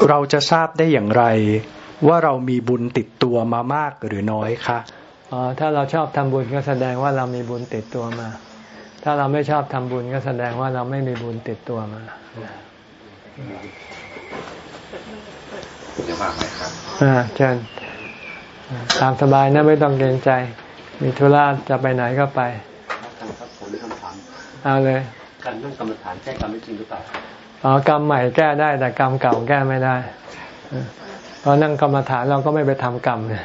เราจะทราบได้อย่างไร ว่าเรามีบุญติดตัวมามากหรือน้อยคะ อ๋อถ้าเราชอบทำบุญก็แสดงว่าเรามีบุญติดตัวมา ถ้าเราไม่ชอบทำบุญก็แสดงว่าเราไม่มีบุญติดตัวมาจะว่าไหมครับอ่าเชิญตามสบายนะไม่ต้องเกรงใจ มีธุระจะไปไหนก็ไปครับผมมีคำถามเอาเลยการนั่งกรรมฐานแก้กรรมไม่จริงหรือเปล่าอ๋อกรรมใหม่แก้ได้แต่กรรมเก่าแก้ไม่ได้เพราะนั่งกรรมฐานเราก็ไม่ไปทำกรรมเนี่ย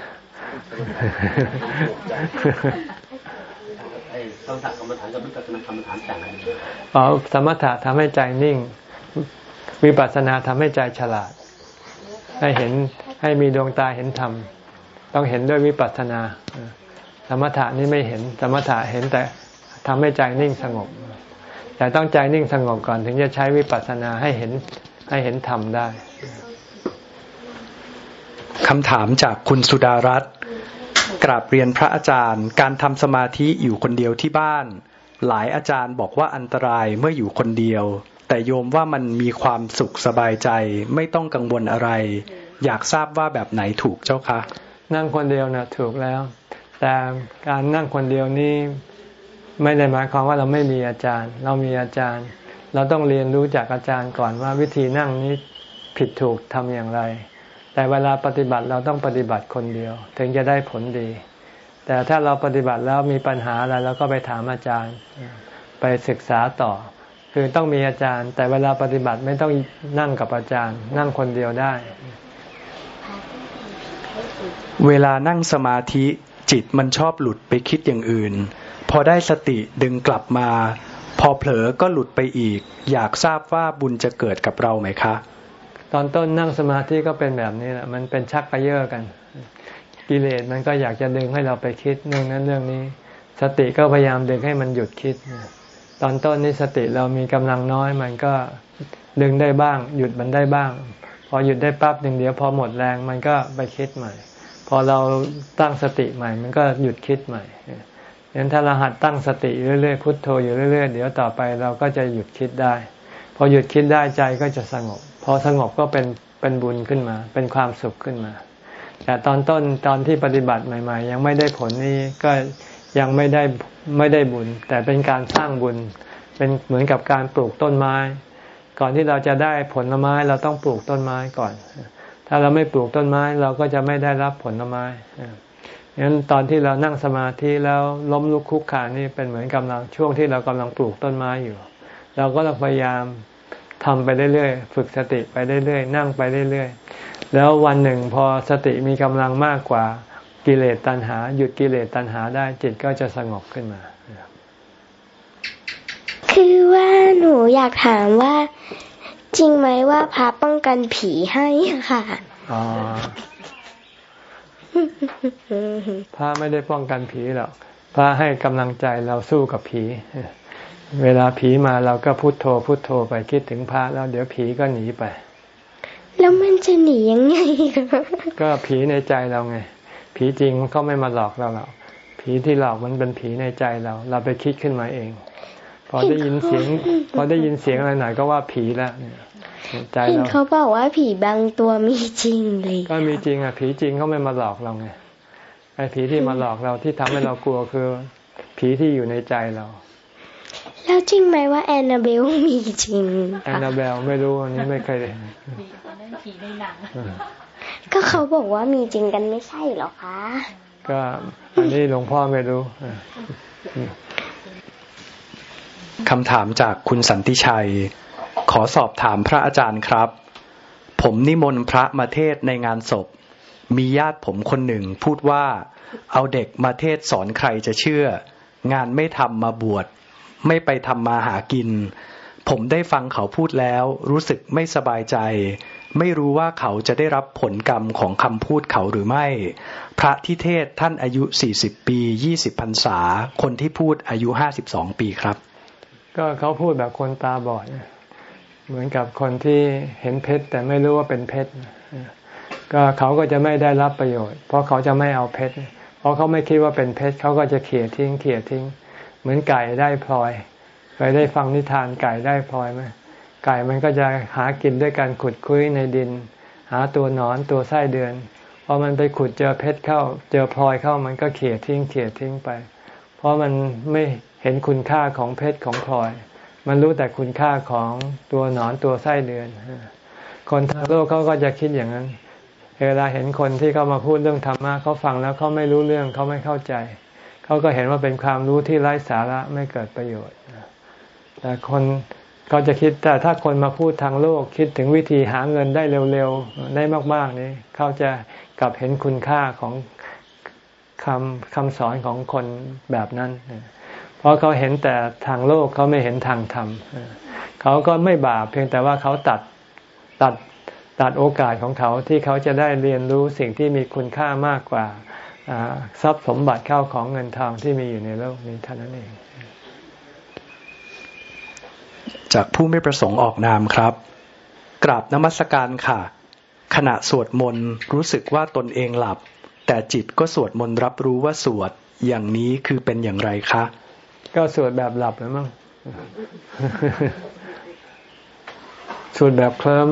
สมถะกรรมฐานกับวิปัสสนากรรมฐานต่างกันอ๋อสมถะทำให้ใจนิ่ง วิปัสสนาทำให้ใจฉลาด ให้เห็นให้มีดวงตาเห็นธรรม ต้องเห็นด้วยวิปัสสนา สมถะนี่ไม่เห็น สมถะเห็นแต่ทำให้ใจนิ่งสงบ แต่ต้องใจนิ่งสงบก่อนถึงจะใช้วิปัสสนาให้เห็นให้เห็นธรรมได้ คำถามจากคุณสุดารัตน์กราบเรียนพระอาจารย์ การทำสมาธิอยู่คนเดียวที่บ้าน หลายอาจารย์บอกว่าอันตรายเมื่ออยู่คนเดียว แต่โยมว่ามันมีความสุขสบายใจ ไม่ต้องกังวลอะไร อยากทราบว่าแบบไหนถูกเจ้าคะนั่งคนเดียวนะถูกแล้ว แต่การนั่งคนเดียวนี้ไม่ได้หมายความว่าเราไม่มีอาจารย์ เรามีอาจารย์ เราต้องเรียนรู้จากอาจารย์ก่อนว่าวิธีนั่งนี้ผิดถูกทำอย่างไร แต่เวลาปฏิบัติเราต้องปฏิบัติคนเดียว ถึงจะได้ผลดี แต่ถ้าเราปฏิบัติแล้วมีปัญหาอะไรเราก็ไปถามอาจารย์ ไปศึกษาต่อ คือต้องมีอาจารย์ แต่เวลาปฏิบัติไม่ต้องนั่งกับอาจารย์ นั่งคนเดียวได้ เวลานั่งสมาธิจิตมันชอบหลุดไปคิดอย่างอื่น พอได้สติดึงกลับมา พอเผลอก็หลุดไปอีก อยากทราบว่าบุญจะเกิดกับเราไหมคะ ตอนต้นนั่งสมาธิก็เป็นแบบนี้แหละมันเป็นชักกระเยาะกัน กิเลสมันก็อยากจะดึงให้เราไปคิดเรื่องนั้นเรื่องนี้ สติก็พยายามดึงให้มันหยุดคิด ตอนต้นนี้สติเรามีกำลังน้อย มันก็ดึงได้บ้าง หยุดมันได้บ้าง พอหยุดได้ปั๊บหนึ่งเดียว พอหมดแรงมันก็ไปคิดใหม่ พอเราตั้งสติใหม่ มันก็หยุดคิดใหม่งั้นถ้าเราหัดตั้งสติเรื่อยๆพุทโธอยู่เรื่อยๆเดี๋ยวต่อไปเราก็จะหยุดคิดได้ พอหยุดคิดได้ใจก็จะสงบ พอสงบก็เป็นเป็นบุญขึ้นมา เป็นความสุขขึ้นมา แต่ตอนต้นตอนที่ปฏิบัติใหม่ ๆ ยังไม่ได้ผลนี้ก็ยังไม่ได้ไม่ได้บุญ แต่เป็นการสร้างบุญ เป็นเหมือนกับการปลูกต้นไม้ ก่อนที่เราจะได้ผลไม้เราต้องปลูกต้นไม้ก่อน ถ้าเราไม่ปลูกต้นไม้เราก็จะไม่ได้รับผลไม้งั้นตอนที่เรานั่งสมาธิแล้วล้มลุกคุกขานี่เป็นเหมือนกำลังช่วงที่เรากำลังปลูกต้นไม้อยู่ เราก็ต้องพยายาม ทำไปเรื่อยๆ ฝึกสติไปเรื่อยๆ นั่งไปเรื่อยๆ แล้ววันหนึ่งพอสติมีกำลังมากกว่ากิเลสตัณหา หยุดกิเลสตัณหาได้จิตก็จะสงบขึ้นมา คือว่าหนูอยากถามว่า จริงไหมว่าพระป้องกันผีให้ค่ะอ๋อพระไม่ได้ป้องกันผีหรอกพระให้กำลังใจเราสู้กับผี เวลาผีมาเราก็พุโทโธพุโทโธไปคิดถึงพระแล้วเดี๋ยวผีก็หนีไป แล้วมันจะหนียังไง ก็ผีในใจเราไง ผีจริงเขาไม่มาหลอกเราหรอกผีที่หลอกมันเป็นผีในใจเรา เราไปคิดขึ้นมาเอง พอได้ยินเสียง พอได้ยินเสียงอะไรหน่อยก็ว่าผีแล้วเนี่ยใจเราเขาบอกว่าผีบางตัวมีจริงเลยก็มีจริงอะผีจริงเขาไม่มาหลอกเราไงไอ้ผีที่มาหลอกเราที่ทำให้เรากลัวคือ ผีที่อยู่ในใจเรา แล้วจริงไหมว่าแอนนาเบลมีจริงแอนนาเบลไม่รู้อันนี้ไม่เคยผีตอนนั้นผีในหนังก็เขาบอกว่ามีจริงกันไม่ใช่หรอคะ ก็อันนี้หลวงพ่อไม่รู้คำถามจากคุณสันติชัย ขอสอบถามพระอาจารย์ครับ ผมนิมนต์พระมาเทศในงานศพ มีญาติผมคนหนึ่งพูดว่า เอาเด็กมาเทศสอนใครจะเชื่อ งานไม่ทำมาบวช ไม่ไปทำมาหากิน ผมได้ฟังเขาพูดแล้ว รู้สึกไม่สบายใจ ไม่รู้ว่าเขาจะได้รับผลกรรมของคำพูดเขาหรือไม่ พระที่เทศท่านอายุ 40 ปี 20พรรษา คนที่พูดอายุ 52 ปีครับ ก็เขาพูดแบบคนตาบอด เหมือนกับคนที่เห็นเพชรแต่ไม่รู้ว่าเป็นเพชรก็เขาก็จะไม่ได้รับประโยชน์ เพราะเขาจะไม่เอาเพชรเพราะเขาไม่คิดว่าเป็นเพชรเขาก็จะเขี่ยทิ้งเขี่ยทิ้ง เหมือนไก่ได้พลอยเคยได้ฟังนิทานไก่ได้พลอยไหมไก่มันก็จะหากินด้วยการขุดคุ้ยในดิน หาตัวหนอนตัวไส้เดือนพอมันไปขุดเจอเพชรเข้า เจอพลอยเข้ามันก็เขี่ยทิ้งเขี่ยทิ้งไป เพราะมันไม่เห็นคุณค่าของเพชรของพลอย มันรู้แต่คุณค่าของตัวหนอนตัวไส้เดือน คนทางโลกเขาก็จะคิดอย่างนั้น เวลาเห็นคนที่เขามาพูดเรื่องธรรมะเขาฟังแล้วเขาไม่รู้เรื่องเขาไม่เข้าใจ เขาก็เห็นว่าเป็นความรู้ที่ไร้สาระไม่เกิดประโยชน์แต่คนเขาจะคิดแต่ถ้าคนมาพูดทางโลกคิดถึงวิธีหาเงินได้เร็วๆได้มาก ๆ นี่เขาจะกลับเห็นคุณค่าของคำคำสอนของคนแบบนั้น เพราะเขาเห็นแต่ทางโลกเขาไม่เห็นทางธรรมเขาก็ไม่บาปเพียงแต่ว่าเขาตัดตัดตัดโอกาสของเขาที่เขาจะได้เรียนรู้สิ่งที่มีคุณค่ามากกว่า ทรัพย์สมบัติเข้าของเงินทองที่มีอยู่ในโลกนี้เท่านั้นเอง จากผู้ไม่ประสงค์ออกนามครับ กราบนมัสการค่ะ ขณะสวดมนต์รู้สึกว่าตนเองหลับ แต่จิตก็สวดมนต์รับรู้ว่าสวดอย่างนี้คือเป็นอย่างไรคะ ก็สวดแบบหลับหรือมั้งสวดแบบเคลิ้ม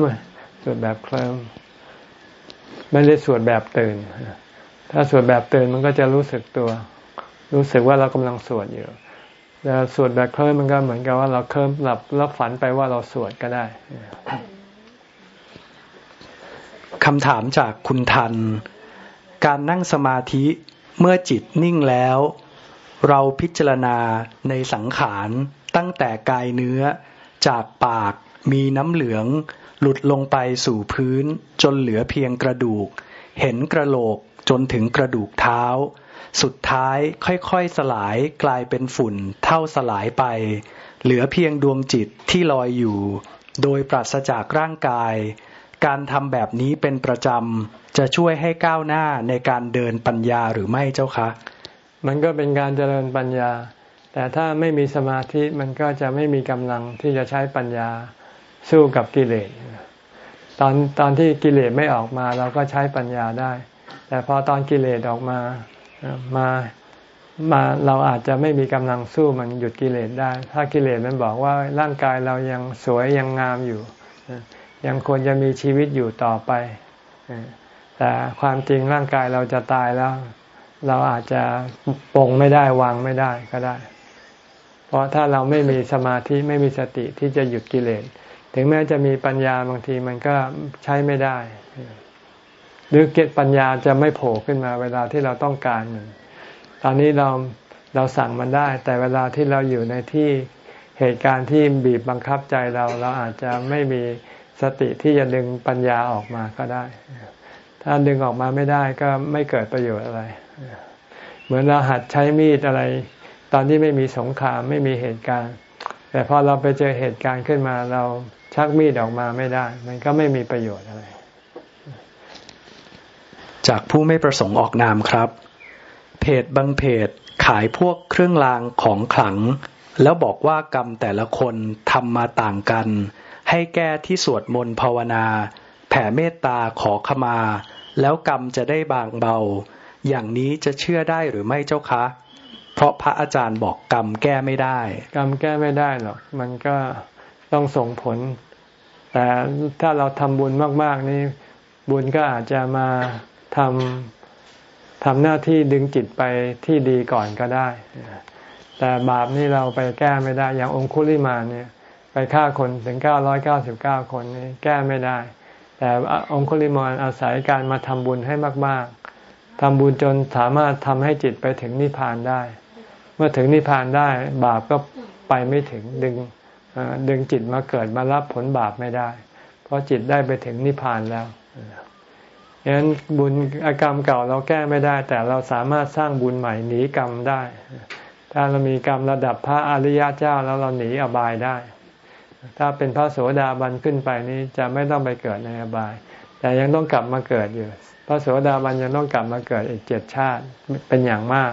สวดแบบเคลิ้มไม่ได้สวดแบบตื่น ถ้าสวดแบบตื่นมันก็จะรู้สึกตัว รู้สึกว่าเรากำลังสวดอยู่แต่สวดแบบเคลิ้มมันก็เหมือนกับว่าเราเคลิ้มหลับแล้วฝันไปว่าเราสวดก็ได้คำถามจากคุณทัน การนั่งสมาธิเมื่อจิตนิ่งแล้ว เราพิจารณาในสังขารตั้งแต่กายเนื้อจากปากมีน้ำเหลือง หลุดลงไปสู่พื้นจนเหลือเพียงกระดูก เห็นกระโหลก จนถึงกระดูกเท้า สุดท้ายค่อยๆสลายกลายเป็นฝุ่นเท่าสลายไป เหลือเพียงดวงจิตที่ลอยอยู่ โดยปราศจากร่างกาย การทำแบบนี้เป็นประจำ จะช่วยให้ก้าวหน้าในการเดินปัญญาหรือไม่เจ้าคะ มันก็เป็นการเจริญปัญญา แต่ถ้าไม่มีสมาธิมันก็จะไม่มีกำลังที่จะใช้ปัญญาสู้กับกิเลสตอนตอนที่กิเลสไม่ออกมาเราก็ใช้ปัญญาได้ แต่พอตอนกิเลสออกมามามาเราอาจจะไม่มีกำลังสู้มันหยุดกิเลสได้ ถ้ากิเลสมันบอกว่าร่างกายเรายังสวยยังงามอยู่ ยังควรจะมีชีวิตอยู่ต่อไป แต่ความจริงร่างกายเราจะตายแล้ว เราอาจจะปงไม่ได้วางไม่ได้ก็ได้ เพราะถ้าเราไม่มีสมาธิไม่มีสติที่จะหยุดกิเลส ถึงแม้จะมีปัญญาบางทีมันก็ใช้ไม่ได้ หรือเกิดปัญญาจะไม่โผล่ขึ้นมาเวลาที่เราต้องการมันตอนนี้เราเราสั่งมันได้ แต่เวลาที่เราอยู่ในที่เหตุการณ์ที่บีบบังคับใจเราเราอาจจะไม่มีสติที่จะดึงปัญญาออกมาก็ได้ ถ้าดึงออกมาไม่ได้ก็ไม่เกิดประโยชน์อะไร เหมือนเราหัดใช้มีดอะไร ตอนที่ไม่มีสงครามไม่มีเหตุการณ์ แต่พอเราไปเจอเหตุการณ์ขึ้นมาเราชักมีดออกมาไม่ได้ มันก็ไม่มีประโยชน์อะไร จากผู้ไม่ประสงค์ออกนามครับ เพจบางเพจขายพวกเครื่องรางของขลัง แล้วบอกว่ากรรมแต่ละคนทำมาต่างกัน ให้แก้ที่สวดมนต์ภาวนา แผ่เมตตาขอขมา แล้วกรรมจะได้บางเบา อย่างนี้จะเชื่อได้หรือไม่เจ้าคะ เพราะพระอาจารย์บอกกรรมแก้ไม่ได้ กรรมแก้ไม่ได้หรอกมันก็ต้องส่งผล แต่ถ้าเราทำบุญมาก ๆ นี่บุญก็อาจจะมา ทำทำหน้าที่ดึงจิตไปที่ดีก่อนก็ได้ แต่บาปนี่เราไปแก้ไม่ได้ อย่างองคุลิมานเนี่ย ไปฆ่าคนถึงเก้าร้อยเก้าสิบเก้าคนนี่แก้ไม่ได้ แต่องคุลิมานอาศัยการมาทำบุญให้มาก ๆทำบุญจนสามารถทำให้จิตไปถึงนิพพานได้ เมื่อถึงนิพพานได้ บาปก็ไปไม่ถึงดึงดึงจิตมาเกิดมารับผลบาปไม่ได้ เพราะจิตได้ไปถึงนิพพานแล้ว ฉะนั้นบุญกรรมเก่าเราแก้ไม่ได้ แต่เราสามารถสร้างบุญใหม่หนีกรรมได้ ถ้าเรามีกรรมระดับพระอริยเจ้าแล้วเราหนีอบายได้ ถ้าเป็นพระโสดาบันขึ้นไปนี้จะไม่ต้องไปเกิดในอบาย แต่ยังต้องกลับมาเกิดอยู่ พระโสดาบันยังต้องกลับมาเกิดอีกเจ็ดชาติเป็นอย่างมาก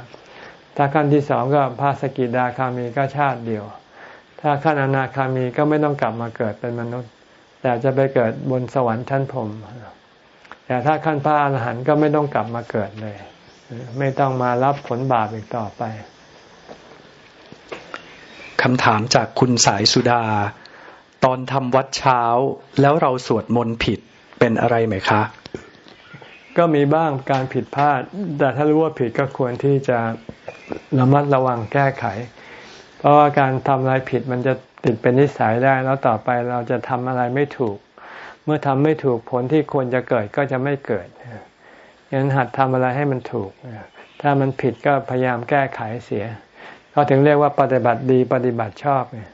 ถ้าขั้นที่สองก็พระสกิดาคามีก็ชาติเดียว ถ้าขั้นอนาคามีก็ไม่ต้องกลับมาเกิดเป็นมนุษย์ แต่จะไปเกิดบนสวรรค์ชั้นพรหม แต่ถ้าขั้นพระอรหันต์ก็ไม่ต้องกลับมาเกิดเลย ไม่ต้องมารับผลบาปอีกต่อไปคำถามจากคุณสายสุดา ตอนทำวัดเช้า แล้วเราสวดมนต์ผิดเป็นอะไรไหมคะ ก็มีบ้างการผิดพลาด แต่ถ้ารู้ว่าผิดก็ควรที่จะระมัดระวังแก้ไข เพราะว่าการทำอะไรผิดมันจะติดเป็นนิสัยได้ แล้วต่อไปเราจะทำอะไรไม่ถูกเมื่อทำไม่ถูกผลที่ควรจะเกิดก็จะไม่เกิดยันหัดทำอะไรให้มันถูก ถ้ามันผิดก็พยายามแก้ไขเสียเขาถึงเรียกว่าปฏิบัติดีปฏิบัติชอบเนี่ย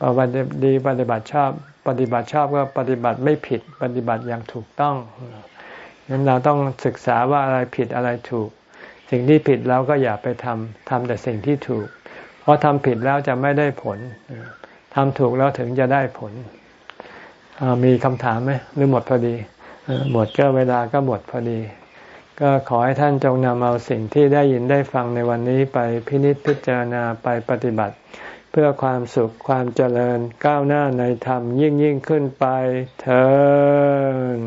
ปฏิบัติดีปฏิบัติชอบ ปฏิบัติชอบก็ปฏิบัติไม่ผิด ปฏิบัติอย่างถูกต้องนั้นเราต้องศึกษาว่าอะไรผิดอะไรถูก สิ่งที่ผิดเราก็อย่าไปทำทำแต่สิ่งที่ถูก เพราะทำผิดแล้วจะไม่ได้ผลทำถูกแล้วถึงจะได้ผล มีคำถามไหมหรือหมดพอดีหมดก็เวลาก็หมดพอดี ก็ขอให้ท่านจงนำเอาสิ่งที่ได้ยินได้ฟังในวันนี้ไปพินิจพิจารณาไปปฏิบัติ เพื่อความสุขความเจริญก้าวหน้าในธรรมยิ่งยิ่งขึ้นไปเถิด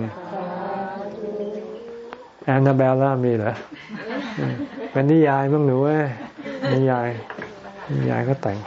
แอนนาเบลล่ามีเหรอเป็นนิยายมั้งหนูเอ้ยนิยายนิยายก็แต่ง